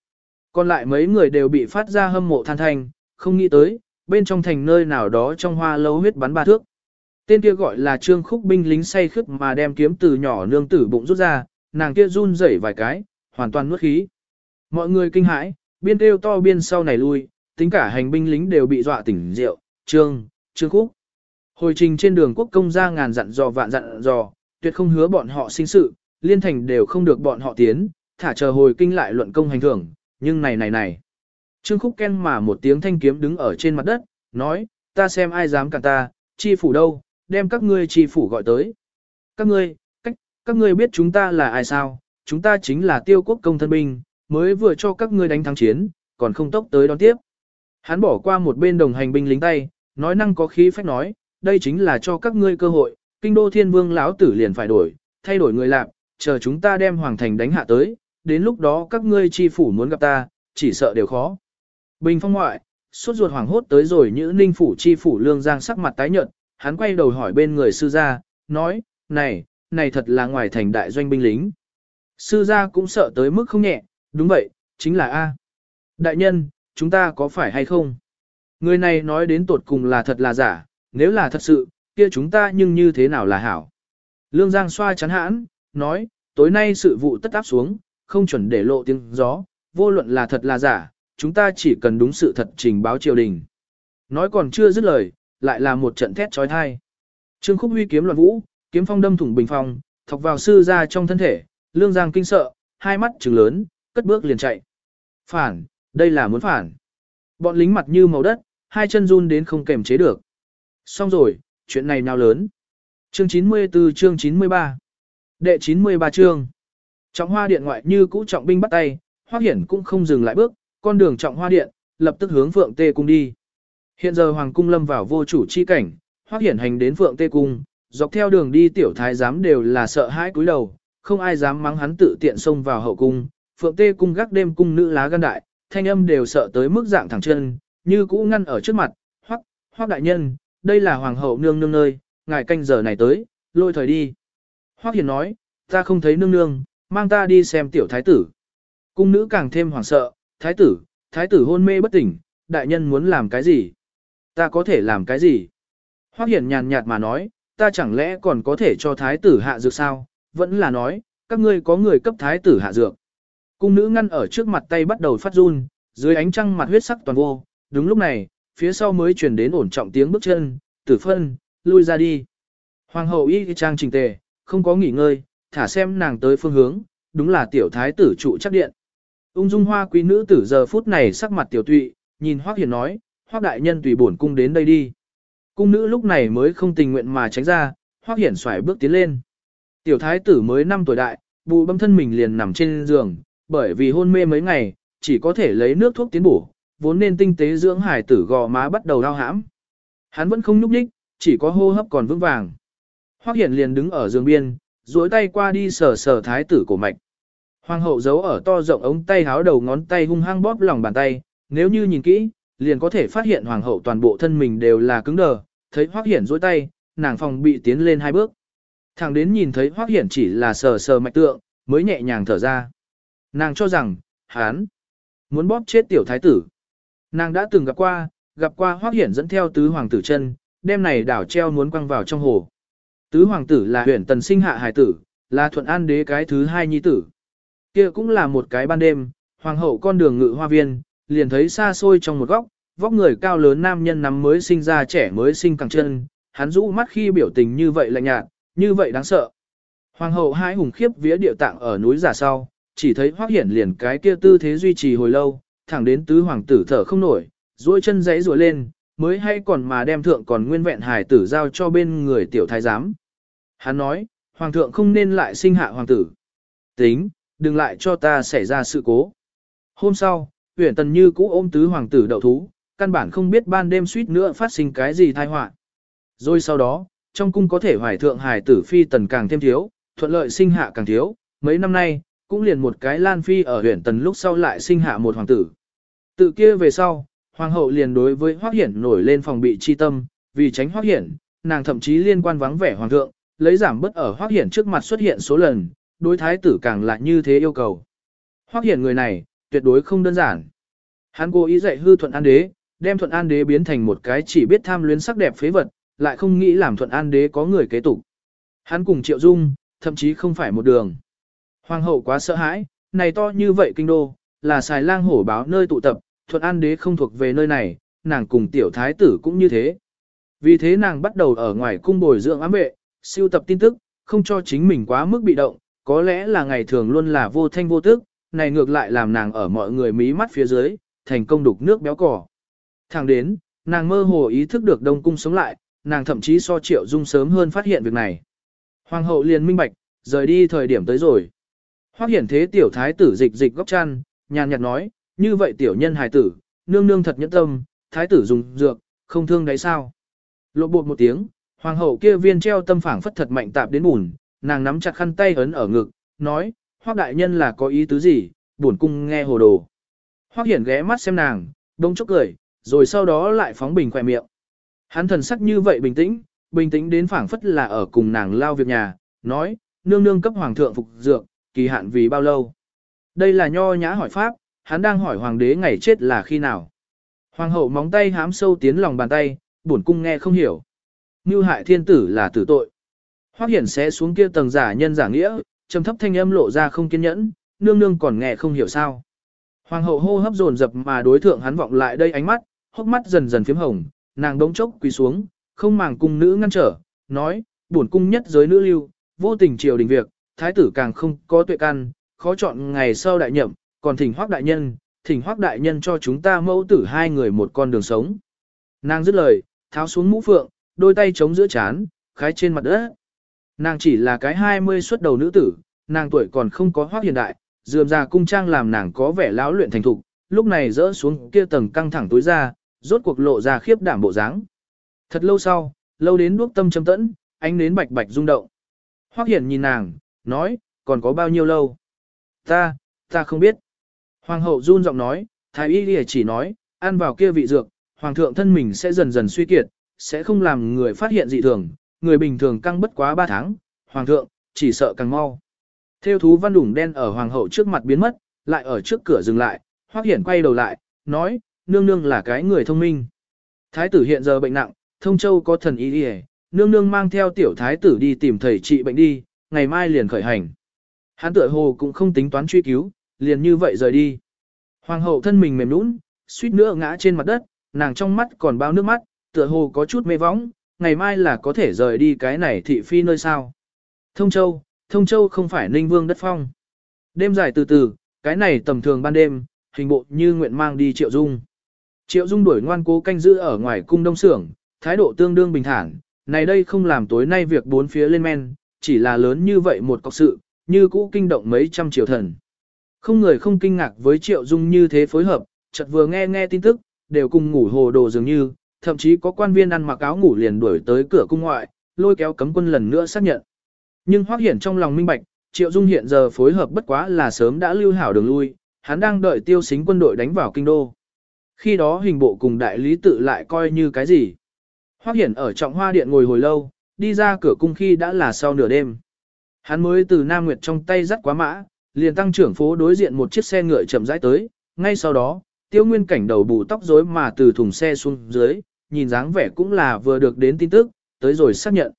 Còn lại mấy người đều bị phát ra hâm mộ than thanh, không nghĩ tới, bên trong thành nơi nào đó trong hoa lâu huyết bắn ba thước. Tên kia gọi là trương khúc binh lính say khướt mà đem kiếm từ nhỏ nương tử bụng rút ra, nàng kia run rẩy vài cái, hoàn toàn nuốt khí. Mọi người kinh hãi, biên kêu to biên sau này lui, tính cả hành binh lính đều bị dọa tỉnh rượu, trương, trương khúc. Hồi trình trên đường quốc công ra ngàn dặn dò vạn dặn dò, tuyệt không hứa bọn họ sinh sự, liên thành đều không được bọn họ tiến, thả chờ hồi kinh lại luận công hành thưởng, nhưng này này này. Trương Khúc Ken mà một tiếng thanh kiếm đứng ở trên mặt đất, nói, ta xem ai dám cả ta, chi phủ đâu, đem các ngươi chi phủ gọi tới. Các ngươi, cách, các ngươi biết chúng ta là ai sao, chúng ta chính là tiêu quốc công thân binh, mới vừa cho các ngươi đánh thắng chiến, còn không tốc tới đón tiếp. Hắn bỏ qua một bên đồng hành binh lính tay, nói năng có khí phách nói, đây chính là cho các ngươi cơ hội, kinh đô thiên vương lão tử liền phải đổi, thay đổi người làm, chờ chúng ta đem hoàng thành đánh hạ tới, đến lúc đó các ngươi chi phủ muốn gặp ta, chỉ sợ đều khó. Bình phong ngoại, suốt ruột hoảng hốt tới rồi những ninh phủ chi phủ lương giang sắc mặt tái nhợt, hắn quay đầu hỏi bên người sư gia, nói, này, này thật là ngoài thành đại doanh binh lính. Sư gia cũng sợ tới mức không nhẹ, đúng vậy, chính là A. Đại nhân, chúng ta có phải hay không? Người này nói đến tột cùng là thật là giả, nếu là thật sự, kia chúng ta nhưng như thế nào là hảo? Lương Giang xoa chắn hãn, nói, tối nay sự vụ tất áp xuống, không chuẩn để lộ tiếng gió, vô luận là thật là giả, chúng ta chỉ cần đúng sự thật trình báo triều đình. Nói còn chưa dứt lời, lại là một trận thét trói thai. Trương Khúc Huy kiếm loạn vũ, kiếm phong đâm thủng bình phong, thọc vào sư ra trong thân thể, lương giang kinh sợ, hai mắt trừng lớn, cất bước liền chạy. Phản, đây là muốn phản. Bọn lính mặt như màu đất, hai chân run đến không kềm chế được. Xong rồi, chuyện này nào lớn. Chương 94 chương 93 Đệ 93 chương Trọng hoa điện ngoại như cũ trọng binh bắt tay, Hoắc Hiển cũng không dừng lại bước, con đường trọng hoa điện, lập tức hướng Phượng Tê cung đi. Hiện giờ hoàng cung lâm vào vô chủ chi cảnh, Hoắc Hiển hành đến Phượng Tê cung, dọc theo đường đi tiểu thái giám đều là sợ hãi cúi đầu, không ai dám mắng hắn tự tiện xông vào hậu cung. Phượng Tê cung gác đêm cung nữ lá gan đại, thanh âm đều sợ tới mức dạng thẳng chân, như cũ ngăn ở trước mặt, "Hoắc, Hoắc đại nhân, đây là hoàng hậu nương nương nơi, ngài canh giờ này tới, lôi thời đi." Hoắc Hiền nói, "Ta không thấy nương nương, mang ta đi xem tiểu thái tử." Cung nữ càng thêm hoảng sợ, thái tử, thái tử hôn mê bất tỉnh, đại nhân muốn làm cái gì? Ta có thể làm cái gì? Hoắc Hiền nhàn nhạt mà nói, ta chẳng lẽ còn có thể cho thái tử hạ dược sao, vẫn là nói, các ngươi có người cấp thái tử hạ dược. Cung nữ ngăn ở trước mặt tay bắt đầu phát run, dưới ánh trăng mặt huyết sắc toàn vô, đúng lúc này, phía sau mới truyền đến ổn trọng tiếng bước chân, tử phân, lui ra đi. Hoàng hậu y trang trình tề, không có nghỉ ngơi, thả xem nàng tới phương hướng, đúng là tiểu thái tử trụ chắc điện. Ung dung hoa quý nữ tử giờ phút này sắc mặt tiểu tụy, nhìn Hoắc Hiền nói, Hoắc đại nhân tùy bổn cung đến đây đi. Cung nữ lúc này mới không tình nguyện mà tránh ra, Hoắc Hiển xoài bước tiến lên. Tiểu thái tử mới 5 tuổi đại, bù bấm thân mình liền nằm trên giường, bởi vì hôn mê mấy ngày, chỉ có thể lấy nước thuốc tiến bổ, vốn nên tinh tế dưỡng hải tử gò má bắt đầu đau hãm. Hắn vẫn không nhúc nhích, chỉ có hô hấp còn vững vàng. Hoắc Hiển liền đứng ở giường biên, duỗi tay qua đi sờ sờ thái tử cổ mạch. Hoàng hậu giấu ở to rộng ống tay háo đầu ngón tay hung hăng bóp lòng bàn tay, nếu như nhìn kỹ, liền có thể phát hiện hoàng hậu toàn bộ thân mình đều là cứng đờ, thấy Hoắc Hiển duỗi tay, nàng phòng bị tiến lên hai bước. Thẳng đến nhìn thấy Hoắc Hiển chỉ là sờ sờ mạch tượng, mới nhẹ nhàng thở ra. Nàng cho rằng, hán, muốn bóp chết tiểu thái tử. Nàng đã từng gặp qua, gặp qua Hoắc Hiển dẫn theo tứ hoàng tử chân, đem này đảo treo muốn quăng vào trong hồ. Tứ hoàng tử là huyện tần sinh hạ hải tử, là thuận an đế cái thứ hai nhi tử. Kia cũng là một cái ban đêm, hoàng hậu con đường ngự hoa viên, liền thấy xa xôi trong một góc, vóc người cao lớn nam nhân nắm mới sinh ra trẻ mới sinh càng chân, hắn rũ mắt khi biểu tình như vậy lạnh nhạt, như vậy đáng sợ. Hoàng hậu hai hùng khiếp vía điệu tạng ở núi giả sau, chỉ thấy hoác hiển liền cái kia tư thế duy trì hồi lâu, thẳng đến tứ hoàng tử thở không nổi, duỗi chân giãy rùa lên, mới hay còn mà đem thượng còn nguyên vẹn hài tử giao cho bên người tiểu thái giám. Hắn nói, hoàng thượng không nên lại sinh hạ hoàng tử. Tính, đừng lại cho ta xảy ra sự cố. Hôm sau, huyện tần như cũ ôm tứ hoàng tử đậu thú, căn bản không biết ban đêm suýt nữa phát sinh cái gì tai họa. Rồi sau đó, trong cung có thể hoài thượng hài tử phi tần càng thêm thiếu, thuận lợi sinh hạ càng thiếu, mấy năm nay, cũng liền một cái lan phi ở huyện tần lúc sau lại sinh hạ một hoàng tử. Tự kia về sau, hoàng hậu liền đối với Hoắc Hiển nổi lên phòng bị chi tâm, vì tránh Hoắc Hiển, nàng thậm chí liên quan vắng vẻ hoàng thượng, lấy giảm bớt ở Hoắc Hiển trước mặt xuất hiện số lần, đối thái tử càng lại như thế yêu cầu. Hoắc Hiển người này, tuyệt đối không đơn giản. Hắn cố ý dạy hư thuận an đế, đem thuận an đế biến thành một cái chỉ biết tham luyến sắc đẹp phế vật, lại không nghĩ làm thuận an đế có người kế tục. Hắn cùng triệu dung, thậm chí không phải một đường. Hoàng hậu quá sợ hãi, này to như vậy kinh đô, là xài lang hổ báo nơi tụ tập, thuận an đế không thuộc về nơi này, nàng cùng tiểu thái tử cũng như thế. Vì thế nàng bắt đầu ở ngoài cung bồi dưỡng ám vệ, siêu tập tin tức, không cho chính mình quá mức bị động, có lẽ là ngày thường luôn là vô thanh vô tức, này ngược lại làm nàng ở mọi người mí mắt phía dưới, thành công đục nước béo cỏ. Thẳng đến, nàng mơ hồ ý thức được đông cung sống lại, nàng thậm chí so triệu dung sớm hơn phát hiện việc này. Hoàng hậu liền minh bạch, rời đi thời điểm tới rồi. Hoắc hiển thế tiểu thái tử dịch dịch góc chăn, nhàn nhạt nói, như vậy tiểu nhân hài tử, nương nương thật nhẫn tâm, thái tử dùng dược, không thương đấy sao. Lộ bột một tiếng, hoàng hậu kia viên treo tâm phảng phất thật mạnh tạp đến bùn, nàng nắm chặt khăn tay ấn ở ngực, nói, Hoắc đại nhân là có ý tứ gì, buồn cung nghe hồ đồ. Hoắc hiển ghé mắt xem nàng, đông chốc cười, rồi sau đó lại phóng bình khỏe miệng. Hắn thần sắc như vậy bình tĩnh, bình tĩnh đến phảng phất là ở cùng nàng lao việc nhà, nói, nương nương cấp hoàng thượng phục dược, kỳ hạn vì bao lâu. Đây là nho nhã hỏi pháp, hắn đang hỏi hoàng đế ngày chết là khi nào. Hoàng hậu móng tay hám sâu tiến lòng bàn tay, bổn cung nghe không hiểu. Như hại thiên tử là tử tội. Hoắc hiển sẽ xuống kia tầng giả nhân giả nghĩa, trầm thấp thanh âm lộ ra không kiên nhẫn, nương nương còn nghe không hiểu sao. Hoàng hậu hô hấp dồn dập mà đối thượng hắn vọng lại đây ánh mắt, hốc mắt dần dần phím hồng, nàng đống chốc quỳ xuống, không màng cung nữ ngăn trở, nói, bổn cung nhất giới nữ lưu, vô tình triều đình việc, thái tử càng không có tuệ căn, khó chọn ngày sau đại nhậm, còn thỉnh hoác đại nhân, thỉnh hoác đại nhân cho chúng ta mẫu tử hai người một con đường sống. Nàng dứt lời, tháo xuống mũ phượng, đôi tay chống giữa chán, khái trên mặt đất. Nàng chỉ là cái 20 xuất đầu nữ tử, nàng tuổi còn không có hoác hiện đại, dườm ra cung trang làm nàng có vẻ lão luyện thành thục, lúc này rỡ xuống kia tầng căng thẳng tối ra, rốt cuộc lộ ra khiếp đảm bộ dáng. Thật lâu sau, lâu đến đuốc tâm châm tẫn, ánh nến bạch bạch rung động. Hoắc Hiển nhìn nàng, nói, còn có bao nhiêu lâu? Ta, ta không biết. Hoàng hậu run giọng nói, thái y lìa chỉ nói, ăn vào kia vị dược, hoàng thượng thân mình sẽ dần dần suy kiệt, sẽ không làm người phát hiện dị thường, người bình thường căng bất quá 3 tháng, hoàng thượng, chỉ sợ càng mau. Theo thú văn đủng đen ở hoàng hậu trước mặt biến mất, lại ở trước cửa dừng lại, hoác Hiển quay đầu lại, nói, nương nương là cái người thông minh. Thái tử hiện giờ bệnh nặng, thông châu có thần y đi nương nương mang theo tiểu thái tử đi tìm thầy trị bệnh đi, ngày mai liền khởi hành. Hán tựa hồ cũng không tính toán truy cứu, liền như vậy rời đi. Hoàng hậu thân mình mềm nũng, suýt nữa ngã trên mặt đất, nàng trong mắt còn bao nước mắt, tựa hồ có chút mê võng, ngày mai là có thể rời đi cái này thị phi nơi sao. Thông Châu, Thông Châu không phải Ninh Vương đất phong. Đêm dài từ từ, cái này tầm thường ban đêm, hình bộ như nguyện mang đi Triệu Dung. Triệu Dung đuổi ngoan cố canh giữ ở ngoài cung đông sưởng, thái độ tương đương bình thản, này đây không làm tối nay việc bốn phía lên men, chỉ là lớn như vậy một cọc sự, như cũ kinh động mấy trăm triệu thần. Không người không kinh ngạc với Triệu Dung như thế phối hợp, chợt vừa nghe nghe tin tức, đều cùng ngủ hồ đồ dường như, thậm chí có quan viên ăn mặc áo ngủ liền đuổi tới cửa cung ngoại, lôi kéo cấm quân lần nữa xác nhận. Nhưng Hoắc Hiển trong lòng minh bạch, Triệu Dung hiện giờ phối hợp bất quá là sớm đã lưu hảo đường lui, hắn đang đợi tiêu xính quân đội đánh vào kinh đô. Khi đó hình bộ cùng đại lý tự lại coi như cái gì? Hoắc Hiển ở trọng hoa điện ngồi hồi lâu, đi ra cửa cung khi đã là sau nửa đêm. Hắn mới từ Nam Nguyệt trong tay dắt quá mã, liền tăng trưởng phố đối diện một chiếc xe ngựa chậm rãi tới, ngay sau đó, tiêu nguyên cảnh đầu bù tóc rối mà từ thùng xe xuống dưới, nhìn dáng vẻ cũng là vừa được đến tin tức, tới rồi xác nhận.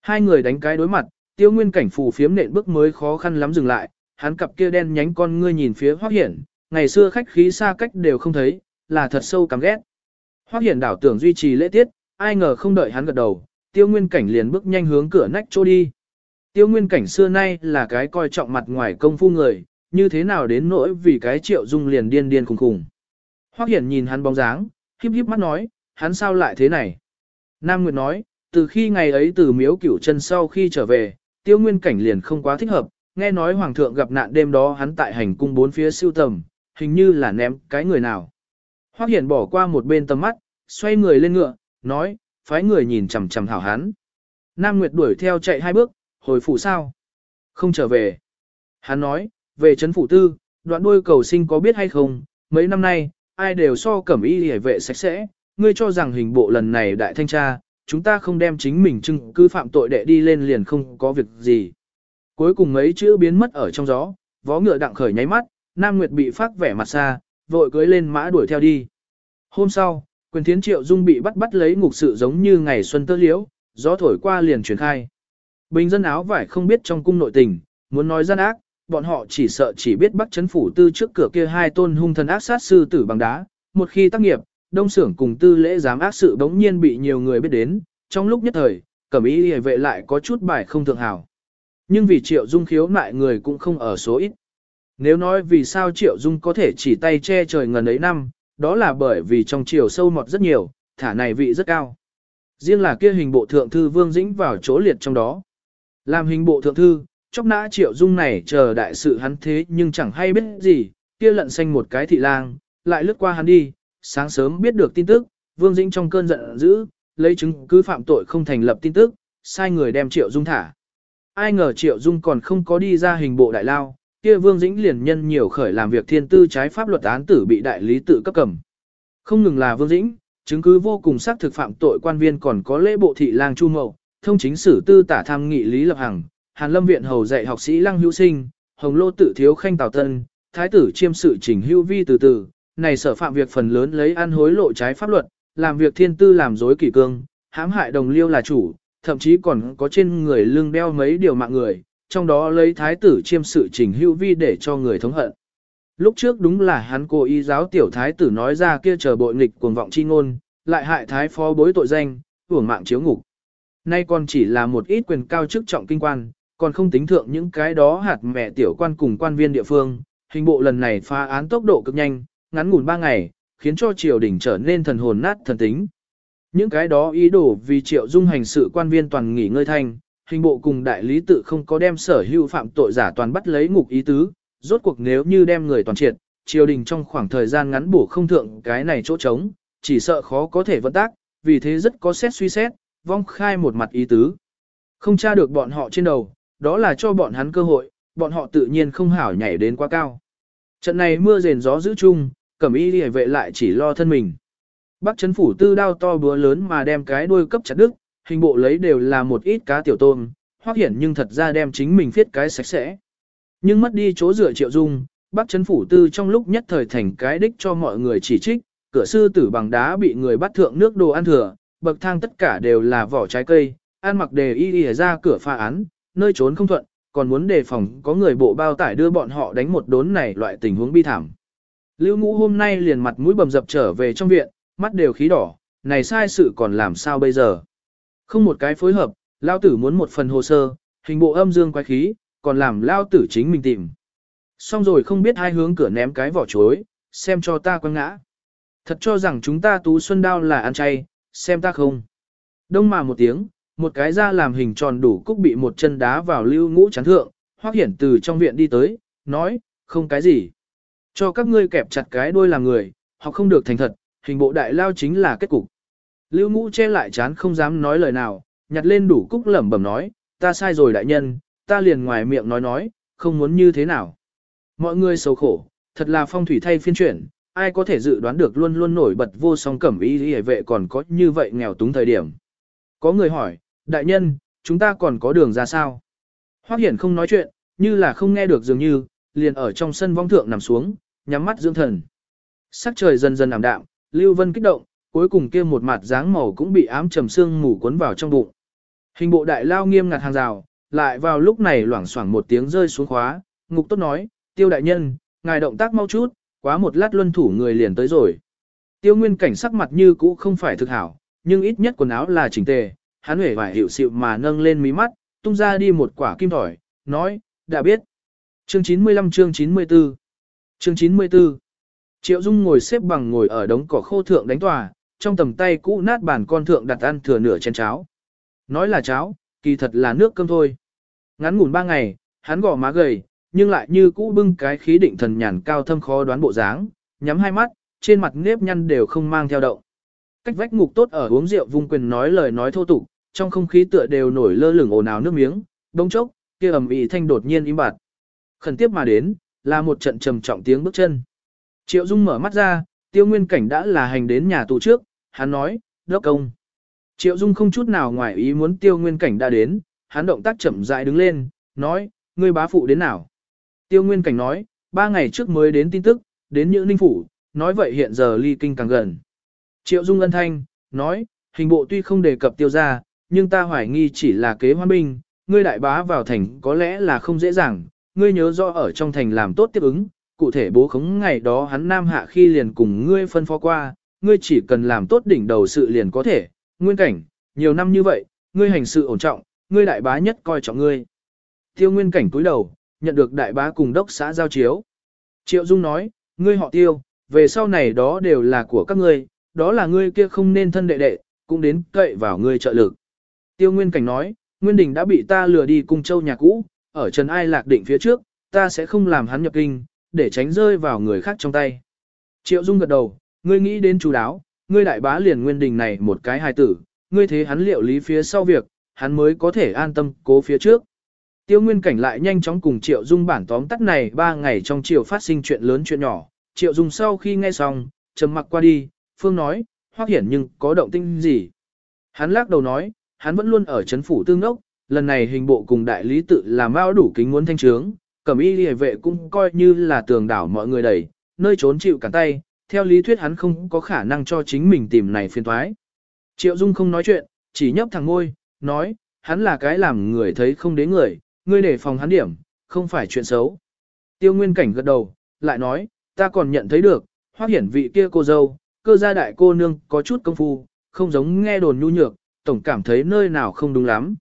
Hai người đánh cái đối mặt, tiêu nguyên cảnh phù phiếm nện bước mới khó khăn lắm dừng lại, hắn cặp kia đen nhánh con ngươi nhìn phía hoác hiển, ngày xưa khách khí xa cách đều không thấy, là thật sâu căm ghét. Hoác hiển đảo tưởng duy trì lễ tiết, ai ngờ không đợi hắn gật đầu, tiêu nguyên cảnh liền bước nhanh hướng cửa nách chỗ đi. Tiêu nguyên cảnh xưa nay là cái coi trọng mặt ngoài công phu người, như thế nào đến nỗi vì cái triệu dung liền điên điên khùng khùng. Hoắc Hiển nhìn hắn bóng dáng, híp híp mắt nói, hắn sao lại thế này? Nam Nguyệt nói, từ khi ngày ấy từ miếu cửu chân sau khi trở về, tiêu nguyên cảnh liền không quá thích hợp, nghe nói hoàng thượng gặp nạn đêm đó hắn tại hành cung bốn phía siêu tầm, hình như là ném cái người nào. Hoắc Hiển bỏ qua một bên tầm mắt, xoay người lên ngựa, nói, phái người nhìn chằm chằm hảo hắn. Nam Nguyệt đuổi theo chạy hai bước, hồi phủ sao? Không trở về. Hắn nói, về chấn phủ tư, đoạn đuôi cầu sinh có biết hay không, mấy năm nay, ai đều so cẩm y hề vệ sạch sẽ, ngươi cho rằng hình bộ lần này đại thanh tra, chúng ta không đem chính mình chứng cứ phạm tội đệ đi lên liền không có việc gì. Cuối cùng mấy chữ biến mất ở trong gió, vó ngựa đặng khởi nháy mắt, Nam Nguyệt bị phát vẻ mặt xa, vội cưới lên mã đuổi theo đi. Hôm sau, quyền thiến triệu dung bị bắt bắt lấy ngục sự giống như ngày xuân tơ liễu, gió thổi qua liền truyền khai. Bình dân áo vải không biết trong cung nội tình, muốn nói gian ác, bọn họ chỉ sợ chỉ biết bắt chấn phủ tư trước cửa kia hai tôn hung thần ác sát sư tử bằng đá. Một khi tác nghiệp, đông xưởng cùng tư lễ giám ác sự bỗng nhiên bị nhiều người biết đến, trong lúc nhất thời, cẩm ý hề vệ lại có chút bài không thượng hảo. Nhưng vì triệu dung khiếu nại người cũng không ở số ít. Nếu nói vì sao triệu dung có thể chỉ tay che trời ngần ấy năm, đó là bởi vì trong triều sâu mọt rất nhiều, thả này vị rất cao. Riêng là kia hình bộ thượng thư Vương Dĩnh vào chỗ liệt trong đó. Làm hình bộ thượng thư, chóc nã triệu dung này chờ đại sự hắn thế nhưng chẳng hay biết gì, kia lận xanh một cái thị lang, lại lướt qua hắn đi, sáng sớm biết được tin tức, Vương Dĩnh trong cơn giận dữ, lấy chứng cứ phạm tội không thành lập tin tức, sai người đem triệu dung thả. Ai ngờ triệu dung còn không có đi ra hình bộ đại lao, kia Vương Dĩnh liền nhân nhiều khởi làm việc thiên tư trái pháp luật án tử bị đại lý tự cấp cầm. Không ngừng là Vương Dĩnh, chứng cứ vô cùng xác thực phạm tội quan viên còn có lễ bộ thị lang Chu Mậu, thông chính sử tư tả tham nghị Lý Lập Hằng, Hàn Lâm viện hầu dạy học sĩ Lăng Hữu Sinh, Hồng Lô tự thiếu khanh Tào Tân, thái tử chiêm sự chỉnh hữu vi từ từ, này sở phạm việc phần lớn lấy ăn hối lộ trái pháp luật, làm việc thiên tư làm dối kỷ cương, hãm hại đồng liêu là chủ, thậm chí còn có trên người lương đeo mấy điều mạng người, trong đó lấy thái tử chiêm sự chỉnh hữu vi để cho người thống hận. Lúc trước đúng là hắn cố ý giáo tiểu thái tử nói ra kia chờ bội nghịch cuồng vọng chi ngôn, lại hại thái phó bối tội danh, hưởng mạng chiếu ngục. Nay còn chỉ là một ít quyền cao chức trọng kinh quan, còn không tính thượng những cái đó hạt mẹ tiểu quan cùng quan viên địa phương. Hình bộ lần này phá án tốc độ cực nhanh, ngắn ngủn 3 ngày, khiến cho triều đình trở nên thần hồn nát thần tính. Những cái đó ý đồ vì triệu dung hành sự quan viên toàn nghỉ ngơi thanh, hình bộ cùng đại lý tự không có đem sở hữu phạm tội giả toàn bắt lấy ngục ý tứ, rốt cuộc nếu như đem người toàn triệt, triều đình trong khoảng thời gian ngắn bổ không thượng cái này chỗ trống, chỉ sợ khó có thể vận tác, vì thế rất có xét suy xét, vong khai một mặt ý tứ. Không tra được bọn họ trên đầu, đó là cho bọn hắn cơ hội, bọn họ tự nhiên không hảo nhảy đến quá cao. Trận này mưa rền gió giữ chung, cẩm y đi vệ lại chỉ lo thân mình. Bắc chấn phủ tư đao to búa lớn mà đem cái đuôi cấp chặt đứt, hình bộ lấy đều là một ít cá tiểu tôm, hoác hiển nhưng thật ra đem chính mình viết cái sạch sẽ. Nhưng mất đi chỗ rửa triệu dung, Bắc chấn phủ tư trong lúc nhất thời thành cái đích cho mọi người chỉ trích, cửa sư tử bằng đá bị người bắt thượng nước đồ ăn thừa, bậc thang tất cả đều là vỏ trái cây, an mặc đề y y ra cửa pha án, nơi trốn không thuận, còn muốn đề phòng có người bộ bao tải đưa bọn họ đánh một đốn này loại tình huống bi thảm. Lưu ngũ hôm nay liền mặt mũi bầm dập trở về trong viện, mắt đều khí đỏ, này sai sự còn làm sao bây giờ. Không một cái phối hợp, lao tử muốn một phần hồ sơ, hình bộ âm dương quái khí, còn làm lao tử chính mình tìm. Xong rồi không biết hai hướng cửa ném cái vỏ chuối, xem cho ta quăng ngã. Thật cho rằng chúng ta tú xuân đao là ăn chay, xem ta không. Đông mà một tiếng, một cái ra làm hình tròn đủ cúc bị một chân đá vào lưu ngũ chán thượng, hoác hiển từ trong viện đi tới, nói, không cái gì. Cho các ngươi kẹp chặt cái đuôi làm người, họ không được thành thật, hình bộ đại lao chính là kết cục. Lưu ngũ che lại chán không dám nói lời nào, nhặt lên đủ cúc lẩm bẩm nói, ta sai rồi đại nhân, ta liền ngoài miệng nói nói, không muốn như thế nào. Mọi người xấu khổ, thật là phong thủy thay phiên chuyển, ai có thể dự đoán được luôn luôn nổi bật vô song cẩm y hề vệ còn có như vậy nghèo túng thời điểm. Có người hỏi, đại nhân, chúng ta còn có đường ra sao? Hoác Hiển không nói chuyện, như là không nghe được dường như, liền ở trong sân vong thượng nằm xuống, nhắm mắt dưỡng thần. Sắc trời dần dần ảm đạm, Lưu Vân kích động, cuối cùng kia một mặt dáng màu cũng bị ám trầm sương mù cuốn vào trong bụng. Hình bộ đại lao nghiêm ngặt hàng rào, lại vào lúc này loảng xoảng một tiếng rơi xuống khóa, ngục tốt nói, tiêu đại nhân, ngài động tác mau chút, quá một lát luân thủ người liền tới rồi. Tiêu nguyên cảnh sắc mặt như cũ không phải thực hảo, nhưng ít nhất quần áo là chỉnh tề, hắn hề vải hiệu xịu mà nâng lên mí mắt, tung ra đi một quả kim thỏi, nói, đã biết. Chương 95 chương 94 Chương 94 Triệu Dung ngồi xếp bằng ngồi ở đống cỏ khô thượng đánh tòa, trong tầm tay cũ nát bàn con thượng đặt ăn thừa nửa chén cháo. Nói là cháo, kỳ thật là nước cơm thôi. Ngắn ngủn ba ngày, hắn gò má gầy, nhưng lại như cũ bưng cái khí định thần nhàn cao thâm khó đoán bộ dáng, nhắm hai mắt, trên mặt nếp nhăn đều không mang theo động. Cách vách ngục tốt ở uống rượu vung quyền nói lời nói thô tục, trong không khí tựa đều nổi lơ lửng ồn ào nước miếng, đông chốc, kia ầm ĩ thanh đột nhiên im bặt. Khẩn tiếp mà đến, là một trận trầm trọng tiếng bước chân. Triệu Dung mở mắt ra, tiêu nguyên cảnh đã là hành đến nhà tù trước, hắn nói, đốc công. Triệu Dung không chút nào ngoài ý muốn tiêu nguyên cảnh đã đến, hắn động tác chậm rãi đứng lên, nói, ngươi bá phụ đến nào. Tiêu nguyên cảnh nói, ba ngày trước mới đến tin tức, đến những ninh phủ, nói vậy hiện giờ ly kinh càng gần. Triệu Dung ân thanh, nói, hình bộ tuy không đề cập tiêu ra, nhưng ta hoài nghi chỉ là kế hoan binh, ngươi đại bá vào thành có lẽ là không dễ dàng, ngươi nhớ rõ ở trong thành làm tốt tiếp ứng, cụ thể bố khống ngày đó hắn nam hạ khi liền cùng ngươi phân phó qua, ngươi chỉ cần làm tốt đỉnh đầu sự liền có thể, nguyên cảnh, nhiều năm như vậy, ngươi hành sự ổn trọng, ngươi đại bá nhất coi trọng ngươi. Tiêu nguyên cảnh cúi đầu, nhận được đại bá cùng đốc xã giao chiếu. Triệu Dung nói, ngươi họ tiêu, về sau này đó đều là của các ngươi, đó là ngươi kia không nên thân đệ đệ, cũng đến cậy vào ngươi trợ lực. Tiêu Nguyên Cảnh nói, Nguyên Đình đã bị ta lừa đi cung châu nhà cũ, ở Trần Ai Lạc định phía trước, ta sẽ không làm hắn nhập kinh, để tránh rơi vào người khác trong tay. Triệu Dung gật đầu, ngươi nghĩ đến chú đáo, ngươi đại bá liền Nguyên Đình này một cái hài tử, ngươi thế hắn liệu lý phía sau việc, hắn mới có thể an tâm cố phía trước. Tiêu Nguyên Cảnh lại nhanh chóng cùng Triệu Dung bản tóm tắt này ba ngày trong chiều phát sinh chuyện lớn chuyện nhỏ. Triệu Dung sau khi nghe xong, trầm mặc qua đi, Phương nói, hoác hiển nhưng có động tinh gì. Hắn lắc đầu nói, hắn vẫn luôn ở chấn phủ tương đốc, lần này hình bộ cùng đại lý tự làm bao đủ kính muốn thanh trướng, cẩm y liề vệ cũng coi như là tường đảo mọi người đẩy, nơi trốn chịu cả tay, theo lý thuyết hắn không có khả năng cho chính mình tìm này phiền thoái. Triệu Dung không nói chuyện, chỉ nhấp thằng ngôi, nói, hắn là cái làm người thấy không đến người, ngươi để phòng hắn điểm, không phải chuyện xấu. Tiêu Nguyên Cảnh gật đầu, lại nói, ta còn nhận thấy được, hoác hiển vị kia cô dâu, cơ gia đại cô nương có chút công phu, không giống nghe đồn nhu nhược, tổng cảm thấy nơi nào không đúng lắm.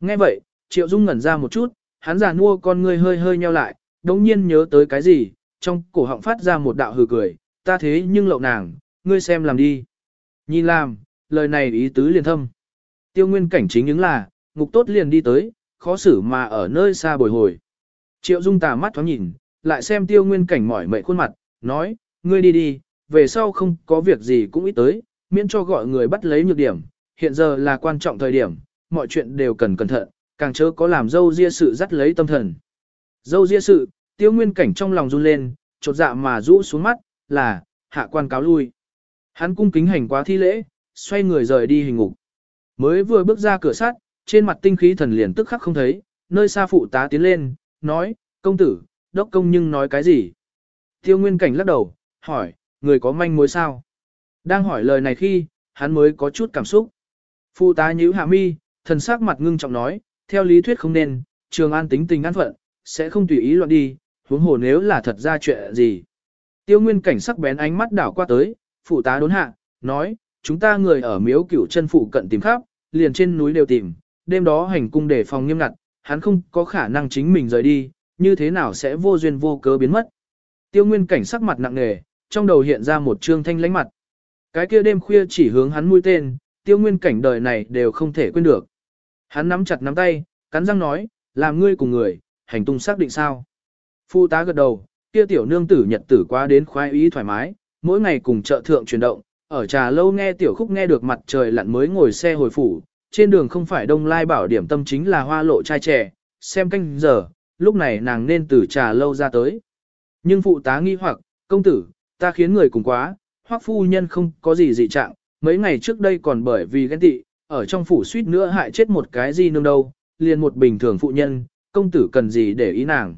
Nghe vậy, Triệu Dung ngẩn ra một chút, hắn già nua con ngươi hơi hơi nheo lại, đống nhiên nhớ tới cái gì, trong cổ họng phát ra một đạo hừ cười, ta thế nhưng lậu nàng, ngươi xem làm đi. Nhìn làm, lời này ý tứ liền thâm. Tiêu nguyên cảnh chính những là, ngục tốt liền đi tới, khó xử mà ở nơi xa bồi hồi. Triệu Dung tà mắt thoáng nhìn, lại xem tiêu nguyên cảnh mỏi mệt khuôn mặt, nói, ngươi đi đi, về sau không có việc gì cũng ít tới, miễn cho gọi người bắt lấy nhược điểm, hiện giờ là quan trọng thời điểm, mọi chuyện đều cần cẩn thận, càng chớ có làm dâu ria sự dắt lấy tâm thần. Dâu ria sự, tiêu nguyên cảnh trong lòng run lên, chột dạ mà rũ xuống mắt, là, hạ quan cáo lui. Hắn cung kính hành quá thi lễ, xoay người rời đi hình ngục. Mới vừa bước ra cửa sắt, trên mặt tinh khí thần liền tức khắc không thấy, nơi xa phụ tá tiến lên, nói, công tử, đốc công nhưng nói cái gì? Tiêu nguyên cảnh lắc đầu, hỏi, người có manh mối sao? Đang hỏi lời này khi, hắn mới có chút cảm xúc. Phụ tá nhíu hạ mi, thần sắc mặt ngưng trọng nói, theo lý thuyết không nên, trường an tính tình an phận, sẽ không tùy ý loạn đi, huống hồ nếu là thật ra chuyện gì. Tiêu nguyên cảnh sắc bén ánh mắt đảo qua tới, phụ tá đốn hạ, nói, chúng ta người ở miếu cửu chân phụ cận tìm khắp, liền trên núi đều tìm, đêm đó hành cung để phòng nghiêm ngặt, hắn không có khả năng chính mình rời đi, như thế nào sẽ vô duyên vô cớ biến mất. Tiêu nguyên cảnh sắc mặt nặng nề, trong đầu hiện ra một trương thanh lánh mặt. Cái kia đêm khuya chỉ hướng hắn mũi tên, tiêu nguyên cảnh đời này đều không thể quên được. Hắn nắm chặt nắm tay, cắn răng nói, làm ngươi cùng người, hành tung xác định sao. Phụ tá gật đầu, kia tiểu nương tử nhật tử quá đến khoái ý thoải mái, mỗi ngày cùng chợ thượng chuyển động, ở trà lâu nghe tiểu khúc nghe được mặt trời lặn mới ngồi xe hồi phủ, trên đường không phải đông lai bảo điểm tâm chính là hoa lộ trai trẻ, xem canh giờ, lúc này nàng nên từ trà lâu ra tới. Nhưng phụ tá nghi hoặc, công tử, ta khiến người cùng quá, hoắc phu nhân không có gì dị trạng, mấy ngày trước đây còn bởi vì ghen tị, ở trong phủ suýt nữa hại chết một cái gì nương đâu, liền một bình thường phụ nhân, công tử cần gì để ý nàng.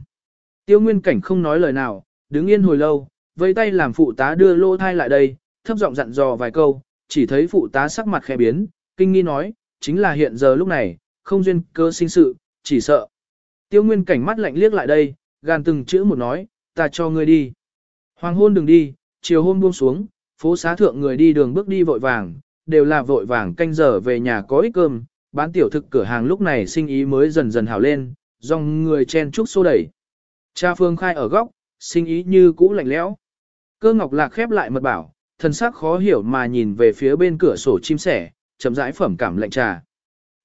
Tiêu nguyên cảnh không nói lời nào, đứng yên hồi lâu, vẫy tay làm phụ tá đưa lô thai lại đây, thấp giọng dặn dò vài câu, chỉ thấy phụ tá sắc mặt khẽ biến, kinh nghi nói, chính là hiện giờ lúc này, không duyên cơ sinh sự, chỉ sợ. Tiêu nguyên cảnh mắt lạnh liếc lại đây, gàn từng chữ một nói, ta cho ngươi đi. Hoàng hôn đừng đi, chiều hôm buông xuống, phố xá thượng người đi đường bước đi vội vàng, đều là vội vàng canh giờ về nhà có ít cơm, bán tiểu thực cửa hàng lúc này sinh ý mới dần dần hào lên, dòng người chen chúc xô đẩy. Cha phương khai ở góc, sinh ý như cũ lạnh lẽo. Cơ ngọc lạc khép lại mật bảo, thần sắc khó hiểu mà nhìn về phía bên cửa sổ chim sẻ, chậm rãi phẩm cảm lạnh trà.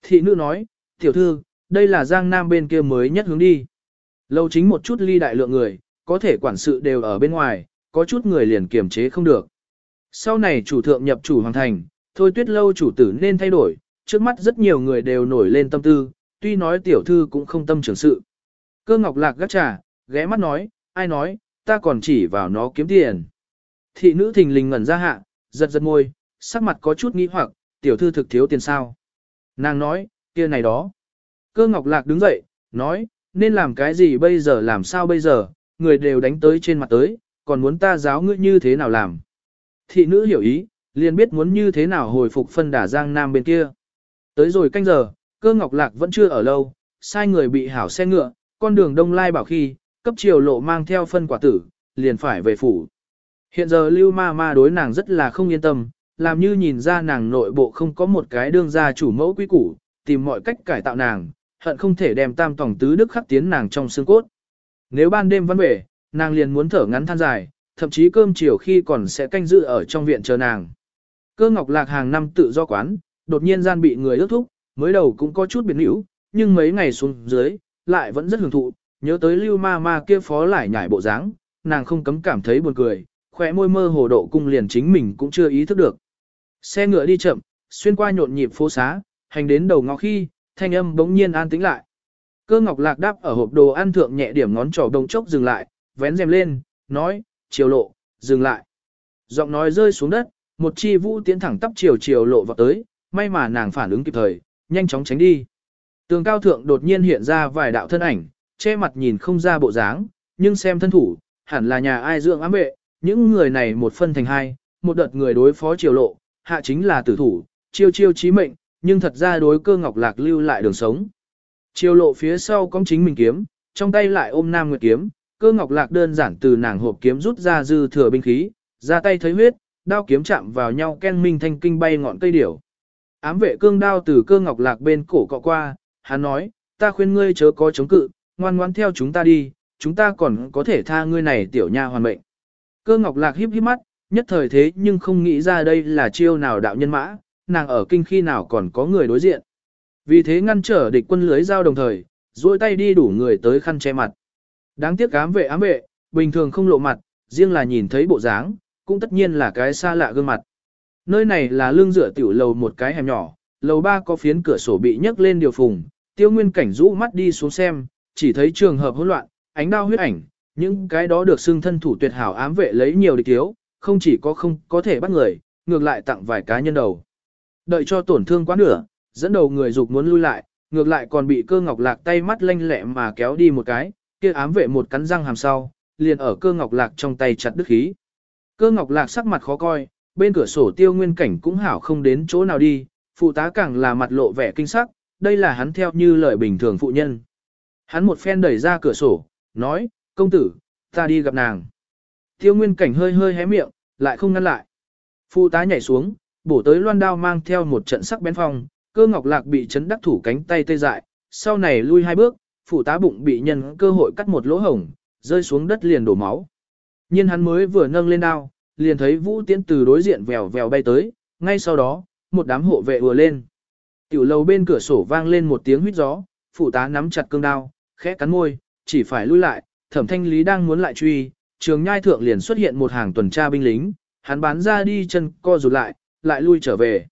Thị nữ nói, tiểu thư, đây là giang nam bên kia mới nhất hướng đi. Lâu chính một chút ly đại lượng người, có thể quản sự đều ở bên ngoài, có chút người liền kiềm chế không được. Sau này chủ thượng nhập chủ hoàng thành, thôi tuyết lâu chủ tử nên thay đổi, trước mắt rất nhiều người đều nổi lên tâm tư, tuy nói tiểu thư cũng không tâm trưởng sự. Cơ ngọc lạc gắt trà, ghé mắt nói, ai nói, ta còn chỉ vào nó kiếm tiền. Thị nữ thình lình ngẩn ra hạ, giật giật môi, sắc mặt có chút nghi hoặc, tiểu thư thực thiếu tiền sao. Nàng nói, kia này đó. Cơ ngọc lạc đứng dậy, nói, nên làm cái gì bây giờ làm sao bây giờ, người đều đánh tới trên mặt tới, còn muốn ta giáo ngươi như thế nào làm. Thị nữ hiểu ý, liền biết muốn như thế nào hồi phục phân đả giang nam bên kia. Tới rồi canh giờ, cơ ngọc lạc vẫn chưa ở lâu, sai người bị hảo xe ngựa, con đường đông lai bảo khi, cấp chiều lộ mang theo phân quả tử, liền phải về phủ. Hiện giờ lưu ma ma đối nàng rất là không yên tâm, làm như nhìn ra nàng nội bộ không có một cái đương gia chủ mẫu quý củ, tìm mọi cách cải tạo nàng, hận không thể đem tam tổng tứ đức khắc tiến nàng trong xương cốt. Nếu ban đêm văn về, nàng liền muốn thở ngắn than dài, thậm chí cơm chiều khi còn sẽ canh giữ ở trong viện chờ nàng. Cơ ngọc lạc hàng năm tự do quán, đột nhiên gian bị người ước thúc, mới đầu cũng có chút biệt hữu, nhưng mấy ngày xuống dưới, lại vẫn rất hưởng thụ, nhớ tới lưu ma ma kia phó lại nhảy bộ dáng, nàng không cấm cảm thấy buồn cười, khỏe môi mơ hồ độ cung liền chính mình cũng chưa ý thức được. Xe ngựa đi chậm, xuyên qua nhộn nhịp phố xá, hành đến đầu ngõ khi, thanh âm bỗng nhiên an tĩnh lại. Cơ ngọc lạc đáp ở hộp đồ ăn thượng nhẹ điểm ngón trỏ đồng chốc dừng lại, vén rèm lên, nói, chiều lộ, dừng lại. Giọng nói rơi xuống đất, một chi vũ tiến thẳng tắp chiều chiều lộ vào tới, may mà nàng phản ứng kịp thời, nhanh chóng tránh đi. Tường cao thượng đột nhiên hiện ra vài đạo thân ảnh, che mặt nhìn không ra bộ dáng, nhưng xem thân thủ, hẳn là nhà ai dưỡng ám vệ, những người này một phân thành hai, một đợt người đối phó triều lộ, hạ chính là tử thủ, chiêu chiêu chí mệnh, nhưng thật ra đối cơ ngọc lạc lưu lại đường sống. chiêu lộ phía sau cong chính mình kiếm, trong tay lại ôm nam nguyệt kiếm, cơ ngọc lạc đơn giản từ nàng hộp kiếm rút ra dư thừa binh khí, ra tay thấy huyết, đao kiếm chạm vào nhau ken minh thanh kinh bay ngọn cây điểu. Ám vệ cương đao từ cơ ngọc lạc bên cổ cọ qua, hắn nói, ta khuyên ngươi chớ có chống cự, ngoan ngoãn theo chúng ta đi, chúng ta còn có thể tha ngươi này tiểu nha hoàn mệnh. Cơ ngọc lạc híp híp mắt, nhất thời thế nhưng không nghĩ ra đây là chiêu nào đạo nhân mã, nàng ở kinh khi nào còn có người đối diện. Vì thế ngăn trở địch quân lưới giao đồng thời, duỗi tay đi đủ người tới khăn che mặt. Đáng tiếc ám vệ ám vệ, bình thường không lộ mặt, riêng là nhìn thấy bộ dáng, cũng tất nhiên là cái xa lạ gương mặt. Nơi này là lương dựa tiểu lầu một cái hẻm nhỏ, lầu ba có phiến cửa sổ bị nhấc lên điều phùng, tiêu nguyên cảnh rũ mắt đi xuống xem, chỉ thấy trường hợp hỗn loạn, ánh đao huyết ảnh, những cái đó được xưng thân thủ tuyệt hảo ám vệ lấy nhiều địch thiếu, không chỉ có không có thể bắt người, ngược lại tặng vài cá nhân đầu. Đợi cho tổn thương quá nửa, dẫn đầu người dục muốn lui lại, ngược lại còn bị cơ ngọc lạc tay mắt lanh lẹ mà kéo đi một cái, kia ám vệ một cắn răng hàm sau, liền ở cơ ngọc lạc trong tay chặt đứt khí. Cơ ngọc lạc sắc mặt khó coi, bên cửa sổ tiêu nguyên cảnh cũng hảo không đến chỗ nào đi, phụ tá càng là mặt lộ vẻ kinh sắc, đây là hắn theo như lời bình thường phụ nhân. Hắn một phen đẩy ra cửa sổ, nói, công tử, ta đi gặp nàng. Tiêu nguyên cảnh hơi hơi hé miệng, lại không ngăn lại. Phụ tá nhảy xuống, bổ tới loan đao mang theo một trận sắc bén phong, cơ ngọc lạc bị chấn đắc thủ cánh tay tê dại, sau này lui hai bước, phụ tá bụng bị nhân cơ hội cắt một lỗ hổng, rơi xuống đất liền đổ máu. Nhưng hắn mới vừa nâng lên đao, liền thấy vũ tiễn từ đối diện vèo vèo bay tới, ngay sau đó, một đám hộ vệ ùa lên. Tiểu lầu bên cửa sổ vang lên một tiếng huýt gió, phụ tá nắm chặt cương đao, khẽ cắn môi, chỉ phải lui lại, thẩm thanh lý đang muốn lại truy, trường nhai thượng liền xuất hiện một hàng tuần tra binh lính, hắn bán ra đi chân co rụt lại, lại lui trở về.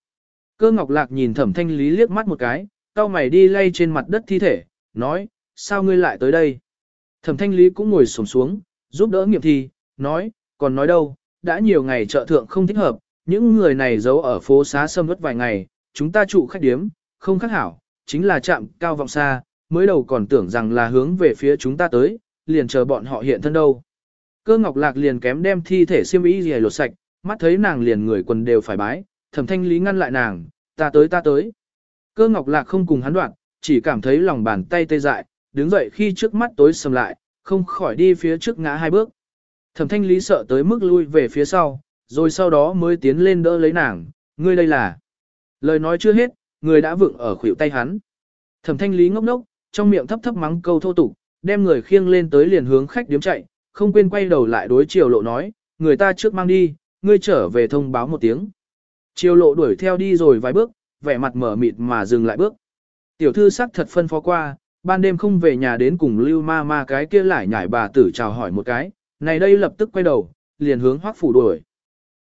Cơ ngọc lạc nhìn thẩm thanh lý liếc mắt một cái, cao mày đi lay trên mặt đất thi thể, nói, sao ngươi lại tới đây? Thẩm thanh lý cũng ngồi sổng xuống, giúp đỡ nghiệm thi, nói, còn nói đâu, đã nhiều ngày trợ thượng không thích hợp, những người này giấu ở phố xá sâm vất vài ngày, chúng ta trụ khách điếm, không khác hảo, chính là chạm cao vọng xa, mới đầu còn tưởng rằng là hướng về phía chúng ta tới, liền chờ bọn họ hiện thân đâu. Cơ ngọc lạc liền kém đem thi thể siêm ý gì lột sạch, mắt thấy nàng liền người quần đều phải bái, thẩm thanh lý ngăn lại nàng, ta tới ta tới. Cơ ngọc lạc không cùng hắn đoạn, chỉ cảm thấy lòng bàn tay tê dại, đứng dậy khi trước mắt tối sầm lại, không khỏi đi phía trước ngã hai bước. Thẩm thanh lý sợ tới mức lui về phía sau, rồi sau đó mới tiến lên đỡ lấy nàng, ngươi đây là. Lời nói chưa hết, người đã vựng ở khuỷu tay hắn. Thẩm thanh lý ngốc ngốc, trong miệng thấp thấp mắng câu thô tục, đem người khiêng lên tới liền hướng khách điếm chạy, không quên quay đầu lại đối chiều lộ nói, người ta trước mang đi, ngươi trở về thông báo một tiếng. Chiều lộ đuổi theo đi rồi vài bước, vẻ mặt mở mịt mà dừng lại bước. Tiểu thư sắc thật phân phó qua, ban đêm không về nhà đến cùng lưu ma ma cái kia lại nhảy bà tử chào hỏi một cái, này đây lập tức quay đầu, liền hướng hoác phủ đuổi.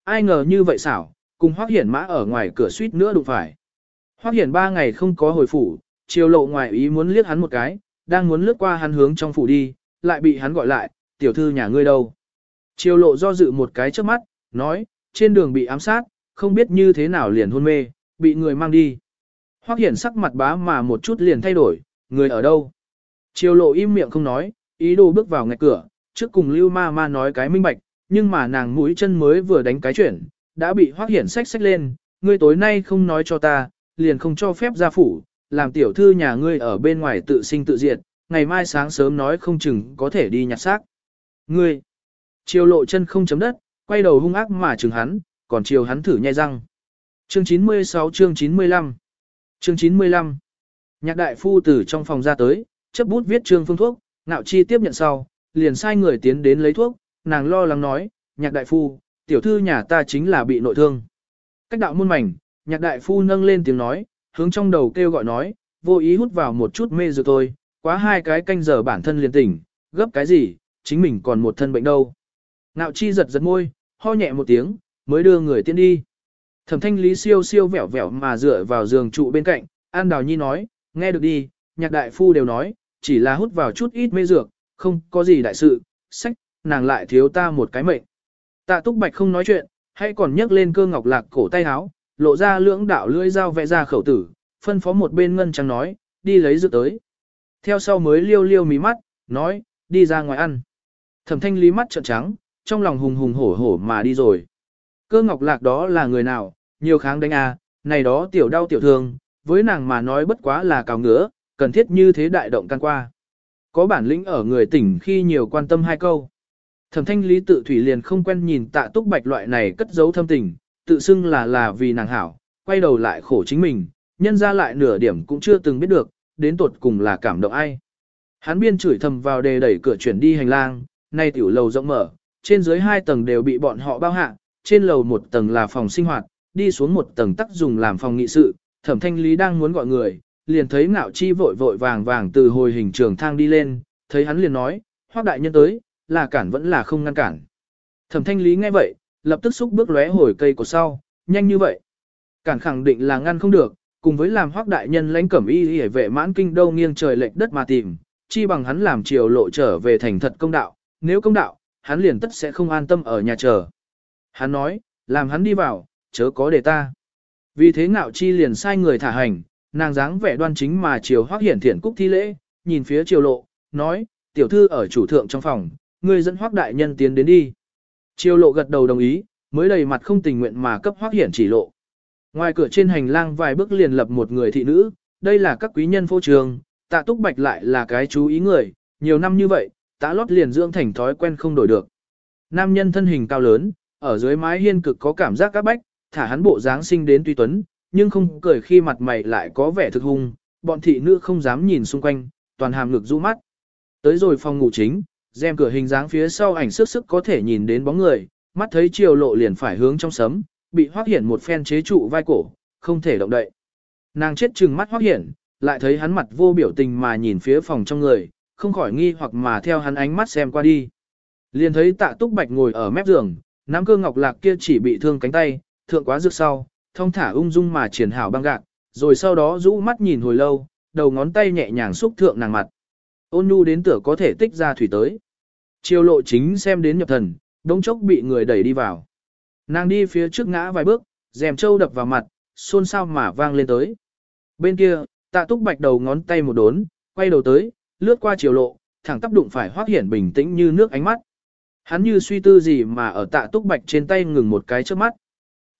Ai ngờ như vậy xảo, cùng hoác hiển mã ở ngoài cửa suýt nữa đụng phải. Hoác hiển ba ngày không có hồi phủ, chiều lộ ngoài ý muốn liếc hắn một cái, đang muốn lướt qua hắn hướng trong phủ đi, lại bị hắn gọi lại, tiểu thư nhà ngươi đâu. Triều lộ do dự một cái trước mắt, nói, trên đường bị ám sát, không biết như thế nào liền hôn mê, bị người mang đi. Hoắc hiển sắc mặt bá mà một chút liền thay đổi, người ở đâu? Triều lộ im miệng không nói, ý đồ bước vào ngạch cửa, trước cùng lưu ma ma nói cái minh bạch, nhưng mà nàng mũi chân mới vừa đánh cái chuyển, đã bị Hoắc hiển xách xách lên, ngươi tối nay không nói cho ta, liền không cho phép ra phủ, làm tiểu thư nhà ngươi ở bên ngoài tự sinh tự diệt, ngày mai sáng sớm nói không chừng có thể đi nhặt xác. Ngươi, chiều lộ chân không chấm đất, quay đầu hung ác mà chừng hắn, còn chiều hắn thử nhai răng. Chương 96 chương 95 Chương 95 Nhạc đại phu từ trong phòng ra tới, chấp bút viết trương phương thuốc, ngạo chi tiếp nhận sau, liền sai người tiến đến lấy thuốc, nàng lo lắng nói, nhạc đại phu, tiểu thư nhà ta chính là bị nội thương. Cách đạo muôn mảnh, nhạc đại phu nâng lên tiếng nói, hướng trong đầu kêu gọi nói, vô ý hút vào một chút mê dược thôi, quá hai cái canh giờ bản thân liền tỉnh, gấp cái gì, chính mình còn một thân bệnh đâu. Ngạo chi giật giật môi, ho nhẹ một tiếng, mới đưa người tiến đi. Thẩm thanh lý siêu siêu vẻo vẻo mà dựa vào giường trụ bên cạnh, An Đào Nhi nói, nghe được đi, nhạc đại phu đều nói, chỉ là hút vào chút ít mê dược, không có gì đại sự, sách, nàng lại thiếu ta một cái mệnh. Tạ túc bạch không nói chuyện, hay còn nhấc lên cơ ngọc lạc cổ tay áo, lộ ra lưỡng đạo lưỡi dao vẽ ra khẩu tử, phân phó một bên ngân trắng nói, đi lấy dược tới. Theo sau mới liêu liêu mí mắt, nói, đi ra ngoài ăn. Thẩm thanh lý mắt trợn trắng, trong lòng hùng hùng hổ hổ mà đi rồi. Cơ ngọc lạc đó là người nào, nhiều kháng đánh à, này đó tiểu đau tiểu thương, với nàng mà nói bất quá là cào ngứa, cần thiết như thế đại động can qua. Có bản lĩnh ở người tỉnh khi nhiều quan tâm hai câu. Thẩm thanh lý tự thủy liền không quen nhìn tạ túc bạch loại này cất giấu thâm tình, tự xưng là là vì nàng hảo, quay đầu lại khổ chính mình, nhân ra lại nửa điểm cũng chưa từng biết được, đến tuột cùng là cảm động ai. Hắn biên chửi thầm vào đề đẩy cửa chuyển đi hành lang, nay tiểu lầu rộng mở, trên dưới hai tầng đều bị bọn họ bao hạ, trên lầu một tầng là phòng sinh hoạt, đi xuống một tầng tắc dùng làm phòng nghị sự, thẩm thanh lý đang muốn gọi người, liền thấy ngạo chi vội vội vàng vàng từ hồi hình trường thang đi lên, thấy hắn liền nói, hoác đại nhân tới, là cản vẫn là không ngăn cản. Thẩm thanh lý nghe vậy, lập tức xúc bước lóe hồi cây của sau, nhanh như vậy. Cản khẳng định là ngăn không được, cùng với làm hoác đại nhân lãnh cẩm y hề vệ mãn kinh đâu nghiêng trời lệch đất mà tìm, chi bằng hắn làm chiều lộ trở về thành thật công đạo, nếu công đạo, hắn liền tất sẽ không an tâm ở nhà chờ. Hắn nói, làm hắn đi vào, chớ có để ta. Vì thế ngạo chi liền sai người thả hành, nàng dáng vẻ đoan chính mà chiều hoác hiển thiện cúc thi lễ, nhìn phía chiều lộ, nói, tiểu thư ở chủ thượng trong phòng, ngươi dẫn hoác đại nhân tiến đến đi. Chiều lộ gật đầu đồng ý, mới đầy mặt không tình nguyện mà cấp hoác hiển chỉ lộ. Ngoài cửa trên hành lang vài bước liền lập một người thị nữ, đây là các quý nhân phô trường, tạ túc bạch lại là cái chú ý người, nhiều năm như vậy, tá lót liền dưỡng thành thói quen không đổi được. Nam nhân thân hình cao lớn, ở dưới mái hiên cực có cảm giác các bách, thả hắn bộ dáng sinh đến tuy tuấn, nhưng không cười khi mặt mày lại có vẻ thực hung, bọn thị nữ không dám nhìn xung quanh, toàn hàm ngực rũ mắt. Tới rồi phòng ngủ chính, rèm cửa hình dáng phía sau ảnh sức sức có thể nhìn đến bóng người, mắt thấy chiều lộ liền phải hướng trong sấm, bị hoác hiển một phen chế trụ vai cổ, không thể động đậy. Nàng chết chừng mắt hoác hiển, lại thấy hắn mặt vô biểu tình mà nhìn phía phòng trong người, không khỏi nghi hoặc mà theo hắn ánh mắt xem qua đi. Liền thấy tạ túc bạch ngồi ở mép giường, nắm cơ ngọc lạc kia chỉ bị thương cánh tay, thượng quá rực sau, thông thả ung dung mà triển hảo băng gạc, rồi sau đó rũ mắt nhìn hồi lâu, đầu ngón tay nhẹ nhàng xúc thượng nàng mặt. Ôn nhu đến tựa có thể tích ra thủy tới. Chiều lộ chính xem đến nhập thần, đống chốc bị người đẩy đi vào. Nàng đi phía trước ngã vài bước, rèm trâu đập vào mặt, xôn xao mà vang lên tới. Bên kia, tạ túc bạch đầu ngón tay một đốn, quay đầu tới, lướt qua chiều lộ, thẳng tắp đụng phải Hoắc hiển bình tĩnh như nước ánh mắt. Hắn như suy tư gì mà ở tạ túc bạch trên tay ngừng một cái trước mắt.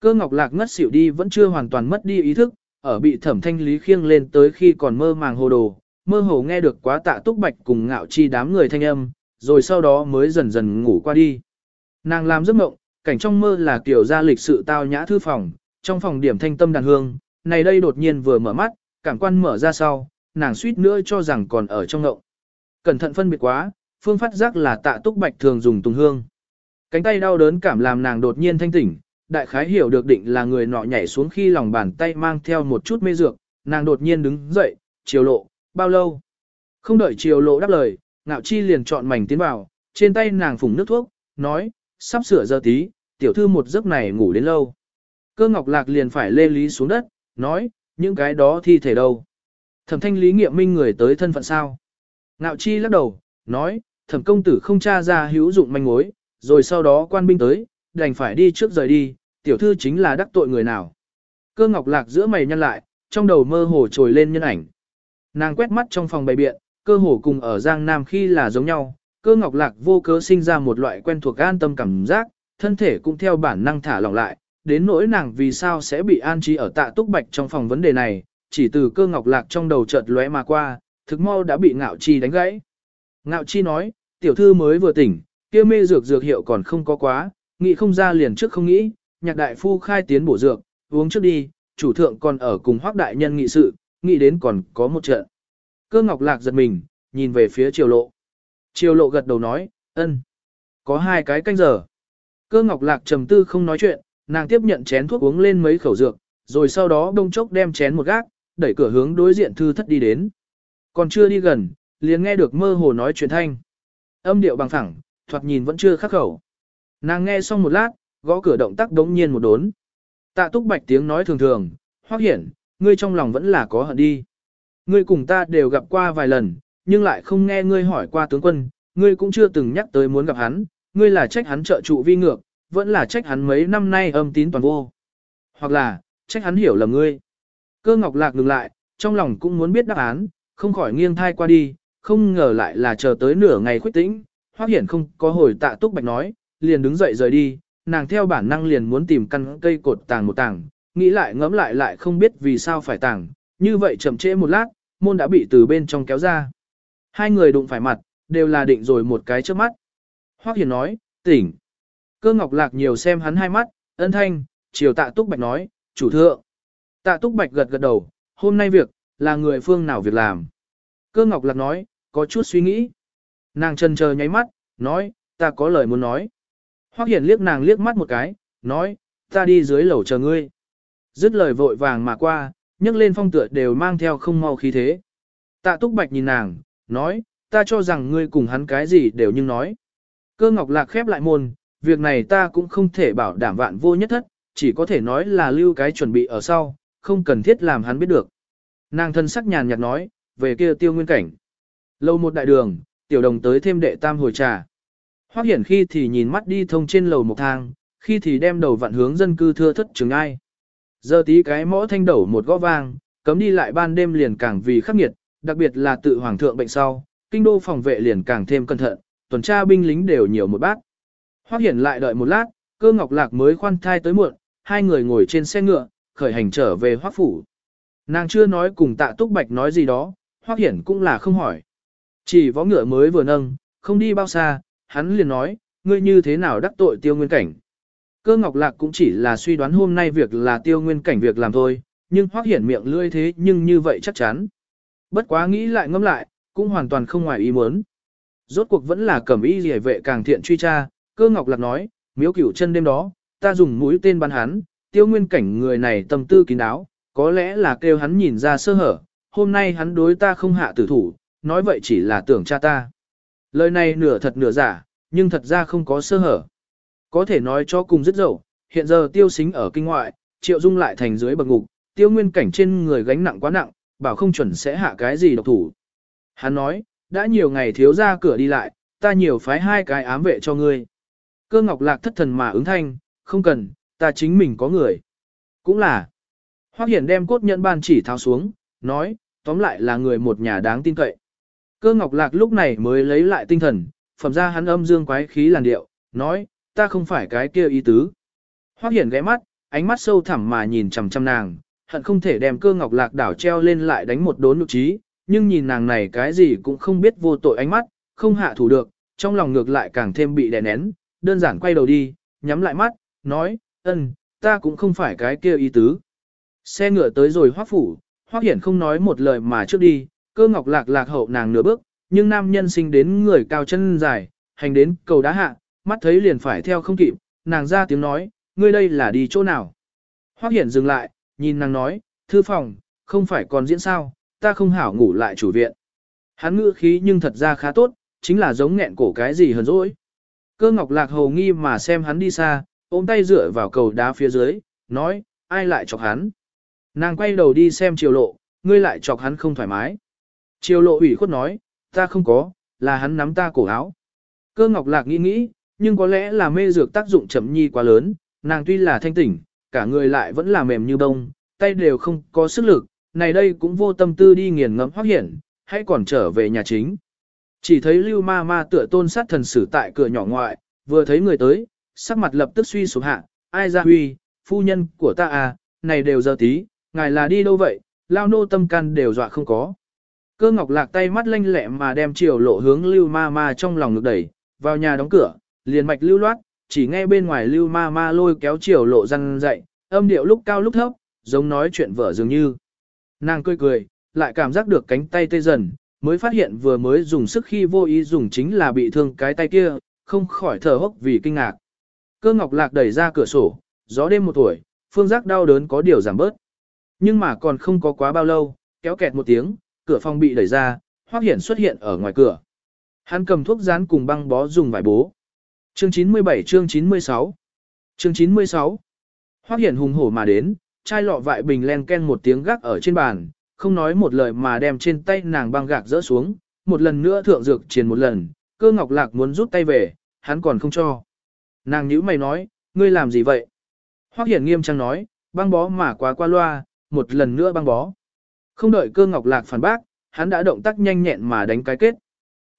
Cơ ngọc lạc ngất xỉu đi vẫn chưa hoàn toàn mất đi ý thức, ở bị thẩm thanh lý khiêng lên tới khi còn mơ màng hồ đồ, mơ hồ nghe được quá tạ túc bạch cùng ngạo chi đám người thanh âm, rồi sau đó mới dần dần ngủ qua đi. Nàng làm giấc mộng, cảnh trong mơ là kiểu ra lịch sự tao nhã thư phòng, trong phòng điểm thanh tâm đàn hương, này đây đột nhiên vừa mở mắt, cảm quan mở ra sau, nàng suýt nữa cho rằng còn ở trong ngộng. Cẩn thận phân biệt quá, phương phát giác là tạ túc bạch thường dùng tùng hương. Cánh tay đau đớn cảm làm nàng đột nhiên thanh tỉnh, đại khái hiểu được định là người nọ nhảy xuống khi lòng bàn tay mang theo một chút mê dược, nàng đột nhiên đứng dậy, chiều lộ, bao lâu? Không đợi chiều lộ đáp lời, ngạo chi liền chọn mảnh tiến vào, trên tay nàng phùng nước thuốc, nói, sắp sửa giờ tí, tiểu thư một giấc này ngủ đến lâu. Cơ ngọc lạc liền phải lê lý xuống đất, nói, những cái đó thi thể đâu. Thẩm thanh lý nghiệm minh người tới thân phận sao. Ngạo chi lắc đầu, nói, thẩm công tử không tra ra hữu dụng manh mối, rồi sau đó quan binh tới, đành phải đi trước rời đi, tiểu thư chính là đắc tội người nào. Cơ ngọc lạc giữa mày nhăn lại, trong đầu mơ hồ trồi lên nhân ảnh. Nàng quét mắt trong phòng bày biện, cơ hồ cùng ở Giang Nam khi là giống nhau, cơ ngọc lạc vô cớ sinh ra một loại quen thuộc an tâm cảm giác, thân thể cũng theo bản năng thả lỏng lại, đến nỗi nàng vì sao sẽ bị an trí ở tạ túc bạch trong phòng vấn đề này, chỉ từ cơ ngọc lạc trong đầu chợt lóe mà qua, thực mau đã bị ngạo chi đánh gãy. Ngạo chi nói, tiểu thư mới vừa tỉnh, kia mê dược dược hiệu còn không có quá, nghĩ không ra liền trước không nghĩ, nhạc đại phu khai tiến bổ dược, uống trước đi, chủ thượng còn ở cùng hoác đại nhân nghị sự, nghĩ đến còn có một trận. Cơ ngọc lạc giật mình, nhìn về phía triều lộ. Triều lộ gật đầu nói, ân, có hai cái canh giờ. Cơ ngọc lạc trầm tư không nói chuyện, nàng tiếp nhận chén thuốc uống lên mấy khẩu dược, rồi sau đó đông chốc đem chén một gác, đẩy cửa hướng đối diện thư thất đi đến. Còn chưa đi gần, liền nghe được mơ hồ nói chuyện thanh. Âm điệu bằng phẳng, thoạt nhìn vẫn chưa khắc khẩu. Nàng nghe xong một lát, gõ cửa động tác đống nhiên một đốn. Tạ túc bạch tiếng nói thường thường, hoác hiển, ngươi trong lòng vẫn là có hận đi. Ngươi cùng ta đều gặp qua vài lần, nhưng lại không nghe ngươi hỏi qua tướng quân, ngươi cũng chưa từng nhắc tới muốn gặp hắn, ngươi là trách hắn trợ trụ vi ngược, vẫn là trách hắn mấy năm nay âm tín toàn vô. Hoặc là, trách hắn hiểu lầm ngươi. Cơ ngọc lạc ngừng lại, trong lòng cũng muốn biết đáp án, không khỏi nghiêng thai qua đi, không ngờ lại là chờ tới nửa ngày khuyết tĩnh, hoác hiển không có hồi tạ túc bạch nói, liền đứng dậy rời đi, nàng theo bản năng liền muốn tìm căn cây cột tàng một tàng, nghĩ lại ngẫm lại lại không biết vì sao phải tàng, như vậy chậm trễ một lát, môn đã bị từ bên trong kéo ra. Hai người đụng phải mặt, đều là định rồi một cái trước mắt. Hoắc Hiền nói, tỉnh. Cơ ngọc lạc nhiều xem hắn hai mắt, ân thanh, chiều tạ túc bạch nói, chủ thượng. Tạ túc bạch gật gật đầu, hôm nay việc, là người phương nào việc làm. Cơ ngọc lạc nói, có chút suy nghĩ. Nàng chân chờ nháy mắt, nói, ta có lời muốn nói. Hoắc Hiển liếc nàng liếc mắt một cái, nói, ta đi dưới lầu chờ ngươi. Dứt lời vội vàng mà qua, nhấc lên phong tựa đều mang theo không mau khí thế. Tạ Túc Bạch nhìn nàng, nói, ta cho rằng ngươi cùng hắn cái gì đều nhưng nói. Cơ ngọc lạc khép lại môn, việc này ta cũng không thể bảo đảm vạn vô nhất thất, chỉ có thể nói là lưu cái chuẩn bị ở sau, không cần thiết làm hắn biết được. Nàng thân sắc nhàn nhạt nói, về kia tiêu nguyên cảnh. Lâu một đại đường, tiểu đồng tới thêm đệ tam hồi trà. Hoác hiển khi thì nhìn mắt đi thông trên lầu một thang, khi thì đem đầu vặn hướng dân cư thưa thất trường ai. Giờ tí cái mõ thanh đẩu một gõ vang, cấm đi lại ban đêm liền càng vì khắc nghiệt, đặc biệt là tự hoàng thượng bệnh sau, kinh đô phòng vệ liền càng thêm cẩn thận, tuần tra binh lính đều nhiều một bát. Hoắc hiển lại đợi một lát, cơ ngọc lạc mới khoan thai tới muộn, hai người ngồi trên xe ngựa, khởi hành trở về Hoắc phủ. Nàng chưa nói cùng tạ túc bạch nói gì đó, hoác hiển cũng là không hỏi. Chỉ võ ngựa mới vừa nâng, không đi bao xa, hắn liền nói, ngươi như thế nào đắc tội tiêu nguyên cảnh. Cơ ngọc lạc cũng chỉ là suy đoán hôm nay việc là tiêu nguyên cảnh việc làm thôi, nhưng hoác hiển miệng lưỡi thế nhưng như vậy chắc chắn. Bất quá nghĩ lại ngẫm lại, cũng hoàn toàn không ngoài ý muốn. Rốt cuộc vẫn là cẩm y rỉa vệ càng thiện truy tra, cơ ngọc lạc nói, miếu cửu chân đêm đó, ta dùng mũi tên bắn hắn, tiêu nguyên cảnh người này tâm tư kín đáo, có lẽ là kêu hắn nhìn ra sơ hở, hôm nay hắn đối ta không hạ tử thủ, nói vậy chỉ là tưởng cha ta. Lời này nửa thật nửa giả, nhưng thật ra không có sơ hở. Có thể nói cho cùng rất dậu, hiện giờ tiêu xính ở kinh ngoại, triệu dung lại thành dưới bậc ngục, tiêu nguyên cảnh trên người gánh nặng quá nặng, bảo không chuẩn sẽ hạ cái gì độc thủ. Hắn nói, đã nhiều ngày thiếu ra cửa đi lại, ta nhiều phái hai cái ám vệ cho ngươi. Cơ ngọc lạc thất thần mà ứng thanh, không cần, ta chính mình có người. Cũng là. Hoắc Hiển đem cốt nhẫn ban chỉ tháo xuống, nói, tóm lại là người một nhà đáng tin cậy. Cơ ngọc lạc lúc này mới lấy lại tinh thần, phẩm ra hắn âm dương quái khí làn điệu, nói, ta không phải cái kia ý tứ. Hoắc Hiển ghé mắt, ánh mắt sâu thẳm mà nhìn chằm chằm nàng, hận không thể đem cơ ngọc lạc đảo treo lên lại đánh một đốn nụ trí, nhưng nhìn nàng này cái gì cũng không biết vô tội ánh mắt, không hạ thủ được, trong lòng ngược lại càng thêm bị đè nén, đơn giản quay đầu đi, nhắm lại mắt, nói, ân, ta cũng không phải cái kia ý tứ. Xe ngựa tới rồi hoác phủ, hoác hiển không nói một lời mà trước đi, cơ ngọc lạc lạc hậu nàng nửa bước, nhưng nam nhân sinh đến người cao chân dài, hành đến cầu đá hạ, mắt thấy liền phải theo không kịp, nàng ra tiếng nói, ngươi đây là đi chỗ nào. Hoác hiển dừng lại, nhìn nàng nói, thư phòng, không phải còn diễn sao, ta không hảo ngủ lại chủ viện. Hắn ngữ khí nhưng thật ra khá tốt, chính là giống nghẹn cổ cái gì hờn dỗi. Cơ ngọc lạc hầu nghi mà xem hắn đi xa, ôm tay dựa vào cầu đá phía dưới, nói, ai lại chọc hắn. Nàng quay đầu đi xem triều lộ, ngươi lại chọc hắn không thoải mái. Triều lộ ủy khuất nói, ta không có, là hắn nắm ta cổ áo. Cơ ngọc lạc nghĩ nghĩ, nhưng có lẽ là mê dược tác dụng chậm nhi quá lớn, nàng tuy là thanh tỉnh, cả người lại vẫn là mềm như bông, tay đều không có sức lực, này đây cũng vô tâm tư đi nghiền ngẫm hoác hiển, hãy còn trở về nhà chính. Chỉ thấy lưu ma ma tựa tôn sát thần sử tại cửa nhỏ ngoại, vừa thấy người tới, sắc mặt lập tức suy sụp hạ, ai ra huy, phu nhân của ta à, này đều giờ tí, ngài là đi đâu vậy, lao nô tâm can đều dọa không có. Cơ ngọc lạc tay mắt lanh lẹ mà đem chiều lộ hướng lưu ma ma trong lòng ngực đẩy, vào nhà đóng cửa, liền mạch lưu loát, chỉ nghe bên ngoài lưu ma ma lôi kéo chiều lộ răn dậy, âm điệu lúc cao lúc thấp, giống nói chuyện vở dường như. Nàng cười cười, lại cảm giác được cánh tay tê dần, mới phát hiện vừa mới dùng sức khi vô ý dùng chính là bị thương cái tay kia, không khỏi thở hốc vì kinh ngạc. Cơ ngọc lạc đẩy ra cửa sổ, gió đêm một tuổi, phương giác đau đớn có điều giảm bớt. Nhưng mà còn không có quá bao lâu, kéo kẹt một tiếng, cửa phòng bị đẩy ra, Hoắc Hiển xuất hiện ở ngoài cửa. Hắn cầm thuốc dán cùng băng bó dùng vải bố. Chương 97 chương 96 Chương 96 Hoắc Hiển hùng hổ mà đến, chai lọ vại bình len ken một tiếng gác ở trên bàn, không nói một lời mà đem trên tay nàng băng gạc rỡ xuống, một lần nữa thượng dược triền một lần, cơ ngọc lạc muốn rút tay về, hắn còn không cho. Nàng nhữ mày nói, ngươi làm gì vậy? Hoắc Hiển nghiêm trang nói, băng bó mà quá qua loa, một lần nữa băng bó. Không đợi cơ ngọc lạc phản bác, hắn đã động tác nhanh nhẹn mà đánh cái kết.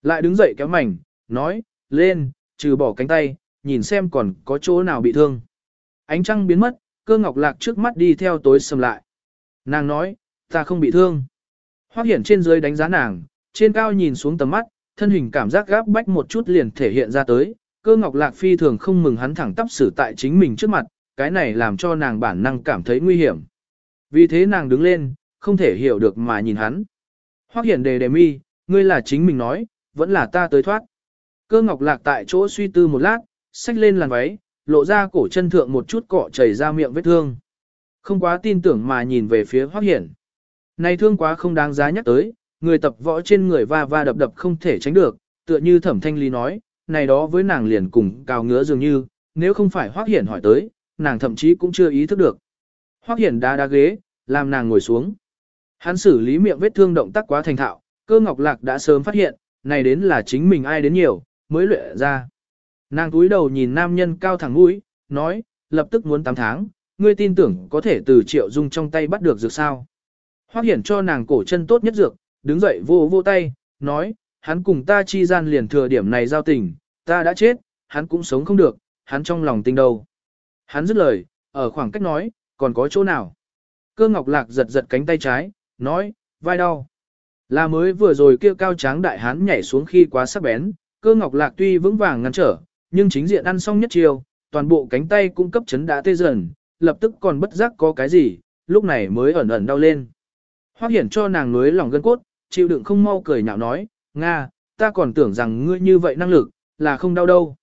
Lại đứng dậy kéo mảnh, nói, lên, trừ bỏ cánh tay, nhìn xem còn có chỗ nào bị thương. Ánh trăng biến mất, cơ ngọc lạc trước mắt đi theo tối sầm lại. Nàng nói, ta không bị thương. Hoắc hiển trên dưới đánh giá nàng, trên cao nhìn xuống tầm mắt, thân hình cảm giác gáp bách một chút liền thể hiện ra tới. Cơ ngọc lạc phi thường không mừng hắn thẳng tắp xử tại chính mình trước mặt, cái này làm cho nàng bản năng cảm thấy nguy hiểm. Vì thế nàng đứng lên, không thể hiểu được mà nhìn hắn. Hoắc hiển đề đề mi, ngươi là chính mình nói, vẫn là ta tới thoát. Cơ ngọc lạc tại chỗ suy tư một lát, xách lên làn váy, lộ ra cổ chân thượng một chút cọ chảy ra miệng vết thương. Không quá tin tưởng mà nhìn về phía Hoắc hiển. Này thương quá không đáng giá nhắc tới, người tập võ trên người va va đập đập không thể tránh được, tựa như thẩm thanh lý nói, này đó với nàng liền cùng cao ngứa dường như, nếu không phải Hoắc hiển hỏi tới, nàng thậm chí cũng chưa ý thức được. Hoắc hiển đá đá ghế, làm nàng ngồi xuống. Hắn xử lý miệng vết thương động tác quá thành thạo, cơ ngọc lạc đã sớm phát hiện, này đến là chính mình ai đến nhiều, mới luyện ra. Nàng túi đầu nhìn nam nhân cao thẳng mũi, nói, lập tức muốn 8 tháng, ngươi tin tưởng có thể từ triệu dung trong tay bắt được dược sao. Hoác hiển cho nàng cổ chân tốt nhất dược, đứng dậy vô vô tay, nói, hắn cùng ta chi gian liền thừa điểm này giao tình, ta đã chết, hắn cũng sống không được, hắn trong lòng tinh đâu. Hắn dứt lời, ở khoảng cách nói, còn có chỗ nào. Cơ ngọc lạc giật giật cánh tay trái, nói, vai đau. Là mới vừa rồi kia cao tráng đại hán nhảy xuống khi quá sắc bén, cơ ngọc lạc tuy vững vàng ngăn trở, nhưng chính diện ăn xong nhất chiều, toàn bộ cánh tay cung cấp chấn đã tê dần, lập tức còn bất giác có cái gì, lúc này mới ẩn ẩn đau lên. Hoác hiển cho nàng núi lòng gân cốt, chịu đựng không mau cười nhạo nói, Nga, ta còn tưởng rằng ngươi như vậy năng lực, là không đau đâu.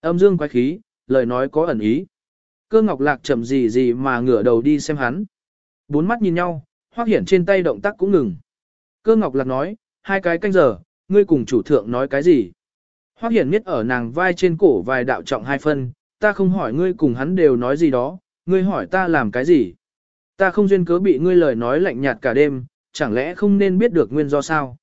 Âm dương quái khí, lời nói có ẩn ý. Cơ ngọc lạc chậm gì gì mà ngửa đầu đi xem hắn. Bốn mắt nhìn nhau, Hoắc hiển trên tay động tác cũng ngừng. Cơ ngọc lạc nói, hai cái canh giờ, ngươi cùng chủ thượng nói cái gì? Hoắc hiển miết ở nàng vai trên cổ vài đạo trọng hai phân, ta không hỏi ngươi cùng hắn đều nói gì đó, ngươi hỏi ta làm cái gì? Ta không duyên cớ bị ngươi lời nói lạnh nhạt cả đêm, chẳng lẽ không nên biết được nguyên do sao?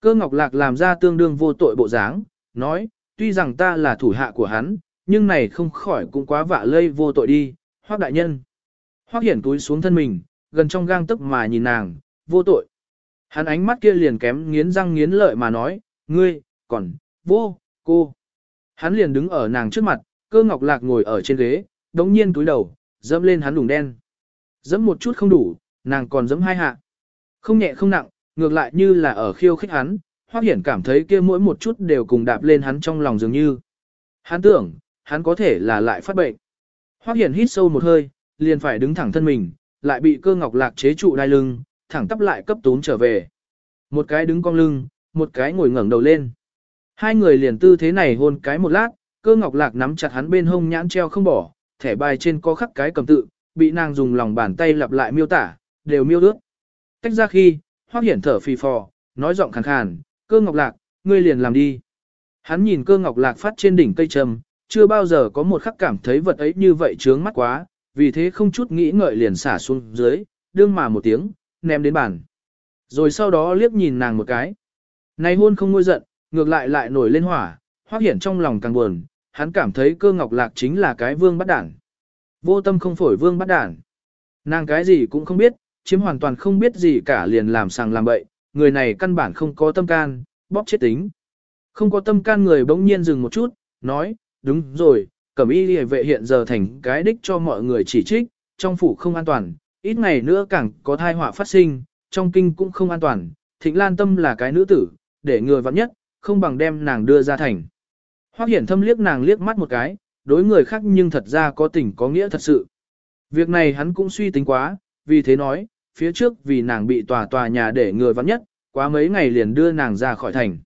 Cơ ngọc lạc làm ra tương đương vô tội bộ dáng, nói, tuy rằng ta là thủ hạ của hắn, nhưng này không khỏi cũng quá vạ lây vô tội đi, hoác đại nhân. Hoác hiển túi xuống thân mình, gần trong gang tức mà nhìn nàng, vô tội. Hắn ánh mắt kia liền kém nghiến răng nghiến lợi mà nói, ngươi, còn, vô, cô. Hắn liền đứng ở nàng trước mặt, cơ ngọc lạc ngồi ở trên ghế, đống nhiên túi đầu, dẫm lên hắn đùng đen. Dẫm một chút không đủ, nàng còn dẫm hai hạ. Không nhẹ không nặng, ngược lại như là ở khiêu khích hắn, Hoắc Hiển cảm thấy kia mỗi một chút đều cùng đạp lên hắn trong lòng dường như. Hắn tưởng, hắn có thể là lại phát bệnh. Hoắc Hiển hít sâu một hơi, liền phải đứng thẳng thân mình, lại bị cơ ngọc lạc chế trụ đai lưng, thẳng tắp lại cấp tún trở về. Một cái đứng cong lưng, một cái ngồi ngẩng đầu lên. Hai người liền tư thế này hôn cái một lát, cơ ngọc lạc nắm chặt hắn bên hông nhãn treo không bỏ, thẻ bài trên có khắc cái cầm tự, bị nàng dùng lòng bàn tay lặp lại miêu tả, đều miêu ước. Tách ra khi, Hoắc hiển thở phì phò, nói giọng khàn khàn, cơ ngọc lạc, ngươi liền làm đi. Hắn nhìn cơ ngọc lạc phát trên đỉnh cây trầm, chưa bao giờ có một khắc cảm thấy vật ấy như vậy trướng mắt quá, vì thế không chút nghĩ ngợi liền xả xuống dưới, đương mà một tiếng, ném đến bàn. Rồi sau đó liếc nhìn nàng một cái. Này hôn không ngôi giận, ngược lại lại nổi lên hỏa, hoác hiển trong lòng càng buồn, hắn cảm thấy cơ ngọc lạc chính là cái vương bắt đản, Vô tâm không phổi vương bắt đản, Nàng cái gì cũng không biết, chiếm hoàn toàn không biết gì cả liền làm sàng làm bậy, người này căn bản không có tâm can, bóp chết tính. Không có tâm can người bỗng nhiên dừng một chút, nói, đúng rồi, cẩm y lìa vệ hiện giờ thành cái đích cho mọi người chỉ trích, trong phủ không an toàn, ít ngày nữa càng có thai họa phát sinh, trong kinh cũng không an toàn, thịnh lan tâm là cái nữ tử, để người vặn nhất, không bằng đem nàng đưa ra thành. Hoác hiển thâm liếc nàng liếc mắt một cái, đối người khác nhưng thật ra có tình có nghĩa thật sự. Việc này hắn cũng suy tính quá, vì thế nói, phía trước vì nàng bị tòa tòa nhà để người vắng nhất, quá mấy ngày liền đưa nàng ra khỏi thành.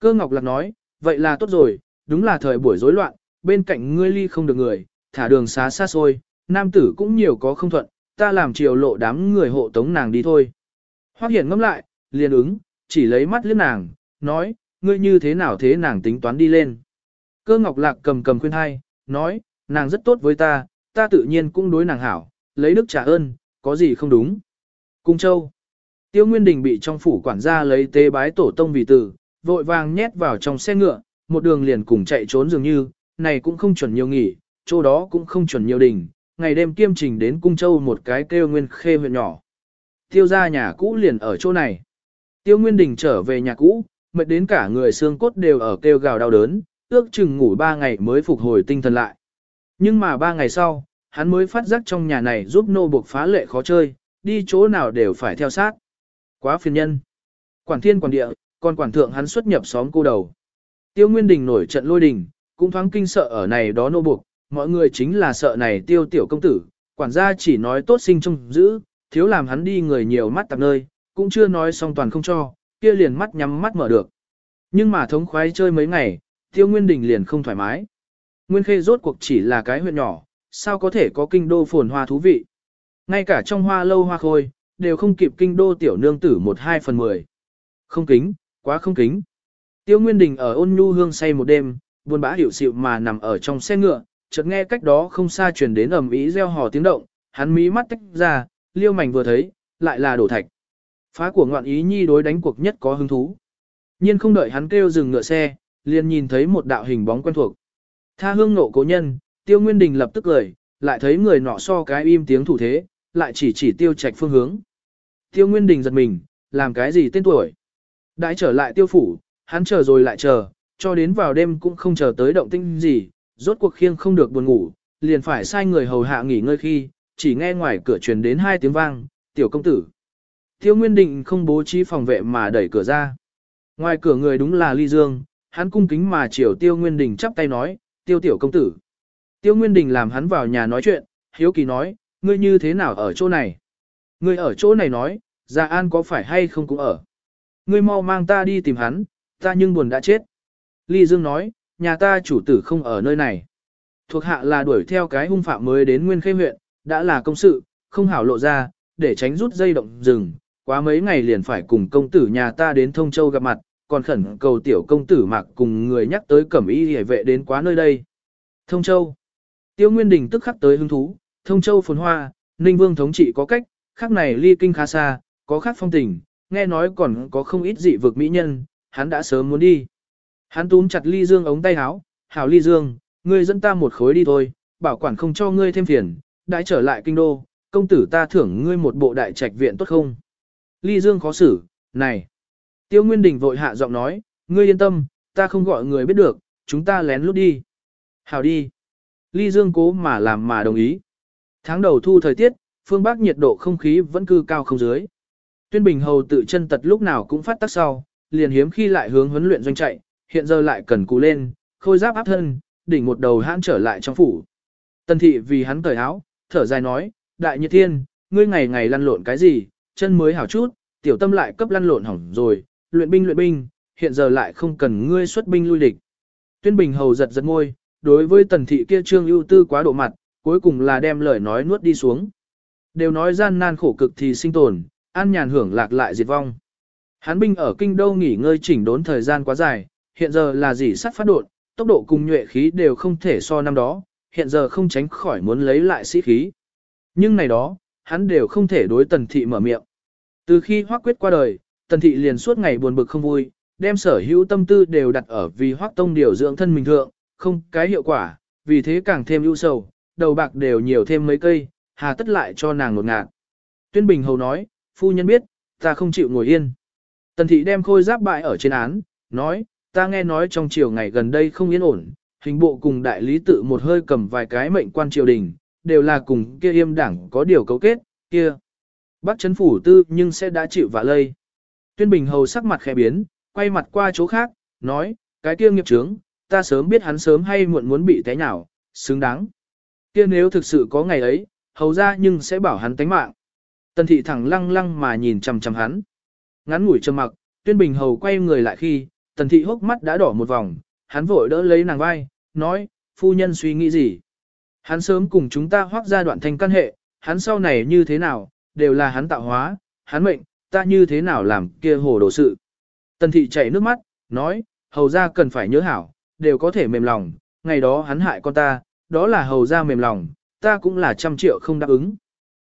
Cơ Ngọc Lạc nói, vậy là tốt rồi, đúng là thời buổi rối loạn, bên cạnh ngươi ly không được người, thả đường xá xa xôi, nam tử cũng nhiều có không thuận, ta làm chiều lộ đám người hộ tống nàng đi thôi. Hoắc Hiển ngâm lại, liền ứng, chỉ lấy mắt liếc nàng, nói, ngươi như thế nào thế nàng tính toán đi lên. Cơ Ngọc Lạc cầm cầm khuyên hai, nói, nàng rất tốt với ta, ta tự nhiên cũng đối nàng hảo, lấy đức trả ơn, có gì không đúng. Cung Châu Tiêu Nguyên Đình bị trong phủ quản gia lấy tế bái tổ tông vì tử, vội vàng nhét vào trong xe ngựa, một đường liền cùng chạy trốn dường như, này cũng không chuẩn nhiều nghỉ, chỗ đó cũng không chuẩn nhiều đình, ngày đêm kiêm trình đến Cung Châu một cái kêu nguyên khê huyện nhỏ. Tiêu ra nhà cũ liền ở chỗ này. Tiêu Nguyên Đình trở về nhà cũ, mệt đến cả người xương cốt đều ở kêu gào đau đớn, ước chừng ngủ ba ngày mới phục hồi tinh thần lại. Nhưng mà ba ngày sau, hắn mới phát giác trong nhà này giúp nô buộc phá lệ khó chơi, đi chỗ nào đều phải theo sát. Quá phiền nhân. Quản thiên quản địa, còn quản thượng hắn xuất nhập xóm cô đầu. Tiêu Nguyên Đình nổi trận lôi đình, cũng thoáng kinh sợ ở này đó nô buộc, mọi người chính là sợ này tiêu tiểu công tử, quản gia chỉ nói tốt sinh trông giữ, thiếu làm hắn đi người nhiều mắt tạp nơi, cũng chưa nói xong toàn không cho, kia liền mắt nhắm mắt mở được. Nhưng mà thống khoái chơi mấy ngày, tiêu Nguyên Đình liền không thoải mái. Nguyên Khê rốt cuộc chỉ là cái huyện nhỏ, sao có thể có kinh đô phồn hoa thú vị. Ngay cả trong hoa lâu hoa khôi, đều không kịp kinh đô tiểu nương tử một hai phần mười. Không kính, quá không kính. Tiêu Nguyên Đình ở ôn nhu hương say một đêm, buồn bã hiểu xịu mà nằm ở trong xe ngựa, chợt nghe cách đó không xa truyền đến ầm ĩ reo hò tiếng động, hắn mí mắt tách ra, liêu mảnh vừa thấy, lại là đổ thạch. Phá của ngoạn ý nhi đối đánh cuộc nhất có hứng thú. nhiên không đợi hắn kêu dừng ngựa xe, liền nhìn thấy một đạo hình bóng quen thuộc. Tha hương nộ cố nhân, tiêu nguyên đình lập tức cười, lại thấy người nọ so cái im tiếng thủ thế, lại chỉ chỉ tiêu trạch phương hướng. Tiêu Nguyên Đình giật mình, làm cái gì tên tuổi. Đãi trở lại tiêu phủ, hắn chờ rồi lại chờ, cho đến vào đêm cũng không chờ tới động tinh gì, rốt cuộc khiêng không được buồn ngủ, liền phải sai người hầu hạ nghỉ ngơi khi, chỉ nghe ngoài cửa truyền đến hai tiếng vang, tiểu công tử. Tiêu Nguyên Định không bố trí phòng vệ mà đẩy cửa ra. Ngoài cửa người đúng là Ly Dương, hắn cung kính mà chiều Tiêu Nguyên Đình chắp tay nói, tiêu tiểu công tử. Tiêu Nguyên Đình làm hắn vào nhà nói chuyện, hiếu kỳ nói, ngươi như thế nào ở chỗ này? Ngươi ở chỗ này nói, Gia An có phải hay không cũng ở. Ngươi mau mang ta đi tìm hắn, ta nhưng buồn đã chết. Ly Dương nói, nhà ta chủ tử không ở nơi này. Thuộc hạ là đuổi theo cái hung phạm mới đến Nguyên Khê huyện, đã là công sự, không hảo lộ ra, để tránh rút dây động rừng. Quá mấy ngày liền phải cùng công tử nhà ta đến Thông Châu gặp mặt, còn khẩn cầu tiểu công tử mặc cùng người nhắc tới cẩm y hề vệ đến quá nơi đây. Thông Châu. Tiêu Nguyên Đình tức khắc tới hứng thú, Thông Châu phồn hoa, Ninh Vương thống trị có cách, khác này ly kinh khá xa, có khác phong tình, nghe nói còn có không ít dị vực mỹ nhân, hắn đã sớm muốn đi. Hắn túm chặt ly dương ống tay áo, hảo ly dương, ngươi dẫn ta một khối đi thôi, bảo quản không cho ngươi thêm phiền, đã trở lại kinh đô, công tử ta thưởng ngươi một bộ đại trạch viện tốt không? Ly dương khó xử, này. Tiêu Nguyên Đình vội hạ giọng nói, ngươi yên tâm, ta không gọi người biết được, chúng ta lén lút đi. Hảo đi. Ly Dương cố mà làm mà đồng ý. Tháng đầu thu thời tiết, phương Bắc nhiệt độ không khí vẫn cư cao không dưới. Tuyên Bình Hầu tự chân tật lúc nào cũng phát tác sau, liền hiếm khi lại hướng huấn luyện doanh chạy, hiện giờ lại cần cù lên, khôi giáp áp thân, đỉnh một đầu hãn trở lại trong phủ. Tần thị vì hắn cởi áo, thở dài nói, đại nhiệt thiên, ngươi ngày ngày lăn lộn cái gì, chân mới hảo chút, tiểu tâm lại cấp lăn lộn hỏng rồi, luyện binh luyện binh, hiện giờ lại không cần ngươi xuất binh lui địch. Tuyên Bình hầu giật giật môi, đối với tần thị kia trương ưu tư quá độ mặt, cuối cùng là đem lời nói nuốt đi xuống. Đều nói gian nan khổ cực thì sinh tồn, an nhàn hưởng lạc lại diệt vong. Hán binh ở kinh đô nghỉ ngơi chỉnh đốn thời gian quá dài, hiện giờ là gì sắt phát đột, tốc độ cùng nhuệ khí đều không thể so năm đó, hiện giờ không tránh khỏi muốn lấy lại sĩ khí. Nhưng này đó, hắn đều không thể đối tần thị mở miệng. Từ khi hoác quyết qua đời, tần thị liền suốt ngày buồn bực không vui, đem sở hữu tâm tư đều đặt ở vì hoác tông điều dưỡng thân mình thượng, không cái hiệu quả, vì thế càng thêm ưu sầu, đầu bạc đều nhiều thêm mấy cây, hà tất lại cho nàng ngột ngạt. Tuyên Bình Hầu nói, phu nhân biết, ta không chịu ngồi yên. Tần thị đem khôi giáp bại ở trên án, nói, ta nghe nói trong chiều ngày gần đây không yên ổn, hình bộ cùng đại lý tự một hơi cầm vài cái mệnh quan triều đình, đều là cùng kia yêm đảng có điều cấu kết, kia. bắt chấn phủ tư nhưng sẽ đã chịu vạ lây. Tuyên Bình Hầu sắc mặt khẽ biến, quay mặt qua chỗ khác, nói, cái kia nghiệp trướng, ta sớm biết hắn sớm hay muộn muốn bị té nhào, xứng đáng. Kia nếu thực sự có ngày ấy, hầu ra nhưng sẽ bảo hắn tánh mạng. Tần thị thẳng lăng lăng mà nhìn chằm chằm hắn. Ngắn ngủi trầm mặc, Tuyên Bình Hầu quay người lại khi, tần thị hốc mắt đã đỏ một vòng, hắn vội đỡ lấy nàng vai, nói, phu nhân suy nghĩ gì? Hắn sớm cùng chúng ta hoác ra đoạn thành căn hệ, hắn sau này như thế nào, đều là hắn tạo hóa, hắn mệnh, ta như thế nào làm kia hồ đồ sự. Tần thị chảy nước mắt, nói, hầu ra cần phải nhớ hảo, đều có thể mềm lòng, ngày đó hắn hại con ta, đó là hầu ra mềm lòng, ta cũng là trăm triệu không đáp ứng.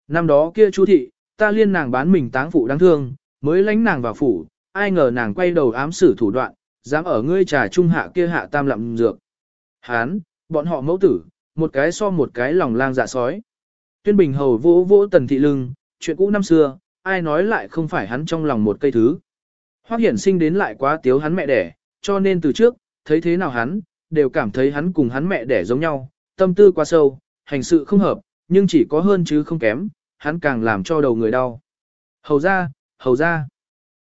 Năm đó kia chú thị, ta liên nàng bán mình táng phụ đáng thương, mới lánh nàng vào phủ, ai ngờ nàng quay đầu ám xử thủ đoạn, dám ở ngươi trà trung hạ kia hạ tam lạm dược. Hán, bọn họ mẫu tử, một cái so một cái lòng lang dạ sói. Tuyên Bình hầu vỗ vỗ tần thị lưng, chuyện cũ năm xưa, ai nói lại không phải hắn trong lòng một cây thứ. Hoác hiển sinh đến lại quá tiếu hắn mẹ đẻ, cho nên từ trước, thấy thế nào hắn, đều cảm thấy hắn cùng hắn mẹ đẻ giống nhau, tâm tư quá sâu, hành sự không hợp, nhưng chỉ có hơn chứ không kém, hắn càng làm cho đầu người đau. Hầu ra, hầu ra.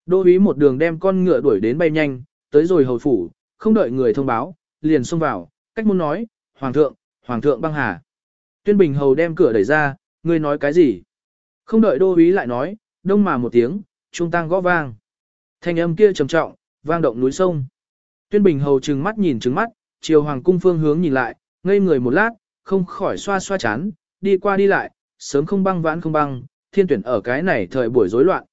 Đô úy một đường đem con ngựa đuổi đến bay nhanh, tới rồi hầu phủ, không đợi người thông báo, liền xông vào, cách muốn nói, Hoàng thượng, Hoàng thượng băng hà. Tuyên Bình hầu đem cửa đẩy ra, ngươi nói cái gì? Không đợi đô úy lại nói, đông mà một tiếng, trung tăng gõ vang. Thanh âm kia trầm trọng, vang động núi sông. Tuyên Bình hầu trừng mắt nhìn trừng mắt, chiều hoàng cung phương hướng nhìn lại, ngây người một lát, không khỏi xoa xoa chán, đi qua đi lại, sớm không băng vãn không băng, thiên tuyển ở cái này thời buổi rối loạn.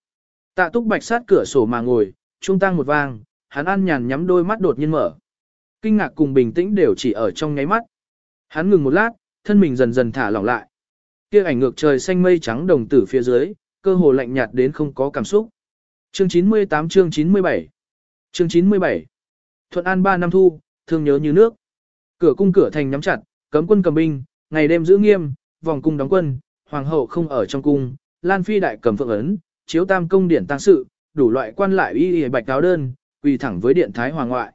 Tạ túc bạch sát cửa sổ mà ngồi, trung tăng một vang, hắn ăn nhàn nhắm đôi mắt đột nhiên mở. Kinh ngạc cùng bình tĩnh đều chỉ ở trong nháy mắt. Hắn ngừng một lát, thân mình dần dần thả lỏng lại. Kia ảnh ngược trời xanh mây trắng đồng tử phía dưới, cơ hồ lạnh nhạt đến không có cảm xúc. Chương 98 chương 97 Chương 97 Thuận An 3 năm thu, thương nhớ như nước. Cửa cung cửa thành nhắm chặt, cấm quân cầm binh, ngày đêm giữ nghiêm, vòng cung đóng quân, hoàng hậu không ở trong cung, Lan Phi đại cầm phượng ấn, chiếu tam công điển tăng sự, đủ loại quan lại y y bạch cáo đơn, quỳ thẳng với điện thái hoàng ngoại.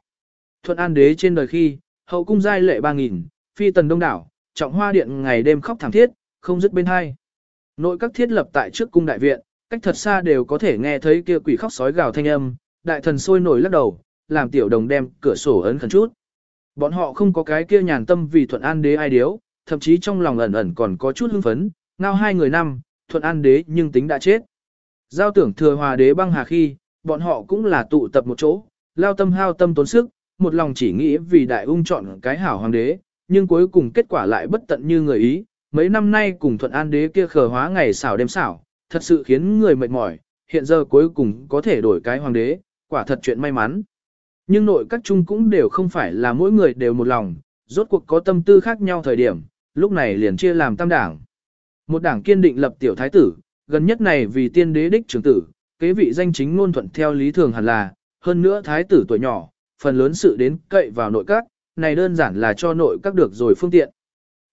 Thuận An đế trên đời khi, hậu cung giai lệ 3000, phi tần đông đảo, trọng hoa điện ngày đêm khóc thảm thiết, không dứt bên hai. Nội các thiết lập tại trước cung đại viện, cách thật xa đều có thể nghe thấy kia quỷ khóc sói gào thanh âm, đại thần sôi nổi lắc đầu, làm tiểu đồng đem cửa sổ ấn khẩn chút. Bọn họ không có cái kia nhàn tâm vì thuận an đế ai điếu, thậm chí trong lòng ẩn ẩn còn có chút hưng phấn, ngao hai người năm, thuận an đế nhưng tính đã chết. Giao tưởng thừa hòa đế băng hà khi, bọn họ cũng là tụ tập một chỗ, lao tâm hao tâm tốn sức, một lòng chỉ nghĩ vì đại ung chọn cái hảo hoàng đế, nhưng cuối cùng kết quả lại bất tận như người ý, mấy năm nay cùng thuận an đế kia khờ hóa ngày xảo đêm xảo, thật sự khiến người mệt mỏi, hiện giờ cuối cùng có thể đổi cái hoàng đế, quả thật chuyện may mắn. Nhưng nội các chung cũng đều không phải là mỗi người đều một lòng, rốt cuộc có tâm tư khác nhau thời điểm, lúc này liền chia làm tam đảng. Một đảng kiên định lập tiểu thái tử, gần nhất này vì tiên đế đích trưởng tử, kế vị danh chính ngôn thuận theo lý thường hẳn là, hơn nữa thái tử tuổi nhỏ, phần lớn sự đến cậy vào nội các, này đơn giản là cho nội các được rồi phương tiện.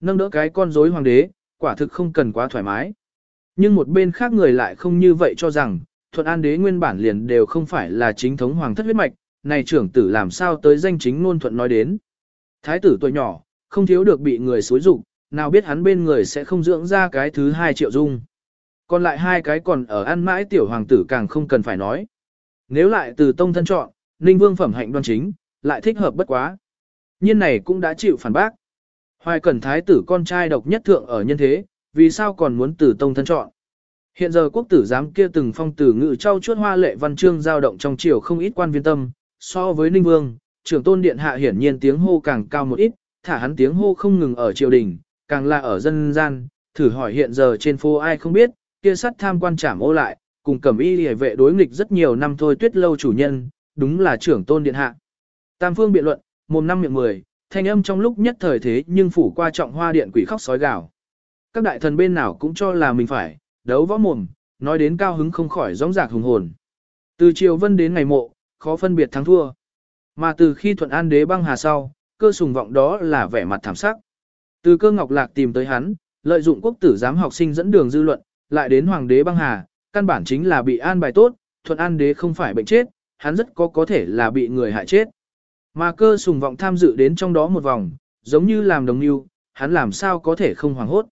Nâng đỡ cái con rối hoàng đế, quả thực không cần quá thoải mái. Nhưng một bên khác người lại không như vậy cho rằng, thuận an đế nguyên bản liền đều không phải là chính thống hoàng thất huyết mạch, này trưởng tử làm sao tới danh chính ngôn thuận nói đến. Thái tử tuổi nhỏ, không thiếu được bị người xối rụng, nào biết hắn bên người sẽ không dưỡng ra cái thứ hai triệu dung. Còn lại hai cái còn ở ăn mãi tiểu hoàng tử càng không cần phải nói. Nếu lại từ tông thân chọn, ninh vương phẩm hạnh đoan chính, lại thích hợp bất quá. Nhiên này cũng đã chịu phản bác. Hoài cẩn thái tử con trai độc nhất thượng ở nhân thế, vì sao còn muốn từ tông thân chọn. Hiện giờ quốc tử giám kia từng phong tử ngự trao chuốt hoa lệ văn chương giao động trong triều không ít quan viên tâm, so với ninh vương, trưởng tôn điện hạ hiển nhiên tiếng hô càng cao một ít, thả hắn tiếng hô không ngừng ở triều đình, càng là ở dân gian, thử hỏi hiện giờ trên phố ai không biết, kia sắt tham quan trảm ô lại, cùng cẩm y hề vệ đối nghịch rất nhiều năm thôi tuyết lâu chủ nhân, đúng là trưởng tôn điện hạ. Tam phương biện luận, mồm năm miệng mười, thanh âm trong lúc nhất thời thế nhưng phủ qua trọng hoa điện quỷ khóc sói gào. Các đại thần bên nào cũng cho là mình phải, đấu võ mồm, nói đến cao hứng không khỏi rõng rạc hùng hồn. Từ triều vân đến ngày mộ, khó phân biệt thắng thua. Mà từ khi thuận an đế băng hà sau, cơ sùng vọng đó là vẻ mặt thảm sắc. Từ cơ ngọc lạc tìm tới hắn, lợi dụng quốc tử giám học sinh dẫn đường dư luận, lại đến hoàng đế băng hà, căn bản chính là bị an bài tốt, thuận an đế không phải bệnh chết, hắn rất có có thể là bị người hại chết. Mà cơ sùng vọng tham dự đến trong đó một vòng, giống như làm đồng yêu, hắn làm sao có thể không hoàng hốt.